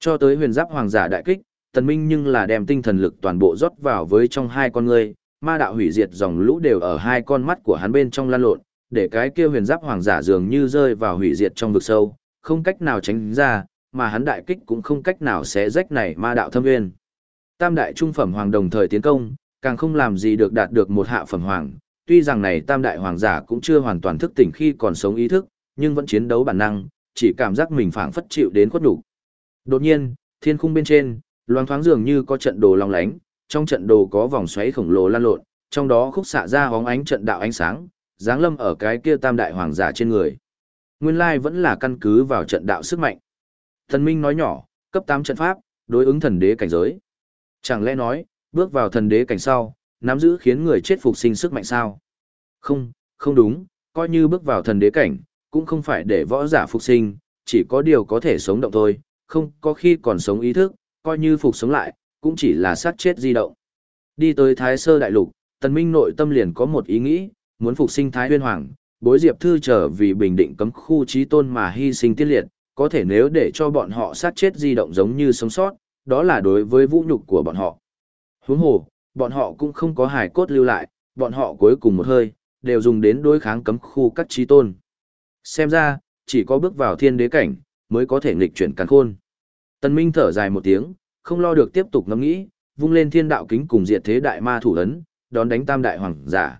Cho tới huyền giáp hoàng giả đại kích, tần minh nhưng là đem tinh thần lực toàn bộ rót vào với trong hai con người, ma đạo hủy diệt dòng lũ đều ở hai con mắt của hắn bên trong lan lộn, để cái kia huyền giáp hoàng giả dường như rơi vào hủy diệt trong vực sâu, không cách nào tránh ra, mà hắn đại kích cũng không cách nào xé rách này ma đạo thâm nguyên. Tam đại trung phẩm hoàng đồng thời tiến công, càng không làm gì được đạt được một hạ phẩm hoàng, tuy rằng này tam đại hoàng giả cũng chưa hoàn toàn thức tỉnh khi còn sống ý thức, nhưng vẫn chiến đấu bản năng, chỉ cảm giác mình phảng phất chịu đến khuất đủ. Đột nhiên, thiên khung bên trên, loáng thoáng dường như có trận đồ long lánh, trong trận đồ có vòng xoáy khổng lồ lan lộn, trong đó khúc xạ ra hóng ánh trận đạo ánh sáng, giáng lâm ở cái kia tam đại hoàng giả trên người. Nguyên lai vẫn là căn cứ vào trận đạo sức mạnh. Thần Minh nói nhỏ, cấp 8 trận pháp, đối ứng thần đế cảnh giới. Chẳng lẽ nói, bước vào thần đế cảnh sau, nắm giữ khiến người chết phục sinh sức mạnh sao? Không, không đúng, coi như bước vào thần đế cảnh, cũng không phải để võ giả phục sinh, chỉ có điều có thể sống động thôi, không có khi còn sống ý thức, coi như phục sống lại, cũng chỉ là sát chết di động. Đi tới Thái Sơ Đại Lục, Tần Minh nội tâm liền có một ý nghĩ, muốn phục sinh Thái Huyên Hoàng, bối diệp thư trở vì bình định cấm khu trí tôn mà hy sinh tiết liệt, có thể nếu để cho bọn họ sát chết di động giống như sống sót, đó là đối với vũ nhục của bọn họ. Huống hồ, bọn họ cũng không có hài cốt lưu lại, bọn họ cuối cùng một hơi, đều dùng đến đối kháng cấm khu các trí tôn. Xem ra, chỉ có bước vào thiên đế cảnh, mới có thể nghịch chuyển càn khôn. Tần Minh thở dài một tiếng, không lo được tiếp tục ngẫm nghĩ, vung lên thiên đạo kính cùng diệt thế đại ma thủ ấn, đón đánh tam đại hoàng giả.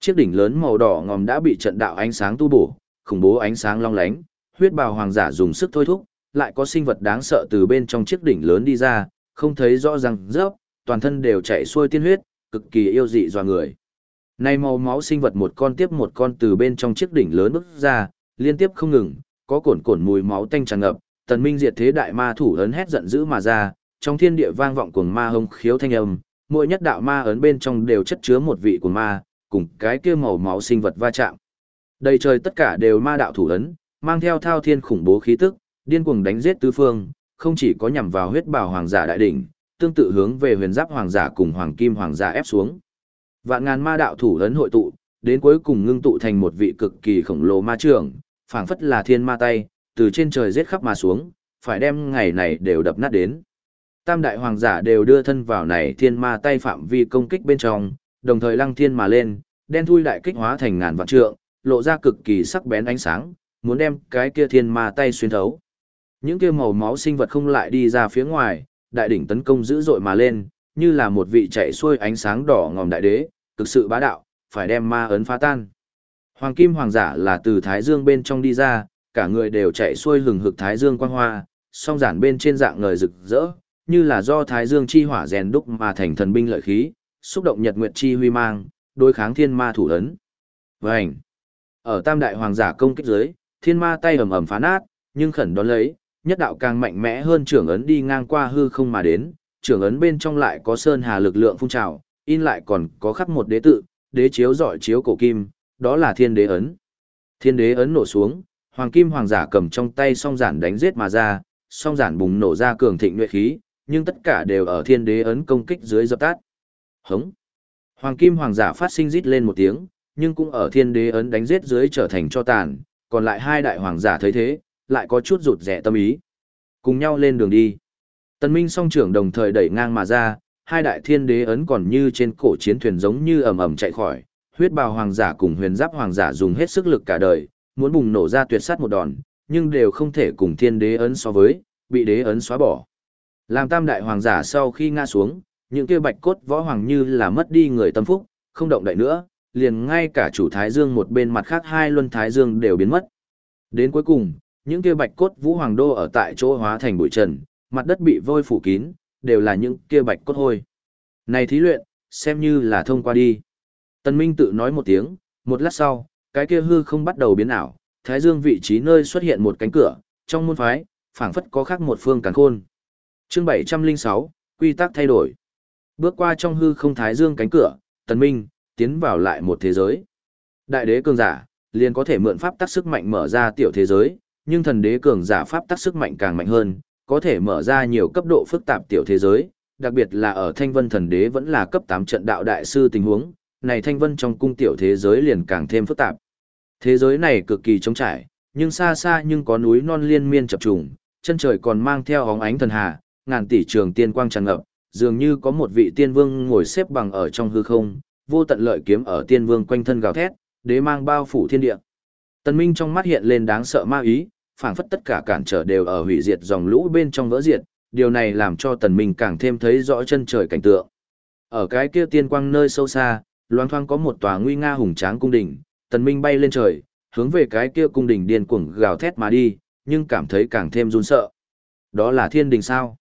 Chiếc đỉnh lớn màu đỏ ngòm đã bị trận đạo ánh sáng tu bổ, khủng bố ánh sáng long lánh, huyết bào hoàng giả dùng sức thôi thúc, lại có sinh vật đáng sợ từ bên trong chiếc đỉnh lớn đi ra, không thấy rõ ràng rớp, toàn thân đều chảy xuôi tiên huyết, cực kỳ yêu dị dọa người. Nay màu máu sinh vật một con tiếp một con từ bên trong chiếc đỉnh lớn bước ra, liên tiếp không ngừng, có cồn cồn mùi máu tanh tràn ngập, tần minh diệt thế đại ma thủ ấn hét giận dữ mà ra, trong thiên địa vang vọng cuồng ma hông khiếu thanh âm, mỗi nhất đạo ma ấn bên trong đều chất chứa một vị của ma, cùng cái kia màu máu sinh vật va chạm. Đầy trời tất cả đều ma đạo thủ ấn, mang theo thao thiên khủng bố khí tức, điên cuồng đánh giết tứ phương, không chỉ có nhằm vào huyết bào hoàng giả đại đỉnh, tương tự hướng về huyền giáp hoàng giả cùng hoàng kim hoàng giả ép xuống. Vạn ngàn ma đạo thủ ấn hội tụ, đến cuối cùng ngưng tụ thành một vị cực kỳ khổng lồ ma trưởng, phảng phất là thiên ma tay, từ trên trời giết khắp mà xuống, phải đem ngày này đều đập nát đến. Tam đại hoàng giả đều đưa thân vào này thiên ma tay phạm vi công kích bên trong, đồng thời lăng thiên mà lên, đen thui đại kích hóa thành ngàn vạn trượng, lộ ra cực kỳ sắc bén ánh sáng, muốn đem cái kia thiên ma tay xuyên thấu. Những kia màu máu sinh vật không lại đi ra phía ngoài, đại đỉnh tấn công dữ dội mà lên, như là một vị chạy xuôi ánh sáng đỏ ngòm đại đế, cực sự bá đạo, phải đem ma ấn phá tan. Hoàng kim hoàng giả là từ thái dương bên trong đi ra, cả người đều chạy xuôi hừng hực thái dương quang hoa, song giản bên trên dạng ngời rực rỡ, như là do thái dương chi hỏa rèn đúc mà thành thần binh lợi khí, xúc động nhật nguyệt chi huy mang, đối kháng thiên ma thủ ấn. Vành. Ở tam đại hoàng giả công kích dưới, thiên ma tay ầm ầm phá nát, nhưng khẩn đón lấy, nhất đạo càng mạnh mẽ hơn trưởng ấn đi ngang qua hư không mà đến, trưởng ấn bên trong lại có sơn hà lực lượng phun trào, in lại còn có khắc một đế tự, đế chiếu giỏi chiếu cổ kim, đó là thiên đế ấn. Thiên đế ấn nổ xuống, hoàng kim hoàng giả cầm trong tay song giản đánh giết mà ra, song giản bùng nổ ra cường thịnh nhuệ khí, nhưng tất cả đều ở thiên đế ấn công kích dưới dập tắt. Hống. Hoàng kim hoàng giả phát sinh rít lên một tiếng, nhưng cũng ở thiên đế ấn đánh giết dưới trở thành cho tàn, còn lại hai đại hoàng giả thấy thế, lại có chút rụt rẻ tâm ý. Cùng nhau lên đường đi. Tần Minh song trưởng đồng thời đẩy ngang mà ra, hai đại thiên đế ấn còn như trên cổ chiến thuyền giống như ầm ầm chạy khỏi, huyết bào hoàng giả cùng huyền giáp hoàng giả dùng hết sức lực cả đời, muốn bùng nổ ra tuyệt sát một đòn, nhưng đều không thể cùng thiên đế ấn so với, bị đế ấn xóa bỏ. Làm tam đại hoàng giả sau khi ngã xuống, những kia bạch cốt võ hoàng như là mất đi người tâm phúc, không động đậy nữa, liền ngay cả chủ thái dương một bên mặt khác hai luân thái dương đều biến mất. Đến cuối cùng, những kia bạch cốt vũ hoàng đô ở tại chỗ hóa thành bụi trần, mặt đất bị vôi phủ kín, đều là những kia bạch cốt hôi. Này thí luyện, xem như là thông qua đi. tần Minh tự nói một tiếng, một lát sau, cái kia hư không bắt đầu biến ảo, thái dương vị trí nơi xuất hiện một cánh cửa, trong môn phái, phảng phất có khác một phương càn khôn. Chương 706, quy tắc thay đổi. Bước qua trong hư không thái dương cánh cửa, Tần Minh tiến vào lại một thế giới. Đại đế cường giả liền có thể mượn pháp tắc sức mạnh mở ra tiểu thế giới, nhưng thần đế cường giả pháp tắc sức mạnh càng mạnh hơn, có thể mở ra nhiều cấp độ phức tạp tiểu thế giới, đặc biệt là ở Thanh Vân thần đế vẫn là cấp 8 trận đạo đại sư tình huống, này thanh vân trong cung tiểu thế giới liền càng thêm phức tạp. Thế giới này cực kỳ trống trải, nhưng xa xa nhưng có núi non liên miên chập trùng, chân trời còn mang theo hóng ánh thần hà, ngàn tỷ trường tiên quang tràn ngập, dường như có một vị tiên vương ngồi xếp bằng ở trong hư không, vô tận lợi kiếm ở tiên vương quanh thân gào thét, đế mang bao phủ thiên địa. Tần Minh trong mắt hiện lên đáng sợ ma ý, phảng phất tất cả cản trở đều ở hủy diệt dòng lũ bên trong vỡ diệt, điều này làm cho Tần Minh càng thêm thấy rõ chân trời cảnh tượng. Ở cái kia tiên quang nơi sâu xa, loang thoang có một tòa nguy nga hùng tráng cung đình, Tần Minh bay lên trời, hướng về cái kia cung đình điên cuồng gào thét mà đi, nhưng cảm thấy càng thêm run sợ. Đó là thiên đình sao?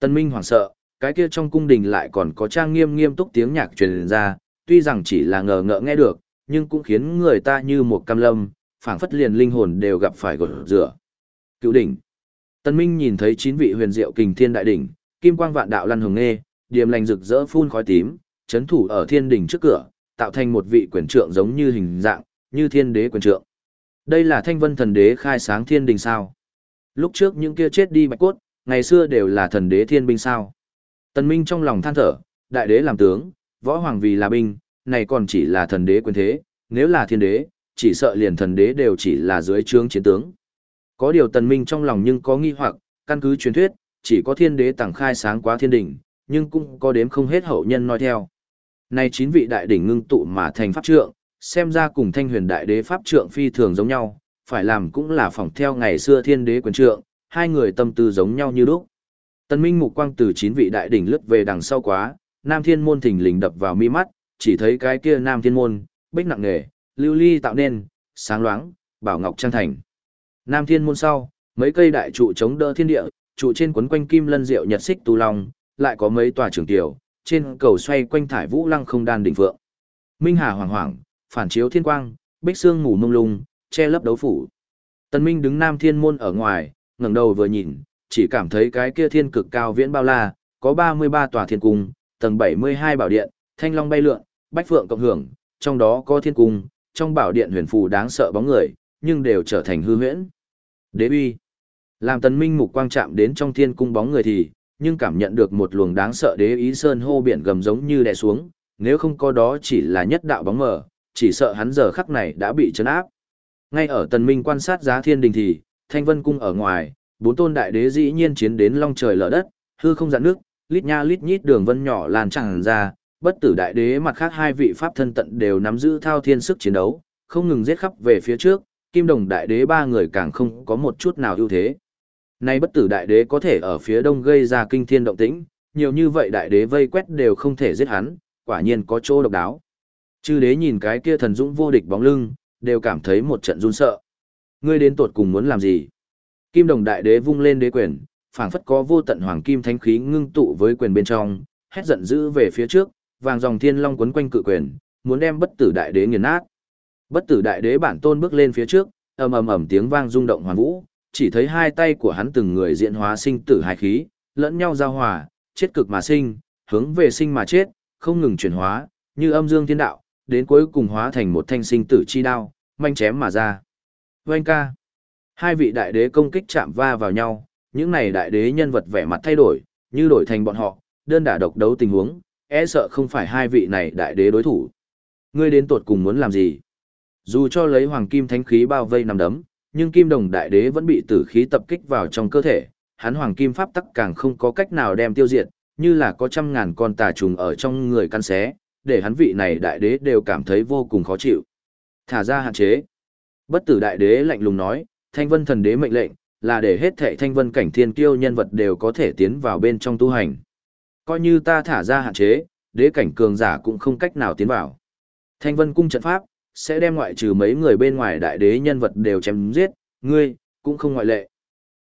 Tần Minh hoảng sợ, cái kia trong cung đình lại còn có trang nghiêm nghiêm túc tiếng nhạc truyền ra, tuy rằng chỉ là ngờ ngợ nghe được, nhưng cũng khiến người ta như một cam lâm, phảng phất liền linh hồn đều gặp phải gột rửa. Cựu đỉnh. Tân Minh nhìn thấy chín vị huyền diệu kình thiên đại đỉnh, kim quang vạn đạo lăn hồng nghe, điềm lành rực rỡ phun khói tím, chấn thủ ở thiên đỉnh trước cửa, tạo thành một vị quyền trượng giống như hình dạng, như thiên đế quyền trượng. Đây là thanh vân thần đế khai sáng thiên đình sao. Lúc trước những kia chết đi bạch cốt, ngày xưa đều là thần đế thiên binh sao. Tân Minh trong lòng than thở, đại đế làm tướng, võ hoàng vì là binh, này còn chỉ là thần đế quyền thế, nếu là thiên đế, chỉ sợ liền thần đế đều chỉ là dưới trướng chiến tướng. Có điều tần minh trong lòng nhưng có nghi hoặc, căn cứ truyền thuyết, chỉ có thiên đế tàng khai sáng quá thiên đỉnh, nhưng cũng có đếm không hết hậu nhân nói theo. nay chín vị đại đỉnh ngưng tụ mà thành pháp trượng, xem ra cùng thanh huyền đại đế pháp trượng phi thường giống nhau, phải làm cũng là phỏng theo ngày xưa thiên đế quyền trượng, hai người tâm tư giống nhau như lúc. Tần Minh mục quang từ chín vị đại đỉnh lướt về đằng sau quá, Nam Thiên môn thình lình đập vào mi mắt, chỉ thấy cái kia Nam Thiên môn, bích nặng nề, lưu ly tạo nên, sáng loáng, bảo ngọc trang thành. Nam Thiên môn sau, mấy cây đại trụ chống đỡ thiên địa, trụ trên quấn quanh kim lân diệu nhật xích tu long, lại có mấy tòa trường tiểu, trên cầu xoay quanh thải vũ lăng không đan đỉnh vượng. Minh Hà hoàng hoàng, phản chiếu thiên quang, bích xương ngủ mông lung, che lấp đấu phủ. Tần Minh đứng Nam Thiên môn ở ngoài, ngẩng đầu vừa nhìn, chỉ cảm thấy cái kia thiên cực cao viễn bao la, có 33 tòa thiên cung, tầng 72 bảo điện, thanh long bay lượn, bách phượng cộng hưởng, trong đó có thiên cung, trong bảo điện huyền phù đáng sợ bóng người, nhưng đều trở thành hư huyễn. Đế uy. Làm tần minh mục quang chạm đến trong thiên cung bóng người thì, nhưng cảm nhận được một luồng đáng sợ đế ý sơn hô biển gầm giống như đè xuống, nếu không có đó chỉ là nhất đạo bóng mờ, chỉ sợ hắn giờ khắc này đã bị chấn áp. Ngay ở tần minh quan sát giá thiên đình thì, thanh vân cung ở ngoài, bốn tôn đại đế dĩ nhiên chiến đến long trời lở đất, hư không dạn nước, lít nha lít nhít đường vân nhỏ lan tràn ra, bất tử đại đế mặt khác hai vị pháp thân tận đều nắm giữ thao thiên sức chiến đấu, không ngừng giết khắp về phía trước, kim đồng đại đế ba người càng không có một chút nào ưu thế. Nay bất tử đại đế có thể ở phía đông gây ra kinh thiên động tĩnh, nhiều như vậy đại đế vây quét đều không thể giết hắn, quả nhiên có chỗ độc đáo. Chư đế nhìn cái kia thần dũng vô địch bóng lưng, đều cảm thấy một trận run sợ. Ngươi đến tột cùng muốn làm gì? Kim đồng đại đế vung lên đế quyền, phảng phất có vô tận hoàng kim thánh khí ngưng tụ với quyền bên trong, hét giận dữ về phía trước, vàng dòng thiên long quấn quanh cự quyền, muốn đem bất tử đại đế nghiền nát. Bất tử đại đế bản tôn bước lên phía trước, ầm ầm ầm tiếng vang rung động hoàn vũ, chỉ thấy hai tay của hắn từng người diễn hóa sinh tử hai khí, lẫn nhau giao hòa, chết cực mà sinh, hướng về sinh mà chết, không ngừng chuyển hóa, như âm dương thiên đạo, đến cuối cùng hóa thành một thanh sinh tử chi đao, manh chém mà ra. Vâng ca. Hai vị đại đế công kích chạm va vào nhau, những này đại đế nhân vật vẻ mặt thay đổi, như đổi thành bọn họ, đơn đả độc đấu tình huống, e sợ không phải hai vị này đại đế đối thủ. Ngươi đến tột cùng muốn làm gì? Dù cho lấy hoàng kim thánh khí bao vây nằm đấm, nhưng kim đồng đại đế vẫn bị tử khí tập kích vào trong cơ thể, hắn hoàng kim pháp tắc càng không có cách nào đem tiêu diệt, như là có trăm ngàn con tà trùng ở trong người căn xé, để hắn vị này đại đế đều cảm thấy vô cùng khó chịu. Thả ra hạn chế. Bất tử đại đế lạnh lùng nói, thanh vân thần đế mệnh lệnh, là để hết thệ thanh vân cảnh thiên kiêu nhân vật đều có thể tiến vào bên trong tu hành. Coi như ta thả ra hạn chế, đế cảnh cường giả cũng không cách nào tiến vào. Thanh vân cung trận pháp, sẽ đem ngoại trừ mấy người bên ngoài đại đế nhân vật đều chém giết, ngươi, cũng không ngoại lệ.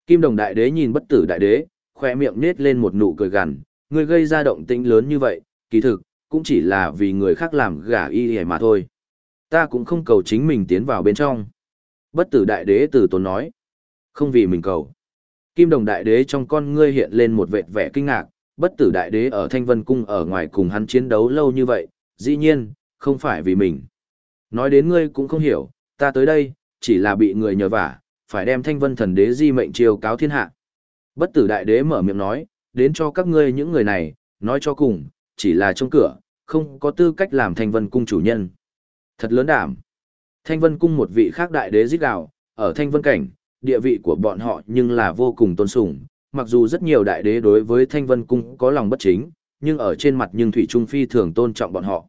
Kim đồng đại đế nhìn bất tử đại đế, khoe miệng nết lên một nụ cười gằn, ngươi gây ra động tĩnh lớn như vậy, kỳ thực, cũng chỉ là vì người khác làm gả y hề mà thôi. Ta cũng không cầu chính mình tiến vào bên trong. Bất tử đại đế từ tốn nói. Không vì mình cầu. Kim đồng đại đế trong con ngươi hiện lên một vệt vẻ kinh ngạc, bất tử đại đế ở Thanh Vân Cung ở ngoài cùng hắn chiến đấu lâu như vậy, dĩ nhiên, không phải vì mình. Nói đến ngươi cũng không hiểu, ta tới đây, chỉ là bị người nhờ vả, phải đem Thanh Vân thần đế di mệnh triều cáo thiên hạ. Bất tử đại đế mở miệng nói, đến cho các ngươi những người này, nói cho cùng, chỉ là trong cửa, không có tư cách làm Thanh Vân Cung chủ nhân. Thật lớn đảm. Thanh Vân Cung một vị khác đại đế giết đạo, ở Thanh Vân Cảnh, địa vị của bọn họ nhưng là vô cùng tôn sùng, mặc dù rất nhiều đại đế đối với Thanh Vân Cung có lòng bất chính, nhưng ở trên mặt nhưng Thủy Trung Phi thường tôn trọng bọn họ.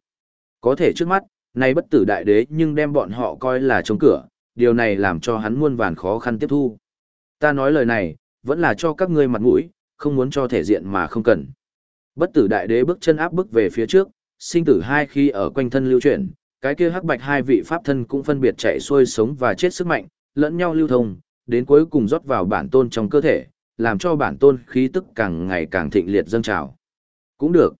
Có thể trước mắt, nay bất tử đại đế nhưng đem bọn họ coi là chống cửa, điều này làm cho hắn muôn vàn khó khăn tiếp thu. Ta nói lời này, vẫn là cho các ngươi mặt mũi, không muốn cho thể diện mà không cần. Bất tử đại đế bước chân áp bước về phía trước, sinh tử hai khi ở quanh thân lưu chuyển, cái kia hắc bạch hai vị pháp thân cũng phân biệt chạy xuôi sống và chết sức mạnh, lẫn nhau lưu thông, đến cuối cùng rót vào bản tôn trong cơ thể, làm cho bản tôn khí tức càng ngày càng thịnh liệt dâng trào. Cũng được.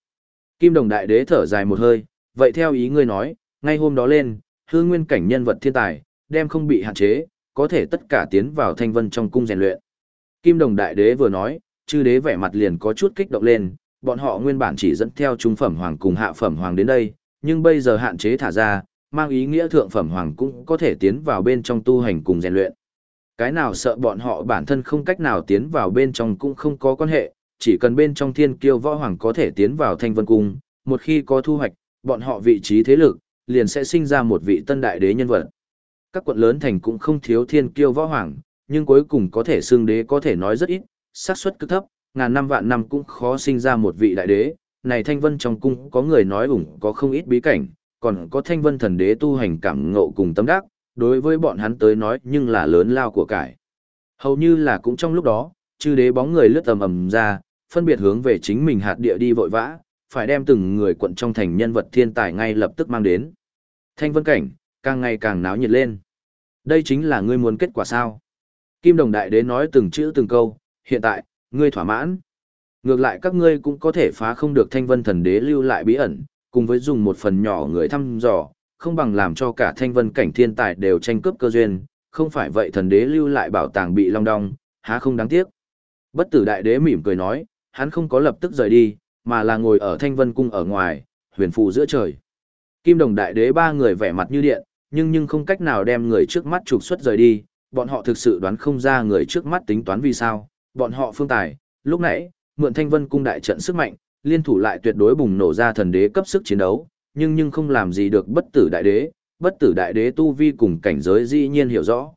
Kim đồng đại đế thở dài một hơi, vậy theo ý ngươi nói, ngay hôm đó lên, Hương nguyên cảnh nhân vật thiên tài, đem không bị hạn chế, có thể tất cả tiến vào thanh vân trong cung rèn luyện. Kim đồng đại đế vừa nói, chư đế vẻ mặt liền có chút kích động lên, bọn họ nguyên bản chỉ dẫn theo trung phẩm hoàng cùng hạ phẩm hoàng đến đây, nhưng bây giờ hạn chế thả ra, mang ý nghĩa thượng phẩm hoàng cũng có thể tiến vào bên trong tu hành cùng rèn luyện. Cái nào sợ bọn họ bản thân không cách nào tiến vào bên trong cũng không có quan hệ, chỉ cần bên trong thiên kiêu võ hoàng có thể tiến vào thanh vân cung, một khi có thu hoạch, bọn họ vị trí thế lực, liền sẽ sinh ra một vị tân đại đế nhân vật. Các quận lớn thành cũng không thiếu thiên kiêu võ hoàng, nhưng cuối cùng có thể xưng đế có thể nói rất ít, xác suất cực thấp, ngàn năm vạn năm cũng khó sinh ra một vị đại đế. Này thanh vân trong cung có người nói ủng có không ít bí cảnh, còn có thanh vân thần đế tu hành cảm ngộ cùng tâm đắc, đối với bọn hắn tới nói nhưng là lớn lao của cải. Hầu như là cũng trong lúc đó, chư đế bóng người lướt tầm ầm ra, phân biệt hướng về chính mình hạt địa đi vội vã, phải đem từng người quận trong thành nhân vật thiên tài ngay lập tức mang đến. Thanh vân cảnh, càng ngày càng náo nhiệt lên. Đây chính là ngươi muốn kết quả sao? Kim đồng đại đế nói từng chữ từng câu, hiện tại, ngươi thỏa mãn. Ngược lại các ngươi cũng có thể phá không được thanh vân thần đế lưu lại bí ẩn, cùng với dùng một phần nhỏ người thăm dò, không bằng làm cho cả thanh vân cảnh thiên tài đều tranh cướp cơ duyên, không phải vậy thần đế lưu lại bảo tàng bị long đong, há không đáng tiếc. Bất tử đại đế mỉm cười nói, hắn không có lập tức rời đi, mà là ngồi ở thanh vân cung ở ngoài, huyền phù giữa trời. Kim đồng đại đế ba người vẻ mặt như điện, nhưng nhưng không cách nào đem người trước mắt trục xuất rời đi, bọn họ thực sự đoán không ra người trước mắt tính toán vì sao, bọn họ phương tài, lúc nãy, mượn thanh vân cung đại trận sức mạnh, liên thủ lại tuyệt đối bùng nổ ra thần đế cấp sức chiến đấu, nhưng nhưng không làm gì được bất tử đại đế, bất tử đại đế tu vi cùng cảnh giới dĩ nhiên hiểu rõ.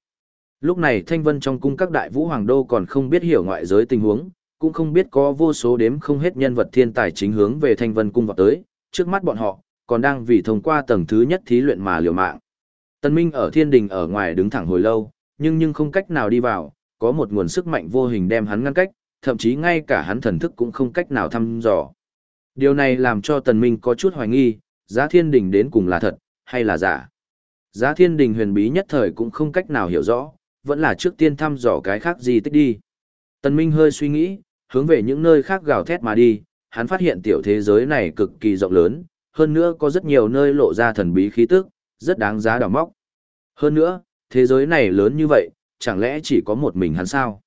Lúc này thanh vân trong cung các đại vũ hoàng đô còn không biết hiểu ngoại giới tình huống, cũng không biết có vô số đếm không hết nhân vật thiên tài chính hướng về thanh vân cung vào tới, trước mắt bọn họ, còn đang vì thông qua tầng thứ nhất thí luyện mà liều mạng. Tân Minh ở thiên đình ở ngoài đứng thẳng hồi lâu, nhưng nhưng không cách nào đi vào, có một nguồn sức mạnh vô hình đem hắn ngăn cách, thậm chí ngay cả hắn thần thức cũng không cách nào thăm dò. Điều này làm cho Tần Minh có chút hoài nghi, giá thiên đình đến cùng là thật, hay là giả. Giá thiên đình huyền bí nhất thời cũng không cách nào hiểu rõ, vẫn là trước tiên thăm dò cái khác gì tích đi. Tần Minh hơi suy nghĩ, hướng về những nơi khác gào thét mà đi, hắn phát hiện tiểu thế giới này cực kỳ rộng lớn, hơn nữa có rất nhiều nơi lộ ra thần bí khí tức, rất đáng giá đào móc. Hơn nữa, thế giới này lớn như vậy, chẳng lẽ chỉ có một mình hắn sao?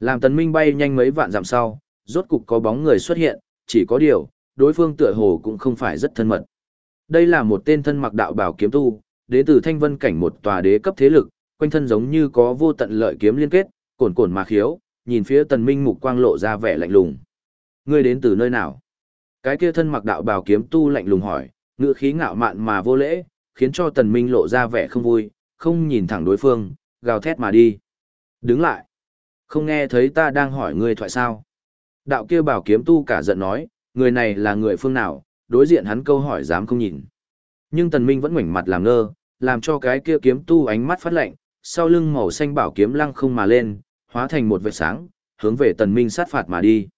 Làm tần minh bay nhanh mấy vạn dặm sau, rốt cục có bóng người xuất hiện, chỉ có điều, đối phương tựa hồ cũng không phải rất thân mật. Đây là một tên thân mặc đạo bảo kiếm tu, đến từ thanh vân cảnh một tòa đế cấp thế lực, quanh thân giống như có vô tận lợi kiếm liên kết, cồn cồn mà khiếu, nhìn phía tần minh mục quang lộ ra vẻ lạnh lùng. Ngươi đến từ nơi nào? Cái kia thân mặc đạo bảo kiếm tu lạnh lùng hỏi, ngựa khí ngạo mạn mà vô lễ, khiến cho tần minh lộ ra vẻ không vui, không nhìn thẳng đối phương, gào thét mà đi. Đứng lại. Không nghe thấy ta đang hỏi ngươi thoại sao? Đạo kia bảo kiếm tu cả giận nói, người này là người phương nào, đối diện hắn câu hỏi dám không nhìn. Nhưng tần minh vẫn ngoảnh mặt làm ngơ, làm cho cái kia kiếm tu ánh mắt phát lạnh, sau lưng màu xanh bảo kiếm lăng không mà lên, hóa thành một vệt sáng, hướng về tần minh sát phạt mà đi.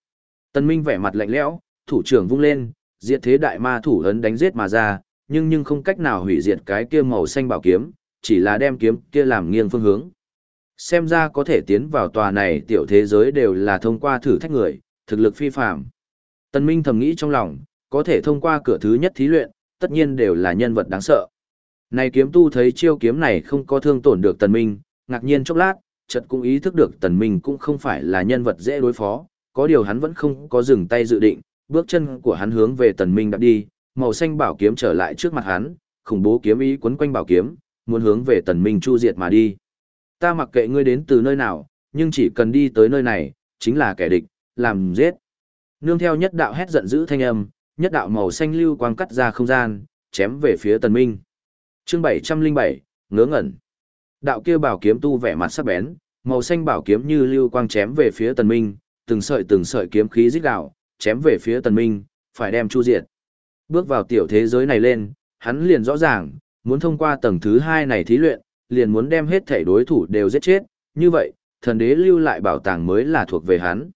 Tần minh vẻ mặt lạnh lẽo, thủ trưởng vung lên, diệt thế đại ma thủ ấn đánh giết mà ra, nhưng nhưng không cách nào hủy diệt cái kia màu xanh bảo kiếm, chỉ là đem kiếm kia làm nghiêng phương hướng. Xem ra có thể tiến vào tòa này tiểu thế giới đều là thông qua thử thách người, thực lực phi phàm. Tần Minh thầm nghĩ trong lòng, có thể thông qua cửa thứ nhất thí luyện, tất nhiên đều là nhân vật đáng sợ. Này kiếm tu thấy chiêu kiếm này không có thương tổn được Tần Minh, ngạc nhiên chốc lát, chợt cũng ý thức được Tần Minh cũng không phải là nhân vật dễ đối phó, có điều hắn vẫn không có dừng tay dự định, bước chân của hắn hướng về Tần Minh đạp đi, màu xanh bảo kiếm trở lại trước mặt hắn, khủng bố kiếm ý quấn quanh bảo kiếm, muốn hướng về Tần Minh chu diệt mà đi. Ta mặc kệ ngươi đến từ nơi nào, nhưng chỉ cần đi tới nơi này, chính là kẻ địch, làm giết. Nương theo nhất đạo hét giận dữ thanh âm, nhất đạo màu xanh lưu quang cắt ra không gian, chém về phía Tần Minh. Chương 707, ngớ ngẩn. Đạo kia bảo kiếm tu vẻ mặt sắc bén, màu xanh bảo kiếm như lưu quang chém về phía Tần Minh, từng sợi từng sợi kiếm khí rít gào, chém về phía Tần Minh, phải đem chu diệt. Bước vào tiểu thế giới này lên, hắn liền rõ ràng, muốn thông qua tầng thứ hai này thí luyện, liền muốn đem hết thể đối thủ đều giết chết, như vậy, thần đế lưu lại bảo tàng mới là thuộc về hắn.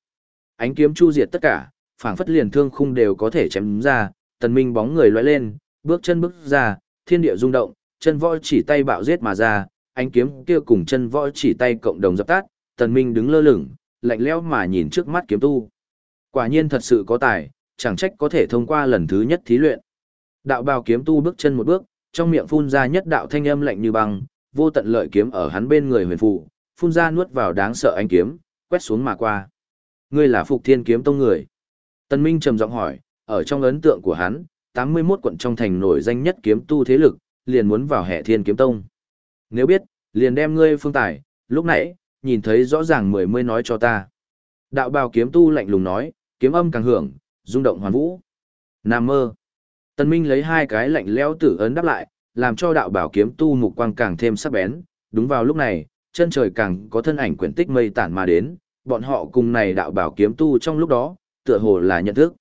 Ánh kiếm chu diệt tất cả, phảng phất liền thương khung đều có thể chém ra, tần minh bóng người lóe lên, bước chân bước ra, thiên địa rung động, chân võ chỉ tay bạo giết mà ra, ánh kiếm kia cùng chân võ chỉ tay cộng đồng dập tắt, tần minh đứng lơ lửng, lạnh lẽo mà nhìn trước mắt kiếm tu. Quả nhiên thật sự có tài, chẳng trách có thể thông qua lần thứ nhất thí luyện. Đạo bào kiếm tu bước chân một bước, trong miệng phun ra nhất đạo thanh âm lạnh như băng, vô tận lợi kiếm ở hắn bên người huyền phụ, phun ra nuốt vào đáng sợ ánh kiếm, quét xuống mà qua. Ngươi là Phục Thiên kiếm tông người. Tân Minh trầm giọng hỏi, ở trong ấn tượng của hắn, 81 quận trong thành nổi danh nhất kiếm tu thế lực, liền muốn vào hệ thiên kiếm tông. Nếu biết, liền đem ngươi phương tài, lúc nãy, nhìn thấy rõ ràng mười mươi nói cho ta. Đạo bào kiếm tu lạnh lùng nói, kiếm âm càng hưởng, rung động hoàn vũ. Nam mơ. Tân Minh lấy hai cái lạnh lẽo tử ấn đáp lại, làm cho đạo bảo kiếm tu mục quang càng thêm sắc bén. Đúng vào lúc này, chân trời càng có thân ảnh quyển tích mây tản mà đến, bọn họ cùng này đạo bảo kiếm tu trong lúc đó, tựa hồ là nhận thức.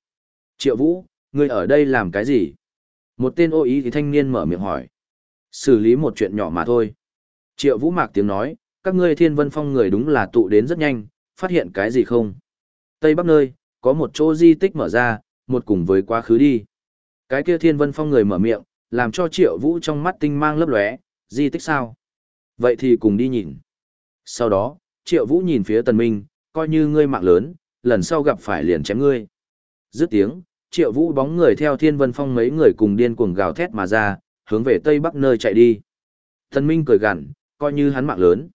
Triệu Vũ, ngươi ở đây làm cái gì? Một tên ô ý thì thanh niên mở miệng hỏi. Xử lý một chuyện nhỏ mà thôi. Triệu Vũ mạc tiếng nói, các ngươi thiên vân phong người đúng là tụ đến rất nhanh, phát hiện cái gì không? Tây Bắc nơi, có một chỗ di tích mở ra, một cùng với quá khứ đi. Cái kia thiên vân phong người mở miệng, làm cho triệu vũ trong mắt tinh mang lấp lóe, di tích sao? Vậy thì cùng đi nhìn. Sau đó, triệu vũ nhìn phía tần minh, coi như ngươi mạng lớn, lần sau gặp phải liền chém ngươi. Dứt tiếng, triệu vũ bóng người theo thiên vân phong mấy người cùng điên cuồng gào thét mà ra, hướng về tây bắc nơi chạy đi. Thần minh cười gằn, coi như hắn mạng lớn.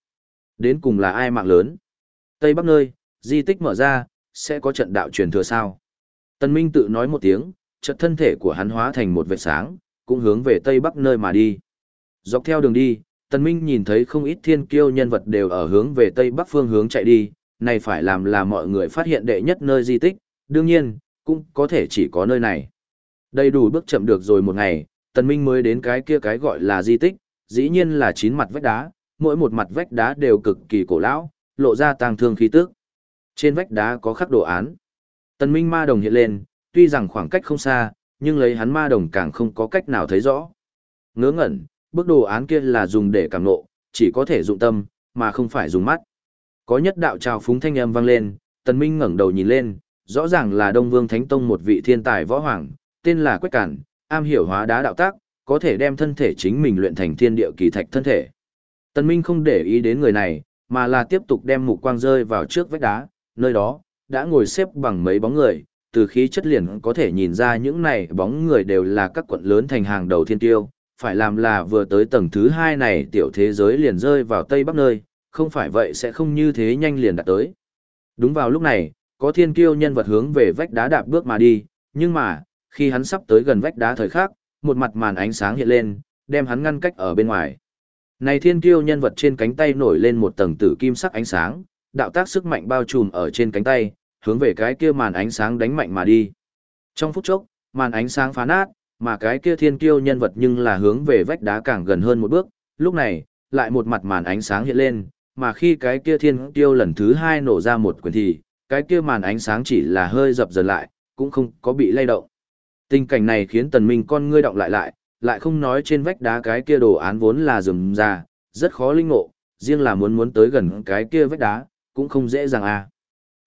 Đến cùng là ai mạng lớn? Tây bắc nơi, di tích mở ra, sẽ có trận đạo truyền thừa sao? Tần minh tự nói một tiếng, chợt thân thể của hắn hóa thành một vệt sáng, cũng hướng về tây bắc nơi mà đi. Dọc theo đường đi, Tần Minh nhìn thấy không ít thiên kiêu nhân vật đều ở hướng về tây bắc phương hướng chạy đi, này phải làm là mọi người phát hiện đệ nhất nơi di tích, đương nhiên, cũng có thể chỉ có nơi này. Đầy đủ bước chậm được rồi một ngày, Tần Minh mới đến cái kia cái gọi là di tích, dĩ nhiên là chín mặt vách đá, mỗi một mặt vách đá đều cực kỳ cổ lão, lộ ra tang thương khí tức. Trên vách đá có khắc đồ án. Tần Minh ma đồng hiện lên, tuy rằng khoảng cách không xa, nhưng lấy hắn ma đồng càng không có cách nào thấy rõ. Ngớ ngẩn, bức đồ án kia là dùng để cảm nộ, chỉ có thể dụng tâm, mà không phải dùng mắt. Có nhất đạo trào phúng thanh âm vang lên, Tần Minh ngẩng đầu nhìn lên, rõ ràng là Đông Vương Thánh Tông một vị thiên tài võ hoàng, tên là Quách Cản, am hiểu hóa đá đạo tác, có thể đem thân thể chính mình luyện thành thiên địa kỳ thạch thân thể. Tần Minh không để ý đến người này, mà là tiếp tục đem mục quang rơi vào trước vách đá, nơi đó đã ngồi xếp bằng mấy bóng người, từ khí chất liền có thể nhìn ra những này bóng người đều là các quận lớn thành hàng đầu thiên tiêu, phải làm là vừa tới tầng thứ hai này tiểu thế giới liền rơi vào tây bắc nơi, không phải vậy sẽ không như thế nhanh liền đạt tới. Đúng vào lúc này, có thiên kiêu nhân vật hướng về vách đá đạp bước mà đi, nhưng mà, khi hắn sắp tới gần vách đá thời khắc, một mặt màn ánh sáng hiện lên, đem hắn ngăn cách ở bên ngoài. Này thiên kiêu nhân vật trên cánh tay nổi lên một tầng tử kim sắc ánh sáng, đạo tác sức mạnh bao trùm ở trên cánh tay, hướng về cái kia màn ánh sáng đánh mạnh mà đi. Trong phút chốc, màn ánh sáng phá nát, mà cái kia thiên kiêu nhân vật nhưng là hướng về vách đá càng gần hơn một bước, lúc này, lại một mặt màn ánh sáng hiện lên, mà khi cái kia thiên tiêu lần thứ hai nổ ra một quyền thì, cái kia màn ánh sáng chỉ là hơi dập dần lại, cũng không có bị lay động. Tình cảnh này khiến tần minh con ngươi động lại lại, lại không nói trên vách đá cái kia đồ án vốn là rừng ra, rất khó linh ngộ, riêng là muốn muốn tới gần cái kia vách đá, cũng không dễ dàng à.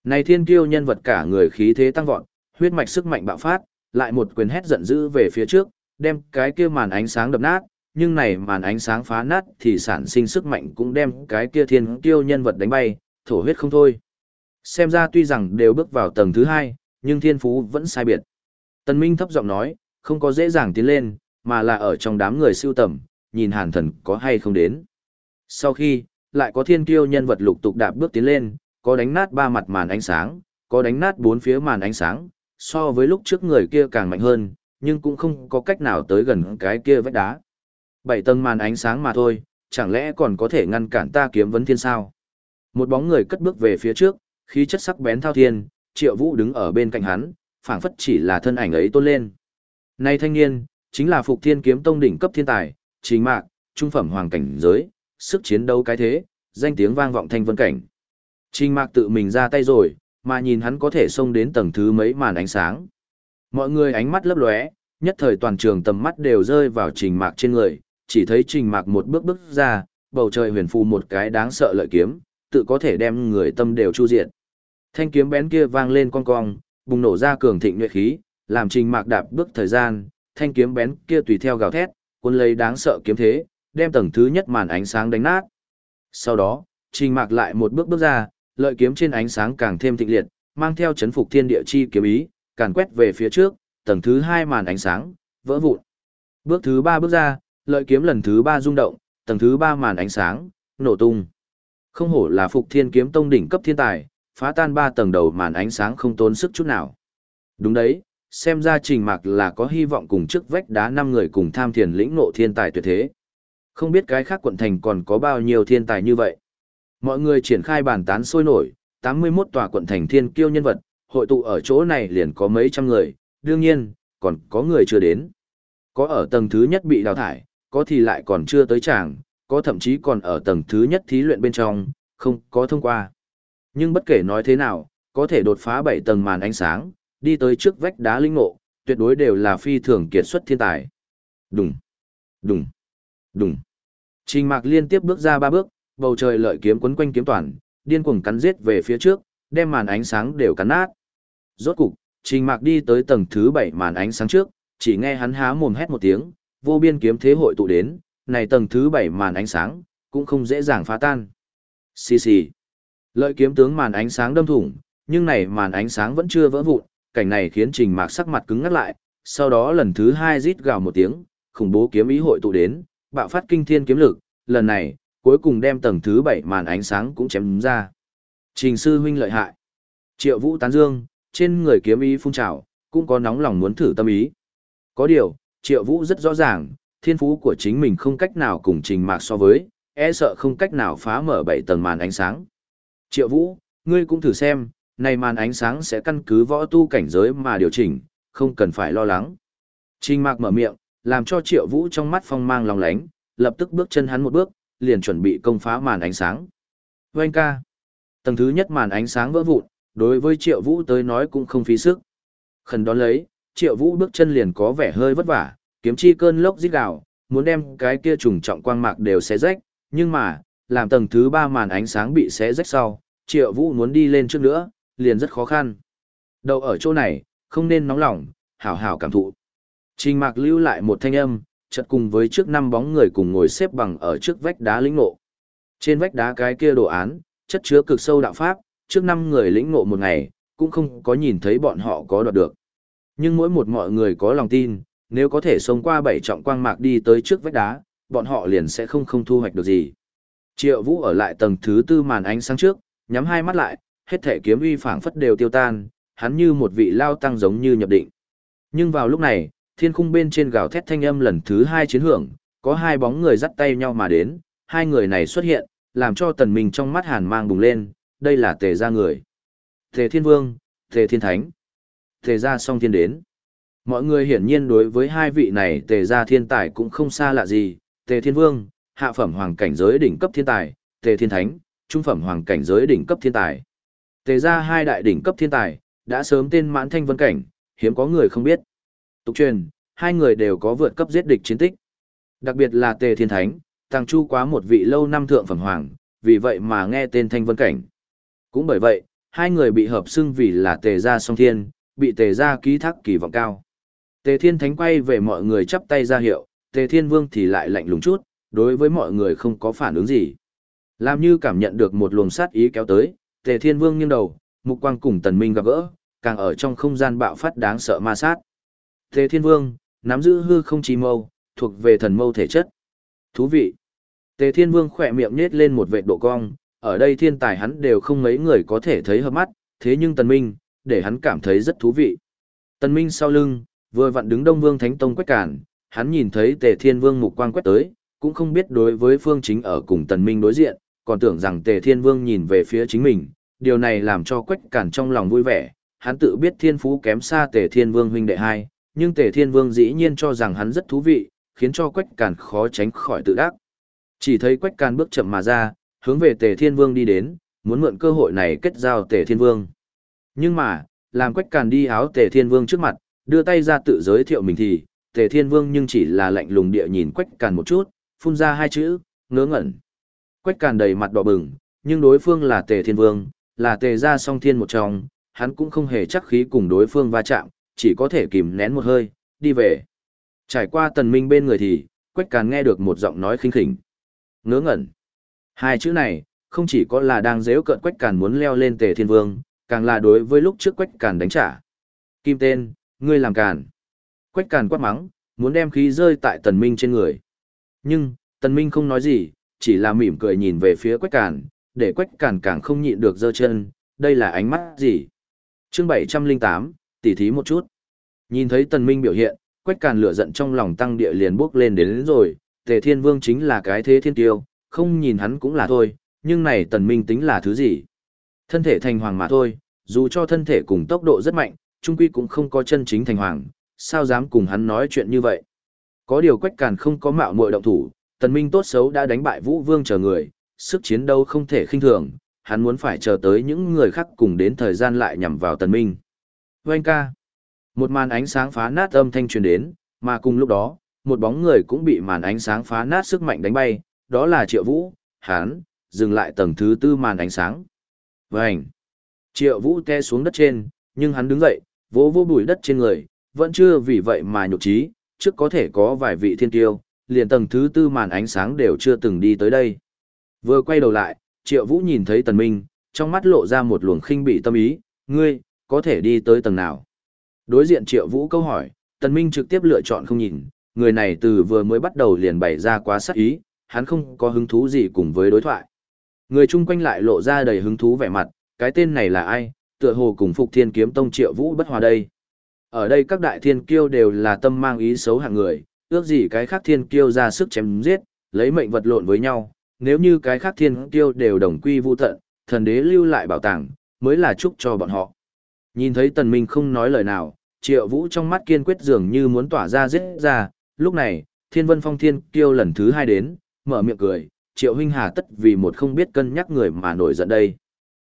Này thiên kiêu nhân vật cả người khí thế tăng vọt, huyết mạch sức mạnh bạo phát, lại một quyền hét giận dữ về phía trước, đem cái kia màn ánh sáng đập nát, nhưng này màn ánh sáng phá nát thì sản sinh sức mạnh cũng đem cái kia thiên kiêu nhân vật đánh bay, thổ huyết không thôi. Xem ra tuy rằng đều bước vào tầng thứ hai, nhưng thiên phú vẫn sai biệt. Tần Minh thấp giọng nói, không có dễ dàng tiến lên, mà là ở trong đám người siêu tầm, nhìn hàn thần có hay không đến. Sau khi, lại có thiên kiêu nhân vật lục tục đạp bước tiến lên, có đánh nát ba mặt màn ánh sáng, có đánh nát bốn phía màn ánh sáng, so với lúc trước người kia càng mạnh hơn, nhưng cũng không có cách nào tới gần cái kia vách đá. Bảy tầng màn ánh sáng mà thôi, chẳng lẽ còn có thể ngăn cản ta kiếm vấn thiên sao? Một bóng người cất bước về phía trước, khí chất sắc bén thao thiên, triệu vũ đứng ở bên cạnh hắn, phảng phất chỉ là thân ảnh ấy tôn lên. Nay thanh niên, chính là Phục Thiên Kiếm Tông đỉnh cấp thiên tài, chính mạc, trung phẩm hoàng cảnh giới, sức chiến đấu cái thế, danh tiếng vang vọng thanh vân cảnh. Trình mạc tự mình ra tay rồi, mà nhìn hắn có thể xông đến tầng thứ mấy màn ánh sáng. Mọi người ánh mắt lấp lóe, nhất thời toàn trường tầm mắt đều rơi vào trình mạc trên người, chỉ thấy trình mạc một bước bước ra, bầu trời huyền phù một cái đáng sợ lợi kiếm, tự có thể đem người tâm đều chu diệt. Thanh kiếm bén kia vang lên con cong, bùng nổ ra cường thịnh nguyệt khí, làm trình mạc đạp bước thời gian, thanh kiếm bén kia tùy theo gào thét, cuốn lấy đáng sợ kiếm thế, đem tầng thứ nhất màn ánh sáng đánh nát. Sau đó, trình mạc lại một bước bước ra, lợi kiếm trên ánh sáng càng thêm thịnh liệt, mang theo chấn phục thiên địa chi kiếm ý, càn quét về phía trước, tầng thứ hai màn ánh sáng, vỡ vụn. Bước thứ ba bước ra, lợi kiếm lần thứ ba rung động, tầng thứ ba màn ánh sáng, nổ tung. Không hổ là phục thiên kiếm tông đỉnh cấp thiên tài, phá tan ba tầng đầu màn ánh sáng không tốn sức chút nào. Đúng đấy, xem ra trình mạc là có hy vọng cùng trước vách đá năm người cùng tham thiền lĩnh ngộ thiên tài tuyệt thế. Không biết cái khác quận thành còn có bao nhiêu thiên tài như vậy. Mọi người triển khai bàn tán sôi nổi, 81 tòa quận thành thiên kiêu nhân vật, hội tụ ở chỗ này liền có mấy trăm người, đương nhiên, còn có người chưa đến. Có ở tầng thứ nhất bị đào thải, có thì lại còn chưa tới tràng, có thậm chí còn ở tầng thứ nhất thí luyện bên trong, không có thông qua. Nhưng bất kể nói thế nào, có thể đột phá 7 tầng màn ánh sáng, đi tới trước vách đá linh ngộ, tuyệt đối đều là phi thường kiệt xuất thiên tài. Đùng, đùng, đùng. Trình Mạc liên tiếp bước ra ba bước, bầu trời lợi kiếm quấn quanh kiếm toàn, điên cuồng cắn giết về phía trước, đem màn ánh sáng đều cắn nát. Rốt cục, Trình Mạc đi tới tầng thứ 7 màn ánh sáng trước, chỉ nghe hắn há mồm hét một tiếng, vô biên kiếm thế hội tụ đến, này tầng thứ 7 màn ánh sáng, cũng không dễ dàng phá tan. Xì xì. Lợi kiếm tướng màn ánh sáng đâm thủng, nhưng này màn ánh sáng vẫn chưa vỡ vụn, cảnh này khiến Trình Mạc sắc mặt cứng ngắt lại, sau đó lần thứ hai rít gào một tiếng, khủng bố kiếm ý hội tụ đến, bạo phát kinh thiên kiếm lực, lần này, cuối cùng đem tầng thứ bảy màn ánh sáng cũng chém ra. Trình sư huynh lợi hại. Triệu Vũ tán dương, trên người kiếm ý phun trào, cũng có nóng lòng muốn thử tâm ý. Có điều, Triệu Vũ rất rõ ràng, thiên phú của chính mình không cách nào cùng Trình Mạc so với, e sợ không cách nào phá mở bảy tầng màn ánh sáng. Triệu Vũ, ngươi cũng thử xem, này màn ánh sáng sẽ căn cứ võ tu cảnh giới mà điều chỉnh, không cần phải lo lắng. Trình Mạc mở miệng, làm cho Triệu Vũ trong mắt phong mang lòng lánh, lập tức bước chân hắn một bước, liền chuẩn bị công phá màn ánh sáng. Vâng ca. Tầng thứ nhất màn ánh sáng vỡ vụn, đối với Triệu Vũ tới nói cũng không phí sức. Khẩn đón lấy, Triệu Vũ bước chân liền có vẻ hơi vất vả, kiếm chi cơn lốc rít gào, muốn đem cái kia trùng trọng quang mạc đều xé rách, nhưng mà, làm tầng thứ ba màn ánh sáng bị xé rách sau, Triệu Vũ muốn đi lên trước nữa, liền rất khó khăn. Đầu ở chỗ này, không nên nóng lòng, hảo hảo cảm thụ. Trình Mạc lưu lại một thanh âm, chật cùng với trước năm bóng người cùng ngồi xếp bằng ở trước vách đá lĩnh ngộ. Trên vách đá cái kia đồ án, chất chứa cực sâu đạo pháp, trước năm người lĩnh ngộ một ngày, cũng không có nhìn thấy bọn họ có đoạt được. Nhưng mỗi một mọi người có lòng tin, nếu có thể sống qua bảy trọng quang mạc đi tới trước vách đá, bọn họ liền sẽ không không thu hoạch được gì. Triệu Vũ ở lại tầng thứ tư màn ánh sáng trước, nhắm hai mắt lại, hết thể kiếm uy phảng phất đều tiêu tan, hắn như một vị lao tăng giống như nhập định. Nhưng vào lúc này, thiên khung bên trên gào thét thanh âm lần thứ hai chiến hưởng, có hai bóng người dắt tay nhau mà đến, hai người này xuất hiện, làm cho tần minh trong mắt hàn mang bùng lên, đây là tề gia người. Tề thiên vương, tề thiên thánh, tề gia song thiên đến. Mọi người hiển nhiên đối với hai vị này tề gia thiên tài cũng không xa lạ gì, tề thiên vương, hạ phẩm hoàng cảnh giới đỉnh cấp thiên tài, tề thiên thánh, trung phẩm hoàng cảnh giới đỉnh cấp thiên tài. Tề gia hai đại đỉnh cấp thiên tài, đã sớm tên mãn thanh vân cảnh, hiếm có người không biết. Tục truyền, hai người đều có vượt cấp giết địch chiến tích. Đặc biệt là Tề Thiên Thánh, Tăng Chu quá một vị lâu năm thượng phẩm hoàng, vì vậy mà nghe tên Thanh Vân Cảnh. Cũng bởi vậy, hai người bị hợp xưng vì là Tề Gia Song Thiên, bị Tề Gia ký thác kỳ vọng cao. Tề Thiên Thánh quay về mọi người chắp tay ra hiệu, Tề Thiên Vương thì lại lạnh lùng chút, đối với mọi người không có phản ứng gì. Làm như cảm nhận được một luồng sát ý kéo tới, Tề Thiên Vương nghiêng đầu, mục quang cùng Tần Minh gặp gỡ, càng ở trong không gian bạo phát đáng sợ ma sát. Tề Thiên Vương, nắm giữ hư không chi mâu, thuộc về thần mâu thể chất. Thú vị. Tề Thiên Vương khỏe miệng nhếch lên một vệt độ cong, ở đây thiên tài hắn đều không mấy người có thể thấy hợp mắt, thế nhưng Tần Minh, để hắn cảm thấy rất thú vị. Tần Minh sau lưng, vừa vặn đứng Đông Vương Thánh Tông quét cản, hắn nhìn thấy Tề Thiên Vương mục quang quét tới, cũng không biết đối với phương chính ở cùng Tần Minh đối diện, còn tưởng rằng Tề Thiên Vương nhìn về phía chính mình, điều này làm cho quách cản trong lòng vui vẻ, hắn tự biết thiên phú kém xa Tề Thiên Vương huynh đệ hai, nhưng Tề Thiên Vương dĩ nhiên cho rằng hắn rất thú vị, khiến cho Quách Cản khó tránh khỏi tự đắc. Chỉ thấy Quách Cản bước chậm mà ra, hướng về Tề Thiên Vương đi đến, muốn mượn cơ hội này kết giao Tề Thiên Vương. Nhưng mà, làm Quách Càn đi áo Tề Thiên Vương trước mặt, đưa tay ra tự giới thiệu mình thì, Tề Thiên Vương nhưng chỉ là lạnh lùng địa nhìn Quách Càn một chút, phun ra hai chữ, ngớ ngẩn. Quách Càn đầy mặt đỏ bừng, nhưng đối phương là Tề Thiên Vương, là Tề gia song thiên một trong, hắn cũng không hề chắc khí cùng đối phương va chạm, chỉ có thể kìm nén một hơi, đi về. Trải qua tần minh bên người thì, Quách Càn nghe được một giọng nói khinh khỉnh. Ngớ ngẩn. Hai chữ này, không chỉ có là đang dễu cợt Quách Càn muốn leo lên Tề Thiên Vương, càng là đối với lúc trước Quách Càn đánh trả. Kim tên, ngươi làm càn. Quách Càn quát mắng, muốn đem khí rơi tại tần minh trên người. Nhưng, tần minh không nói gì, chỉ là mỉm cười nhìn về phía Quách Càn, để Quách Càn càng không nhịn được giơ chân, đây là ánh mắt gì? Chương 708, tỉ thí một chút. Nhìn thấy tần minh biểu hiện, Quách Càn lửa giận trong lòng tăng địa liền bước lên đến, đến rồi, Tề Thiên Vương chính là cái thế thiên tiêu, không nhìn hắn cũng là thôi, nhưng này tần minh tính là thứ gì? Thân thể thành hoàng mà thôi, dù cho thân thể cùng tốc độ rất mạnh, trung quy cũng không có chân chính thành hoàng, sao dám cùng hắn nói chuyện như vậy? Có điều Quách Càn không có mạo muội động thủ, tần minh tốt xấu đã đánh bại Vũ Vương chờ người, sức chiến đấu không thể khinh thường, hắn muốn phải chờ tới những người khác cùng đến thời gian lại nhằm vào tần minh. Vâng ca. Một màn ánh sáng phá nát âm thanh truyền đến, mà cùng lúc đó, một bóng người cũng bị màn ánh sáng phá nát sức mạnh đánh bay, đó là Triệu Vũ, hắn, dừng lại tầng thứ tư màn ánh sáng. Vành! Triệu Vũ té xuống đất trên, nhưng hắn đứng dậy, vỗ vỗ bụi đất trên người, vẫn chưa vì vậy mà nhục trí, trước có thể có vài vị thiên tiêu, liền tầng thứ tư màn ánh sáng đều chưa từng đi tới đây. Vừa quay đầu lại, Triệu Vũ nhìn thấy Tần Minh, trong mắt lộ ra một luồng khinh bị tâm ý, ngươi, có thể đi tới tầng nào? Đối diện Triệu Vũ câu hỏi, Tần Minh trực tiếp lựa chọn không nhìn, người này từ vừa mới bắt đầu liền bày ra quá sắc ý, hắn không có hứng thú gì cùng với đối thoại. Người chung quanh lại lộ ra đầy hứng thú vẻ mặt, cái tên này là ai, tựa hồ cùng Phục Thiên Kiếm Tông Triệu Vũ bất hòa đây. Ở đây các đại thiên kiêu đều là tâm mang ý xấu hạng người, ước gì cái khác thiên kiêu ra sức chém giết, lấy mệnh vật lộn với nhau, nếu như cái khác thiên kiêu đều đồng quy vu tận, thần đế lưu lại bảo tàng, mới là chúc cho bọn họ. Nhìn thấy tần minh không nói lời nào, triệu vũ trong mắt kiên quyết dường như muốn tỏa ra giết ra, lúc này, thiên vân phong thiên kiêu lần thứ hai đến, mở miệng cười, triệu huynh hà tất vì một không biết cân nhắc người mà nổi giận đây.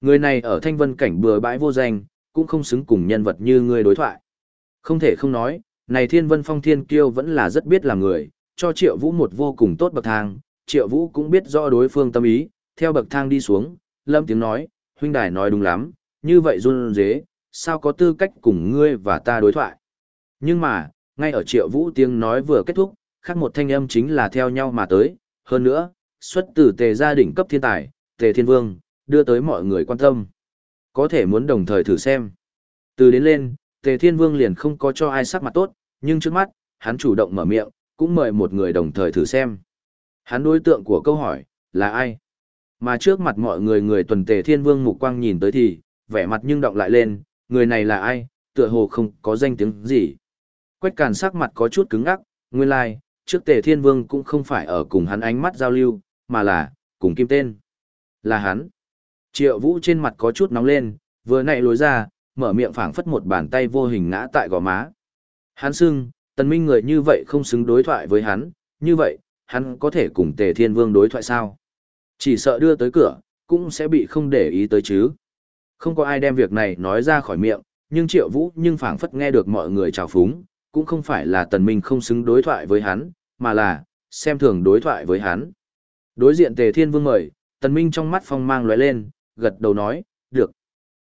Người này ở thanh vân cảnh bừa bãi vô danh, cũng không xứng cùng nhân vật như ngươi đối thoại. Không thể không nói, này thiên vân phong thiên kiêu vẫn là rất biết làm người, cho triệu vũ một vô cùng tốt bậc thang, triệu vũ cũng biết rõ đối phương tâm ý, theo bậc thang đi xuống, lâm tiếng nói, huynh đài nói đúng lắm, như vậy run dế, sao có tư cách cùng ngươi và ta đối thoại. Nhưng mà, ngay ở triệu vũ tiếng nói vừa kết thúc, khác một thanh âm chính là theo nhau mà tới, hơn nữa, xuất từ tề gia đỉnh cấp thiên tài, tề thiên vương, đưa tới mọi người quan tâm. Có thể muốn đồng thời thử xem. Từ đến lên, tề thiên vương liền không có cho ai sắc mặt tốt, nhưng trước mắt, hắn chủ động mở miệng, cũng mời một người đồng thời thử xem. Hắn đối tượng của câu hỏi, là ai? Mà trước mặt mọi người người tuần tề thiên vương mục quang nhìn tới thì, vẻ mặt nhưng động lại lên, người này là ai, tựa hồ không có danh tiếng gì. Quách càn sắc mặt có chút cứng ngắc, nguyên lai, like, trước tề thiên vương cũng không phải ở cùng hắn ánh mắt giao lưu, mà là, cùng kim tên. Là hắn. Triệu vũ trên mặt có chút nóng lên, vừa nãy lối ra, mở miệng phảng phất một bàn tay vô hình ngã tại gò má. Hắn xưng, tần minh người như vậy không xứng đối thoại với hắn, như vậy, hắn có thể cùng tề thiên vương đối thoại sao? Chỉ sợ đưa tới cửa, cũng sẽ bị không để ý tới chứ. Không có ai đem việc này nói ra khỏi miệng, nhưng triệu vũ nhưng phảng phất nghe được mọi người chào phúng, cũng không phải là tần minh không xứng đối thoại với hắn, mà là, xem thường đối thoại với hắn. Đối diện tề thiên vương mời, tần minh trong mắt phong mang lóe lên, gật đầu nói, được.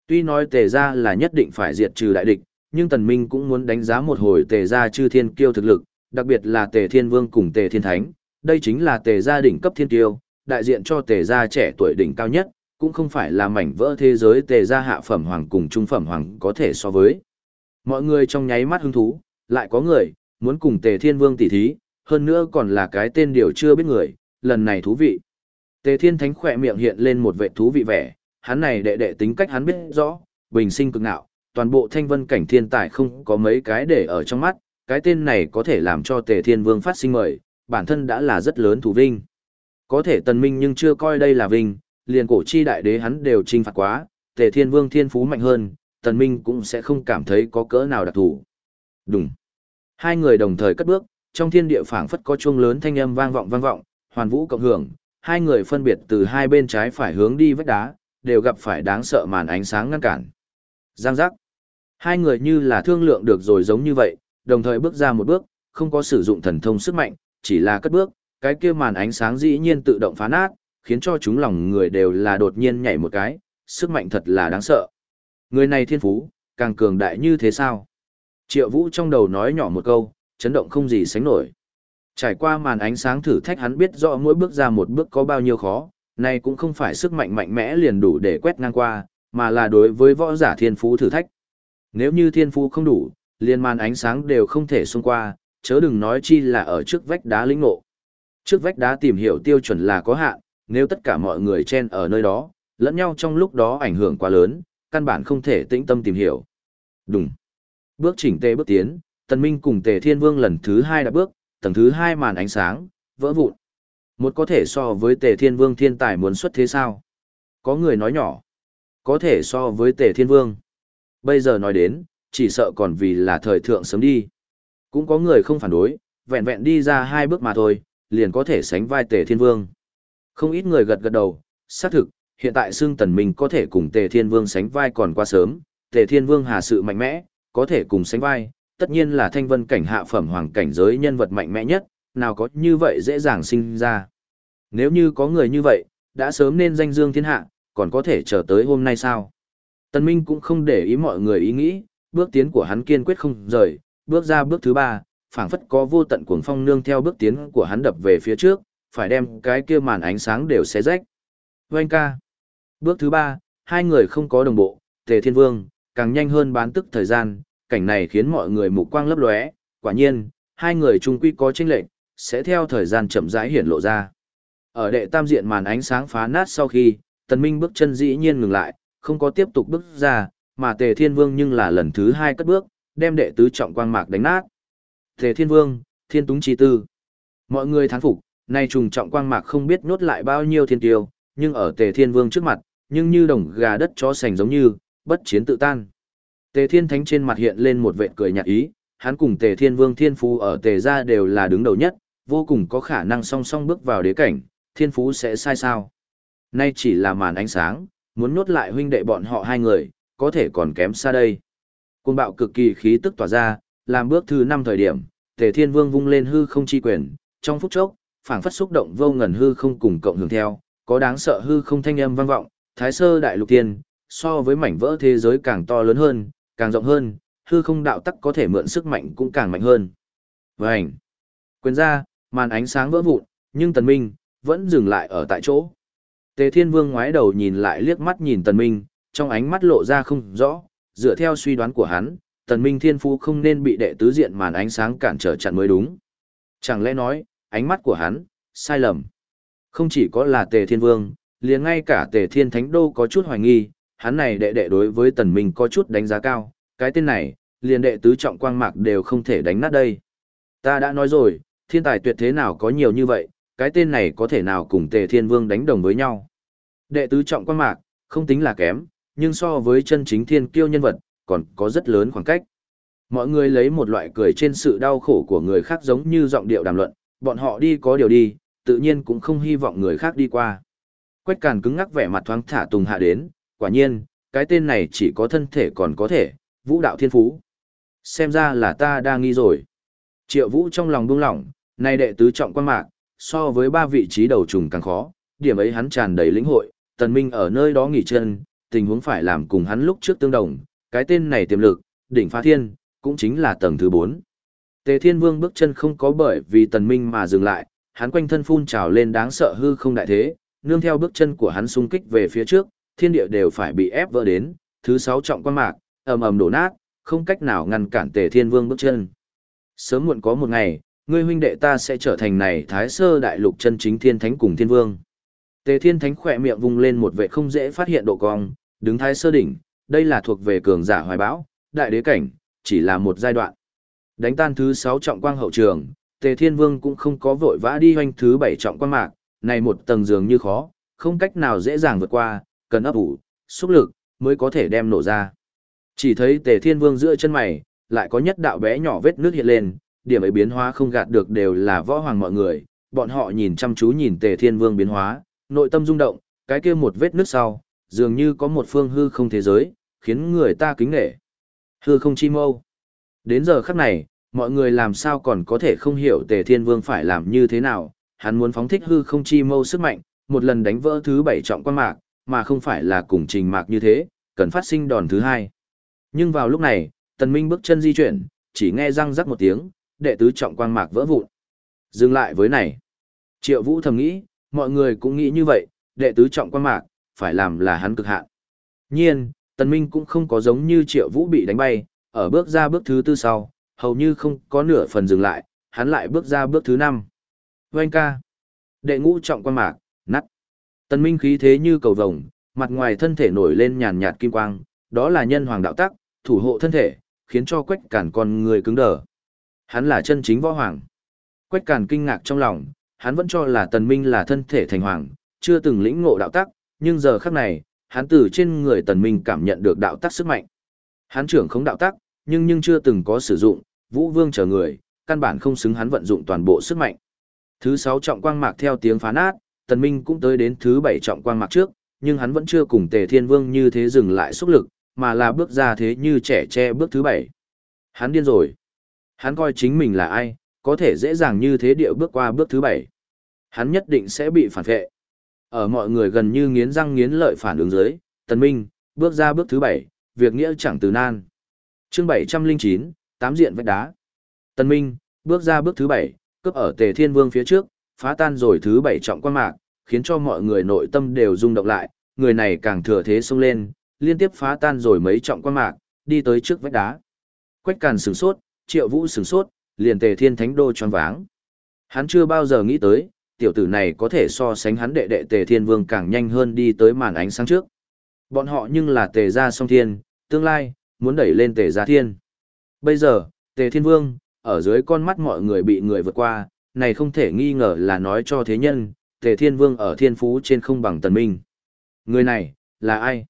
Tuy nói tề gia là nhất định phải diệt trừ đại địch, nhưng tần minh cũng muốn đánh giá một hồi tề gia chư thiên kiêu thực lực, đặc biệt là tề thiên vương cùng tề thiên thánh, đây chính là tề gia đỉnh cấp thiên kiêu, đại diện cho tề gia trẻ tuổi đỉnh cao nhất, cũng không phải là mảnh vỡ thế giới tề gia hạ phẩm hoàng cùng trung phẩm hoàng có thể so với. Mọi người trong nháy mắt hứng thú, lại có người, muốn cùng tề thiên vương tỉ thí, hơn nữa còn là cái tên điều chưa biết người, lần này thú vị. Tề thiên thánh khỏe miệng hiện lên một vệ thú vị vẻ, hắn này đệ đệ tính cách hắn biết rõ, bình sinh cực nạo, toàn bộ thanh vân cảnh thiên tài không có mấy cái để ở trong mắt, cái tên này có thể làm cho tề thiên vương phát sinh mời, bản thân đã là rất lớn thủ vinh. Có thể tần minh nhưng chưa coi đây là vinh, liền cổ chi đại đế hắn đều trinh phạt quá, tề thiên vương thiên phú mạnh hơn, Tần Minh cũng sẽ không cảm thấy có cỡ nào đặc thù. Đúng. Hai người đồng thời cất bước, trong thiên địa phảng phất có chuông lớn thanh âm vang vọng vang vọng, hoàn vũ cộng hưởng, hai người phân biệt từ hai bên trái phải hướng đi vách đá, đều gặp phải đáng sợ màn ánh sáng ngăn cản. Giang giác. Hai người như là thương lượng được rồi giống như vậy, đồng thời bước ra một bước, không có sử dụng thần thông sức mạnh, chỉ là cất bước, cái kia màn ánh sáng dĩ nhiên tự động phá nát, khiến cho chúng lòng người đều là đột nhiên nhảy một cái, sức mạnh thật là đáng sợ. Người này thiên phú, càng cường đại như thế sao? Triệu Vũ trong đầu nói nhỏ một câu, chấn động không gì sánh nổi. Trải qua màn ánh sáng thử thách hắn biết rõ mỗi bước ra một bước có bao nhiêu khó, này cũng không phải sức mạnh mạnh mẽ liền đủ để quét ngang qua, mà là đối với võ giả thiên phú thử thách. Nếu như thiên phú không đủ, liền màn ánh sáng đều không thể xông qua, chớ đừng nói chi là ở trước vách đá lĩnh ngộ. Trước vách đá tìm hiểu tiêu chuẩn là có hạn, nếu tất cả mọi người chen ở nơi đó, lẫn nhau trong lúc đó ảnh hưởng quá lớn, căn bản không thể tĩnh tâm tìm hiểu. Đúng. Bước chỉnh tề bước tiến, Tần Minh cùng Tề Thiên Vương lần thứ hai đã bước, tầng thứ hai màn ánh sáng, vỡ vụn. Một có thể so với Tề Thiên Vương thiên tài muốn xuất thế sao? Có người nói nhỏ. Có thể so với Tề Thiên Vương. Bây giờ nói đến, chỉ sợ còn vì là thời thượng sớm đi. Cũng có người không phản đối, vẹn vẹn đi ra hai bước mà thôi, liền có thể sánh vai Tề Thiên Vương. Không ít người gật gật đầu, xác thực, hiện tại xương tần mình có thể cùng Tề Thiên Vương sánh vai còn quá sớm, Tề Thiên Vương hà sự mạnh mẽ, có thể cùng sánh vai, tất nhiên là thanh vân cảnh hạ phẩm hoàng cảnh giới nhân vật mạnh mẽ nhất, nào có như vậy dễ dàng sinh ra. Nếu như có người như vậy, đã sớm nên danh dương thiên hạ, còn có thể chờ tới hôm nay sao? Tần Minh cũng không để ý mọi người ý nghĩ, bước tiến của hắn kiên quyết không rời, bước ra bước thứ ba, phảng phất có vô tận cuồng phong nương theo bước tiến của hắn đập về phía trước, phải đem cái kia màn ánh sáng đều xé rách. Vâng ca. Bước thứ ba, hai người không có đồng bộ, Tề Thiên Vương, càng nhanh hơn bán tức thời gian, cảnh này khiến mọi người mục quang lấp lóe, quả nhiên, hai người chung quy có chênh lệch, sẽ theo thời gian chậm rãi hiển lộ ra. Ở đệ tam diện màn ánh sáng phá nát sau khi, Tần Minh bước chân dĩ nhiên ngừng lại, không có tiếp tục bước ra, mà Tề Thiên Vương nhưng là lần thứ hai cất bước, đem đệ tứ trọng quang mạc đánh nát. Tề Thiên Vương, Thiên Túng Chi Tư. Mọi người thán phục, nay trùng trọng quang mạc không biết nốt lại bao nhiêu thiên tiêu, nhưng ở Tề Thiên Vương trước mặt, nhưng như đồng gà đất chó sành giống như, bất chiến tự tan. Tề Thiên Thánh trên mặt hiện lên một vệt cười nhạt ý, hắn cùng Tề Thiên Vương Thiên Phú ở Tề gia đều là đứng đầu nhất, vô cùng có khả năng song song bước vào đế cảnh, Thiên Phú sẽ sai sao. Nay chỉ là màn ánh sáng, muốn nhốt lại huynh đệ bọn họ hai người, có thể còn kém xa đây. Côn bạo cực kỳ khí tức tỏa ra, làm bước thứ năm thời điểm, Tề Thiên Vương vung lên hư không chi quyền, trong phút chốc, phảng phất xúc động vô ngần hư không cùng cộng hưởng theo, có đáng sợ hư không thanh âm vang vọng, Thái Sơ Đại Lục Tiên, so với mảnh vỡ thế giới càng to lớn hơn, càng rộng hơn, hư không đạo tắc có thể mượn sức mạnh cũng càng mạnh hơn. Vành. Quyền ra, màn ánh sáng vỡ vụn, nhưng Tần Minh vẫn dừng lại ở tại chỗ. Tề Thiên Vương ngoái đầu nhìn lại liếc mắt nhìn Tần Minh, trong ánh mắt lộ ra không rõ, dựa theo suy đoán của hắn, Tần Minh Thiên Phú không nên bị đệ tứ diện màn ánh sáng cản trở chặn mới đúng. Chẳng lẽ nói, ánh mắt của hắn, sai lầm. Không chỉ có là Tề Thiên Vương, liền ngay cả Tề Thiên Thánh Đô có chút hoài nghi, hắn này đệ đệ đối với Tần Minh có chút đánh giá cao, cái tên này, liền đệ tứ trọng quang mạc đều không thể đánh nát đây. Ta đã nói rồi, thiên tài tuyệt thế nào có nhiều như vậy, cái tên này có thể nào cùng Tề Thiên Vương đánh đồng với nhau. Đệ tứ trọng quan mạc, không tính là kém, nhưng so với chân chính thiên kiêu nhân vật, còn có rất lớn khoảng cách. Mọi người lấy một loại cười trên sự đau khổ của người khác giống như giọng điệu đàm luận, bọn họ đi có điều đi, tự nhiên cũng không hy vọng người khác đi qua. Quách càn cứng ngắc vẻ mặt thoáng thả tùng hạ đến, quả nhiên, cái tên này chỉ có thân thể còn có thể, vũ đạo thiên phú. Xem ra là ta đang nghi rồi. Triệu vũ trong lòng buông lỏng, nay đệ tứ trọng quan mạc, so với ba vị trí đầu trùng càng khó, điểm ấy hắn tràn đầy lĩnh hội, tần minh ở nơi đó nghỉ chân, tình huống phải làm cùng hắn lúc trước tương đồng, cái tên này tiềm lực, đỉnh phá thiên, cũng chính là tầng thứ 4. Tề Thiên Vương bước chân không có bởi vì tần minh mà dừng lại, hắn quanh thân phun trào lên đáng sợ hư không đại thế, nương theo bước chân của hắn xung kích về phía trước, thiên địa đều phải bị ép vỡ đến, thứ sáu trọng quan mạc, ầm ầm đổ nát, không cách nào ngăn cản Tề Thiên Vương bước chân. Sớm muộn có một ngày, ngươi huynh đệ ta sẽ trở thành này Thái Sơ Đại Lục chân chính thiên thánh cùng thiên vương. Tề Thiên Thánh khỏe miệng vung lên một vệ không dễ phát hiện độ cong, đứng Thái Sơ đỉnh, đây là thuộc về cường giả hoài bão, đại đế cảnh, chỉ là một giai đoạn. Đánh tan thứ sáu trọng quang hậu trường, Tề Thiên Vương cũng không có vội vã đi hoanh thứ bảy trọng quang mạc, này một tầng dường như khó, không cách nào dễ dàng vượt qua, cần ấp ủ, xúc lực, mới có thể đem nổ ra. Chỉ thấy Tề Thiên Vương giữa chân mày, lại có nhất đạo bé nhỏ vết nước hiện lên, điểm ấy biến hóa không gạt được đều là võ hoàng mọi người, bọn họ nhìn chăm chú nhìn Tề Thiên Vương biến hóa, nội tâm rung động, cái kia một vết nước sau, dường như có một phương hư không thế giới, khiến người ta kính nể. Hư không chi mâu. Đến giờ khắc này, mọi người làm sao còn có thể không hiểu Tề Thiên Vương phải làm như thế nào, hắn muốn phóng thích hư không chi mâu sức mạnh, một lần đánh vỡ thứ bảy trọng quan mạc, mà không phải là cùng trình mạc như thế, cần phát sinh đòn thứ hai. Nhưng vào lúc này, Tần Minh bước chân di chuyển, chỉ nghe răng rắc một tiếng, đệ tứ trọng quang mạc vỡ vụn. Dừng lại với này. Triệu Vũ thầm nghĩ, mọi người cũng nghĩ như vậy, đệ tứ trọng quang mạc, phải làm là hắn cực hạn. Nhiên, Tần Minh cũng không có giống như Triệu Vũ bị đánh bay, ở bước ra bước thứ tư sau, hầu như không có nửa phần dừng lại, hắn lại bước ra bước thứ năm. Vâng ca. Đệ ngũ trọng quang mạc, nắt. Tần Minh khí thế như cầu vồng, mặt ngoài thân thể nổi lên nhàn nhạt kim quang, đó là nhân hoàng đạo tắc, thủ hộ thân thể, khiến cho quách cản con người cứng đờ. Hắn là chân chính võ hoàng. Quách càn kinh ngạc trong lòng, hắn vẫn cho là tần minh là thân thể thành hoàng, chưa từng lĩnh ngộ đạo tắc, nhưng giờ khắc này, hắn từ trên người tần minh cảm nhận được đạo tắc sức mạnh. Hắn trưởng không đạo tắc, nhưng nhưng chưa từng có sử dụng, vũ vương chờ người, căn bản không xứng hắn vận dụng toàn bộ sức mạnh. Thứ sáu trọng quang mạc theo tiếng phá nát, tần minh cũng tới đến thứ bảy trọng quang mạc trước, nhưng hắn vẫn chưa cùng tề thiên vương như thế dừng lại xúc lực, mà là bước ra thế như trẻ tre bước thứ bảy. Hắn điên rồi. Hắn coi chính mình là ai, có thể dễ dàng như thế điệu bước qua bước thứ bảy. Hắn nhất định sẽ bị phản vệ. Ở mọi người gần như nghiến răng nghiến lợi phản ứng dưới, Tần Minh, bước ra bước thứ bảy, việc nghĩa chẳng từ nan. Chương 709, tám diện vách đá. Tần Minh, bước ra bước thứ bảy, cướp ở Tề Thiên Vương phía trước, phá tan rồi thứ bảy trọng quan mạc, khiến cho mọi người nội tâm đều rung động lại, người này càng thừa thế xông lên, liên tiếp phá tan rồi mấy trọng quan mạc, đi tới trước vách đá. Quách Càn sửng sốt, Triệu Vũ sửng sốt, liền Tề Thiên Thánh Đô choáng váng. Hắn chưa bao giờ nghĩ tới, tiểu tử này có thể so sánh hắn đệ đệ Tề Thiên Vương càng nhanh hơn đi tới màn ánh sáng trước. Bọn họ nhưng là Tề gia song thiên, tương lai muốn đẩy lên Tề gia thiên. Bây giờ, Tề Thiên Vương ở dưới con mắt mọi người bị người vượt qua, này không thể nghi ngờ là nói cho thế nhân, Tề Thiên Vương ở thiên phú trên không bằng Tần Minh. Người này, là ai?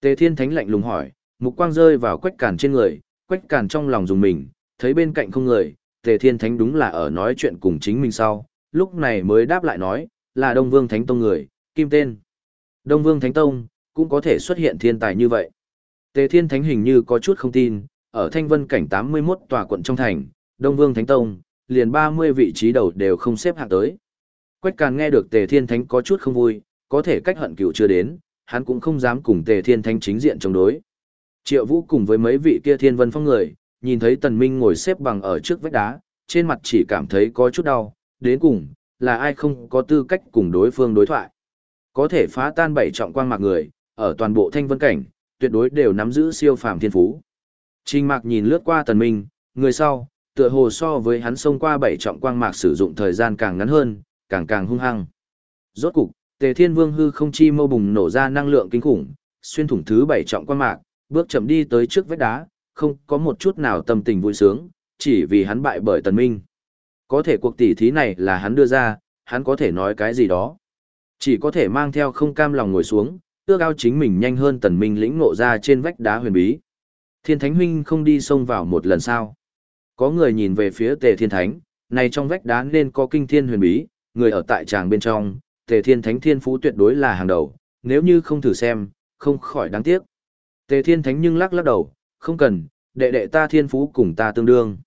Tề Thiên Thánh lạnh lùng hỏi, mục quang rơi vào quách cản trên người, quách cản trong lòng dùng mình, thấy bên cạnh không người, Tề Thiên Thánh đúng là ở nói chuyện cùng chính mình sau, lúc này mới đáp lại nói, là Đông Vương Thánh Tông người, kim tên. Đông Vương Thánh Tông, cũng có thể xuất hiện thiên tài như vậy. Tề Thiên Thánh hình như có chút không tin, ở Thanh Vân cảnh 81 tòa quận trong thành, Đông Vương Thánh Tông, liền 30 vị trí đầu đều không xếp hạng tới. Quách Càn nghe được Tề Thiên Thánh có chút không vui, có thể cách hận cựu chưa đến, hắn cũng không dám cùng Tề Thiên Thánh chính diện chống đối. Triệu Vũ cùng với mấy vị kia Thiên Vân Phong người, nhìn thấy Tần Minh ngồi xếp bằng ở trước vách đá, trên mặt chỉ cảm thấy có chút đau, đến cùng, là ai không có tư cách cùng đối phương đối thoại. Có thể phá tan bảy trọng quang mạc người, ở toàn bộ thanh vân cảnh, tuyệt đối đều nắm giữ siêu phàm thiên phú. Trình mạc nhìn lướt qua Tần Minh, người sau, tựa hồ so với hắn xông qua bảy trọng quang mạc sử dụng thời gian càng ngắn hơn, càng càng hung hăng. Rốt cục, Tề Thiên Vương hư không chi mâu bùng nổ ra năng lượng kinh khủng, xuyên thủng thứ bảy trọng quang mạc, bước chậm đi tới trước vách đá, không có một chút nào tâm tình vui sướng, chỉ vì hắn bại bởi Tần Minh. Có thể cuộc tỷ thí này là hắn đưa ra, hắn có thể nói cái gì đó. Chỉ có thể mang theo không cam lòng ngồi xuống, ước ao chính mình nhanh hơn Tần Minh lĩnh ngộ ra trên vách đá huyền bí. Thiên Thánh Huynh không đi xông vào một lần sao. Có người nhìn về phía Tề Thiên Thánh, này trong vách đá nên có kinh thiên huyền bí, người ở tại tràng bên trong, Tề Thiên Thánh Thiên Phú tuyệt đối là hàng đầu, nếu như không thử xem, không khỏi đáng tiếc. Tề Thiên Thánh nhưng lắc lắc đầu, không cần, đệ đệ ta Thiên Phú cùng ta tương đương.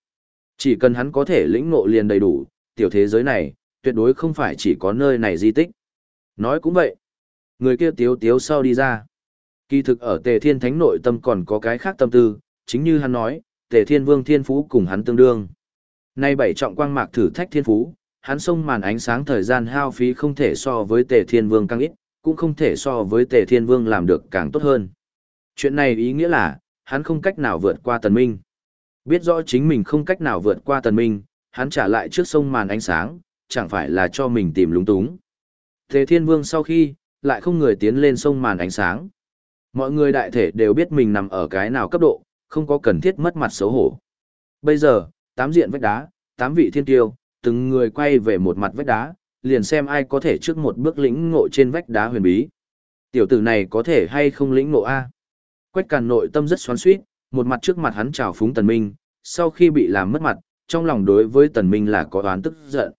Chỉ cần hắn có thể lĩnh ngộ liền đầy đủ, tiểu thế giới này, tuyệt đối không phải chỉ có nơi này di tích. Nói cũng vậy. Người kia tiếu tiếu sau đi ra. Kỳ thực ở Tề Thiên Thánh nội tâm còn có cái khác tâm tư, chính như hắn nói, Tề Thiên Vương Thiên Phú cùng hắn tương đương. Nay bảy trọng quang mạc thử thách Thiên Phú, hắn xông màn ánh sáng thời gian hao phí không thể so với tề thiên vương càng ít, cũng không thể so với tề thiên vương làm được càng tốt hơn. Chuyện này ý nghĩa là, hắn không cách nào vượt qua tần minh. Biết rõ chính mình không cách nào vượt qua tần minh, hắn trả lại trước sông màn ánh sáng, chẳng phải là cho mình tìm lúng túng. Thế thiên vương sau khi, lại không người tiến lên sông màn ánh sáng. Mọi người đại thể đều biết mình nằm ở cái nào cấp độ, không có cần thiết mất mặt xấu hổ. Bây giờ, tám diện vách đá, tám vị thiên tiêu, từng người quay về một mặt vách đá, liền xem ai có thể trước một bước lĩnh ngộ trên vách đá huyền bí. Tiểu tử này có thể hay không lĩnh ngộ A. Quách càn nội tâm rất xoắn xuýt, một mặt trước mặt hắn chào phúng tần minh, sau khi bị làm mất mặt, trong lòng đối với tần minh là có oán tức giận.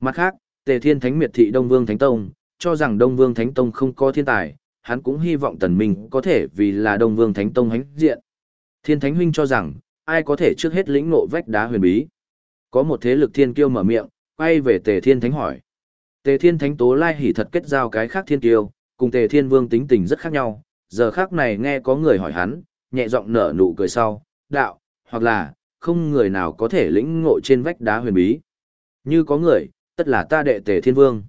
Mặt khác, Tề Thiên Thánh miệt thị Đông Vương Thánh Tông, cho rằng Đông Vương Thánh Tông không có thiên tài, hắn cũng hy vọng tần minh có thể vì là Đông Vương Thánh Tông hánh diện. Thiên Thánh huynh cho rằng, ai có thể trước hết lĩnh ngộ vách đá huyền bí. Có một thế lực thiên kiêu mở miệng, quay về Tề Thiên Thánh hỏi. Tề Thiên Thánh tố lai hỉ thật kết giao cái khác thiên kiêu, cùng Tề Thiên Vương tính tình rất khác nhau, giờ khác này nghe có người hỏi hắn, nhẹ giọng nở nụ cười sau, đạo, hoặc là, không người nào có thể lĩnh ngộ trên vách đá huyền bí. Như có người, tất là ta đệ Tề Thiên Vương.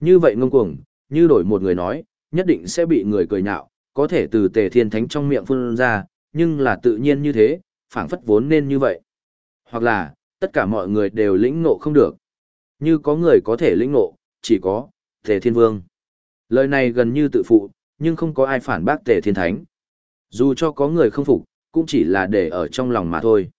Như vậy ngông cuồng, như đổi một người nói, nhất định sẽ bị người cười nhạo, có thể từ Tề Thiên Thánh trong miệng phun ra, nhưng là tự nhiên như thế, phảng phất vốn nên như vậy. Hoặc là, tất cả mọi người đều lĩnh ngộ không được. Như có người có thể lĩnh ngộ, chỉ có Tề Thiên Vương. Lời này gần như tự phụ, nhưng không có ai phản bác Tề Thiên Thánh. Dù cho có người không phục, cũng chỉ là để ở trong lòng mà thôi.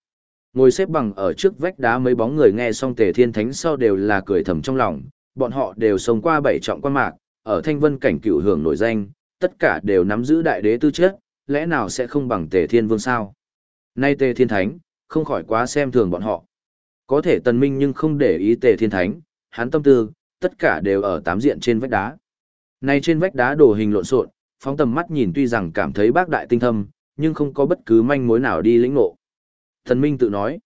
Ngồi xếp bằng ở trước vách đá mấy bóng người nghe xong Tề Thiên Thánh sau đều là cười thầm trong lòng, bọn họ đều sống qua bảy trọng quan mạc, ở thanh vân cảnh cửu hưởng nổi danh, tất cả đều nắm giữ đại đế tư chất, lẽ nào sẽ không bằng Tề Thiên Vương sao? Nay Tề Thiên Thánh, không khỏi quá xem thường bọn họ. Có thể tần minh nhưng không để ý Tề Thiên Thánh, hắn tâm tư, tất cả đều ở tám diện trên vách đá. Nay trên vách đá đồ hình lộn xộn, phóng tầm mắt nhìn tuy rằng cảm thấy bác đại tinh thâm, nhưng không có bất cứ manh mối nào đi lĩnh ngộ. Thần Minh tự nói,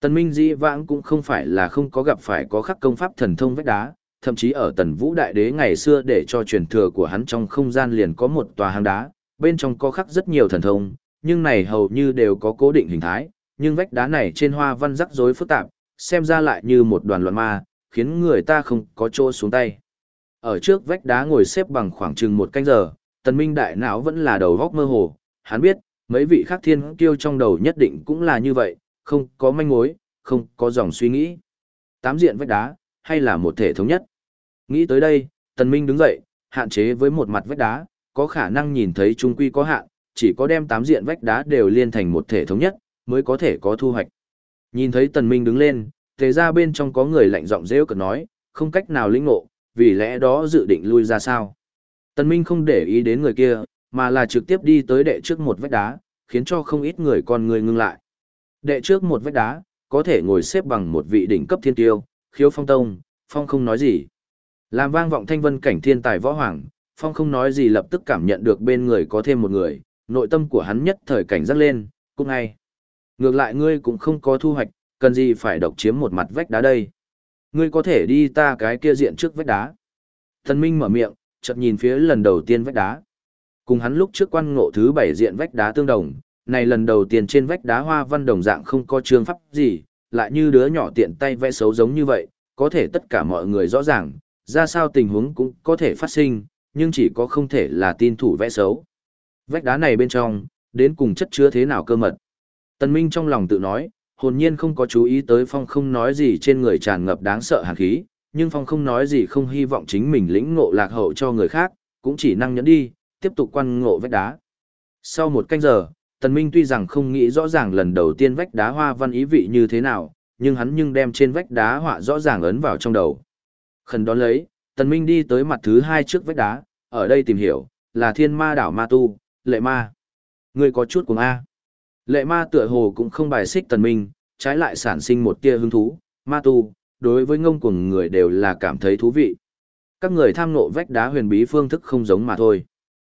Tần Minh dĩ vãng cũng không phải là không có gặp phải có khắc công pháp thần thông vách đá, thậm chí ở Tần Vũ Đại Đế ngày xưa để cho truyền thừa của hắn trong không gian liền có một tòa hang đá, bên trong có khắc rất nhiều thần thông, nhưng này hầu như đều có cố định hình thái, nhưng vách đá này trên hoa văn rắc rối phức tạp, xem ra lại như một đoàn loạn ma, khiến người ta không có chỗ xuống tay. Ở trước vách đá ngồi xếp bằng khoảng chừng một canh giờ, Tần Minh đại não vẫn là đầu góc mơ hồ, hắn biết, mấy vị khác thiên kiêu trong đầu nhất định cũng là như vậy, không có manh mối, không có dòng suy nghĩ. Tám diện vách đá, hay là một thể thống nhất. Nghĩ tới đây, Tần Minh đứng dậy, hạn chế với một mặt vách đá, có khả năng nhìn thấy trung quy có hạn, chỉ có đem tám diện vách đá đều liên thành một thể thống nhất, mới có thể có thu hoạch. Nhìn thấy Tần Minh đứng lên, thế ra bên trong có người lạnh giọng rêu cực nói, không cách nào lĩnh ngộ, vì lẽ đó dự định lui ra sao. Tần Minh không để ý đến người kia, mà là trực tiếp đi tới đệ trước một vách đá, khiến cho không ít người con người ngưng lại. Đệ trước một vách đá, có thể ngồi xếp bằng một vị đỉnh cấp thiên tiêu, khiếu phong tông, phong không nói gì. Làm vang vọng thanh vân cảnh thiên tài võ hoàng, phong không nói gì lập tức cảm nhận được bên người có thêm một người, nội tâm của hắn nhất thời cảnh giác lên, cũng ngay. Ngược lại ngươi cũng không có thu hoạch, cần gì phải độc chiếm một mặt vách đá đây. Ngươi có thể đi ta cái kia diện trước vách đá. Thần Minh mở miệng, chợt nhìn phía lần đầu tiên vách đá. Cùng hắn lúc trước quan ngộ thứ bảy diện vách đá tương đồng, này lần đầu tiên trên vách đá hoa văn đồng dạng không có trương pháp gì, lại như đứa nhỏ tiện tay vẽ xấu giống như vậy, có thể tất cả mọi người rõ ràng, ra sao tình huống cũng có thể phát sinh, nhưng chỉ có không thể là tin thủ vẽ xấu. Vách đá này bên trong, đến cùng chất chứa thế nào cơ mật. Tần Minh trong lòng tự nói, hồn nhiên không có chú ý tới Phong không nói gì trên người tràn ngập đáng sợ hàn khí, nhưng Phong không nói gì không hy vọng chính mình lĩnh ngộ lạc hậu cho người khác, cũng chỉ năng nhẫn đi, tiếp tục quan ngộ vách đá. Sau một canh giờ, Tần Minh tuy rằng không nghĩ rõ ràng lần đầu tiên vách đá hoa văn ý vị như thế nào, nhưng hắn nhưng đem trên vách đá họa rõ ràng ấn vào trong đầu. Khẩn đón lấy, Tần Minh đi tới mặt thứ hai trước vách đá, ở đây tìm hiểu, là thiên ma đảo ma tu, lệ ma. Người có chút cùng A. Lệ ma tựa hồ cũng không bài xích Tần Minh, trái lại sản sinh một tia hứng thú, ma tu, đối với ngông cuồng người đều là cảm thấy thú vị. Các người tham nộ vách đá huyền bí phương thức không giống mà thôi.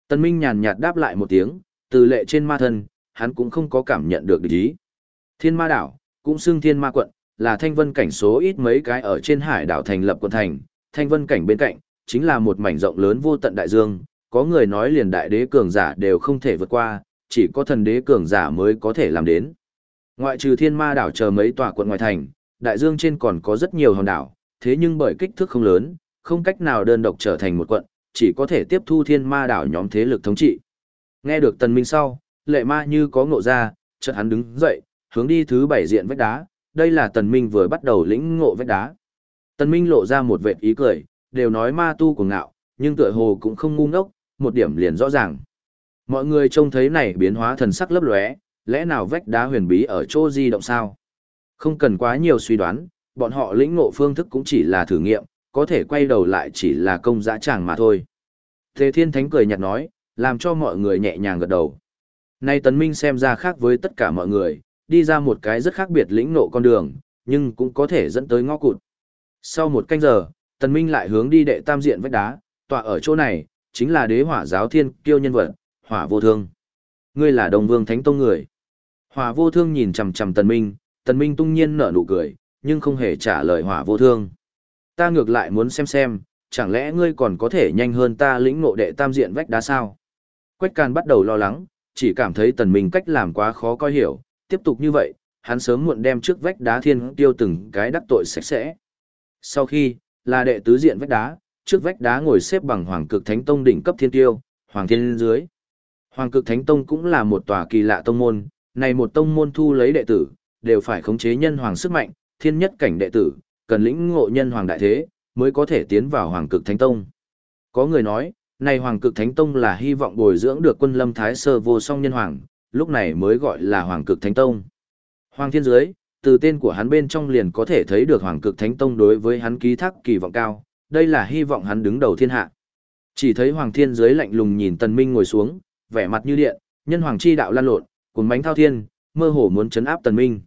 Tần Minh nhàn nhạt đáp lại một tiếng, từ lệ trên ma thân, hắn cũng không có cảm nhận được ý. Thiên ma đảo, cũng xưng thiên ma quận, là thanh vân cảnh số ít mấy cái ở trên hải đảo thành lập quận thành, thanh vân cảnh bên cạnh, chính là một mảnh rộng lớn vô tận đại dương, có người nói liền đại đế cường giả đều không thể vượt qua, chỉ có thần đế cường giả mới có thể làm đến. Ngoại trừ thiên ma đảo chờ mấy tòa quận ngoài thành, đại dương trên còn có rất nhiều hòn đảo, thế nhưng bởi kích thước không lớn, không cách nào đơn độc trở thành một quận, chỉ có thể tiếp thu thiên ma đảo nhóm thế lực thống trị. Nghe được tần minh sau, lệ ma như có ngộ ra, chợt hắn đứng dậy, hướng đi thứ bảy diện vách đá, đây là tần minh vừa bắt đầu lĩnh ngộ vách đá. Tần minh lộ ra một vệt ý cười, đều nói ma tu của ngạo, nhưng tựa hồ cũng không ngu ngốc, một điểm liền rõ ràng. Mọi người trông thấy này biến hóa thần sắc lấp lóe, lẽ nào vách đá huyền bí ở chỗ di động sao? Không cần quá nhiều suy đoán, bọn họ lĩnh ngộ phương thức cũng chỉ là thử nghiệm, có thể quay đầu lại chỉ là công dã tràng mà thôi. Thế Thiên Thánh cười nhạt nói, làm cho mọi người nhẹ nhàng gật đầu. Nay Tần Minh xem ra khác với tất cả mọi người, đi ra một cái rất khác biệt lĩnh nộ con đường, nhưng cũng có thể dẫn tới ngõ cụt. Sau một canh giờ, Tần Minh lại hướng đi đệ tam diện vách đá, tọa ở chỗ này, chính là đế hỏa giáo thiên kiêu nhân vật, hỏa vô thương. Ngươi là đồng vương thánh tông người. Hỏa vô thương nhìn chằm chằm Tần Minh, Tần Minh tung nhiên nở nụ cười, nhưng không hề trả lời hỏa vô thương. Ta ngược lại muốn xem xem, chẳng lẽ ngươi còn có thể nhanh hơn ta lĩnh ngộ đệ tam diện vách đá sao? Quách Càn bắt đầu lo lắng, chỉ cảm thấy Tần Minh cách làm quá khó coi hiểu, tiếp tục như vậy, hắn sớm muộn đem trước vách đá thiên tiêu từng cái đắc tội sạch sẽ. Sau khi, là đệ tứ diện vách đá, trước vách đá ngồi xếp bằng Hoàng Cực Thánh Tông đỉnh cấp thiên tiêu, Hoàng Thiên dưới. Hoàng Cực Thánh Tông cũng là một tòa kỳ lạ tông môn, này một tông môn thu lấy đệ tử, đều phải khống chế nhân hoàng sức mạnh, thiên nhất cảnh đệ tử, cần lĩnh ngộ nhân hoàng đại thế, mới có thể tiến vào Hoàng Cực Thánh Tông. Có người nói, này Hoàng Cực Thánh Tông là hy vọng bồi dưỡng được quân lâm thái sơ vô song nhân hoàng, lúc này mới gọi là Hoàng Cực Thánh Tông. Hoàng Thiên Dưới, từ tên của hắn bên trong liền có thể thấy được Hoàng Cực Thánh Tông đối với hắn ký thác kỳ vọng cao, đây là hy vọng hắn đứng đầu thiên hạ. Chỉ thấy Hoàng Thiên Dưới lạnh lùng nhìn Tần Minh ngồi xuống, vẻ mặt như điện, nhân hoàng chi đạo lan lộn, cuốn bánh thao thiên, mơ hồ muốn chấn áp Tần Minh.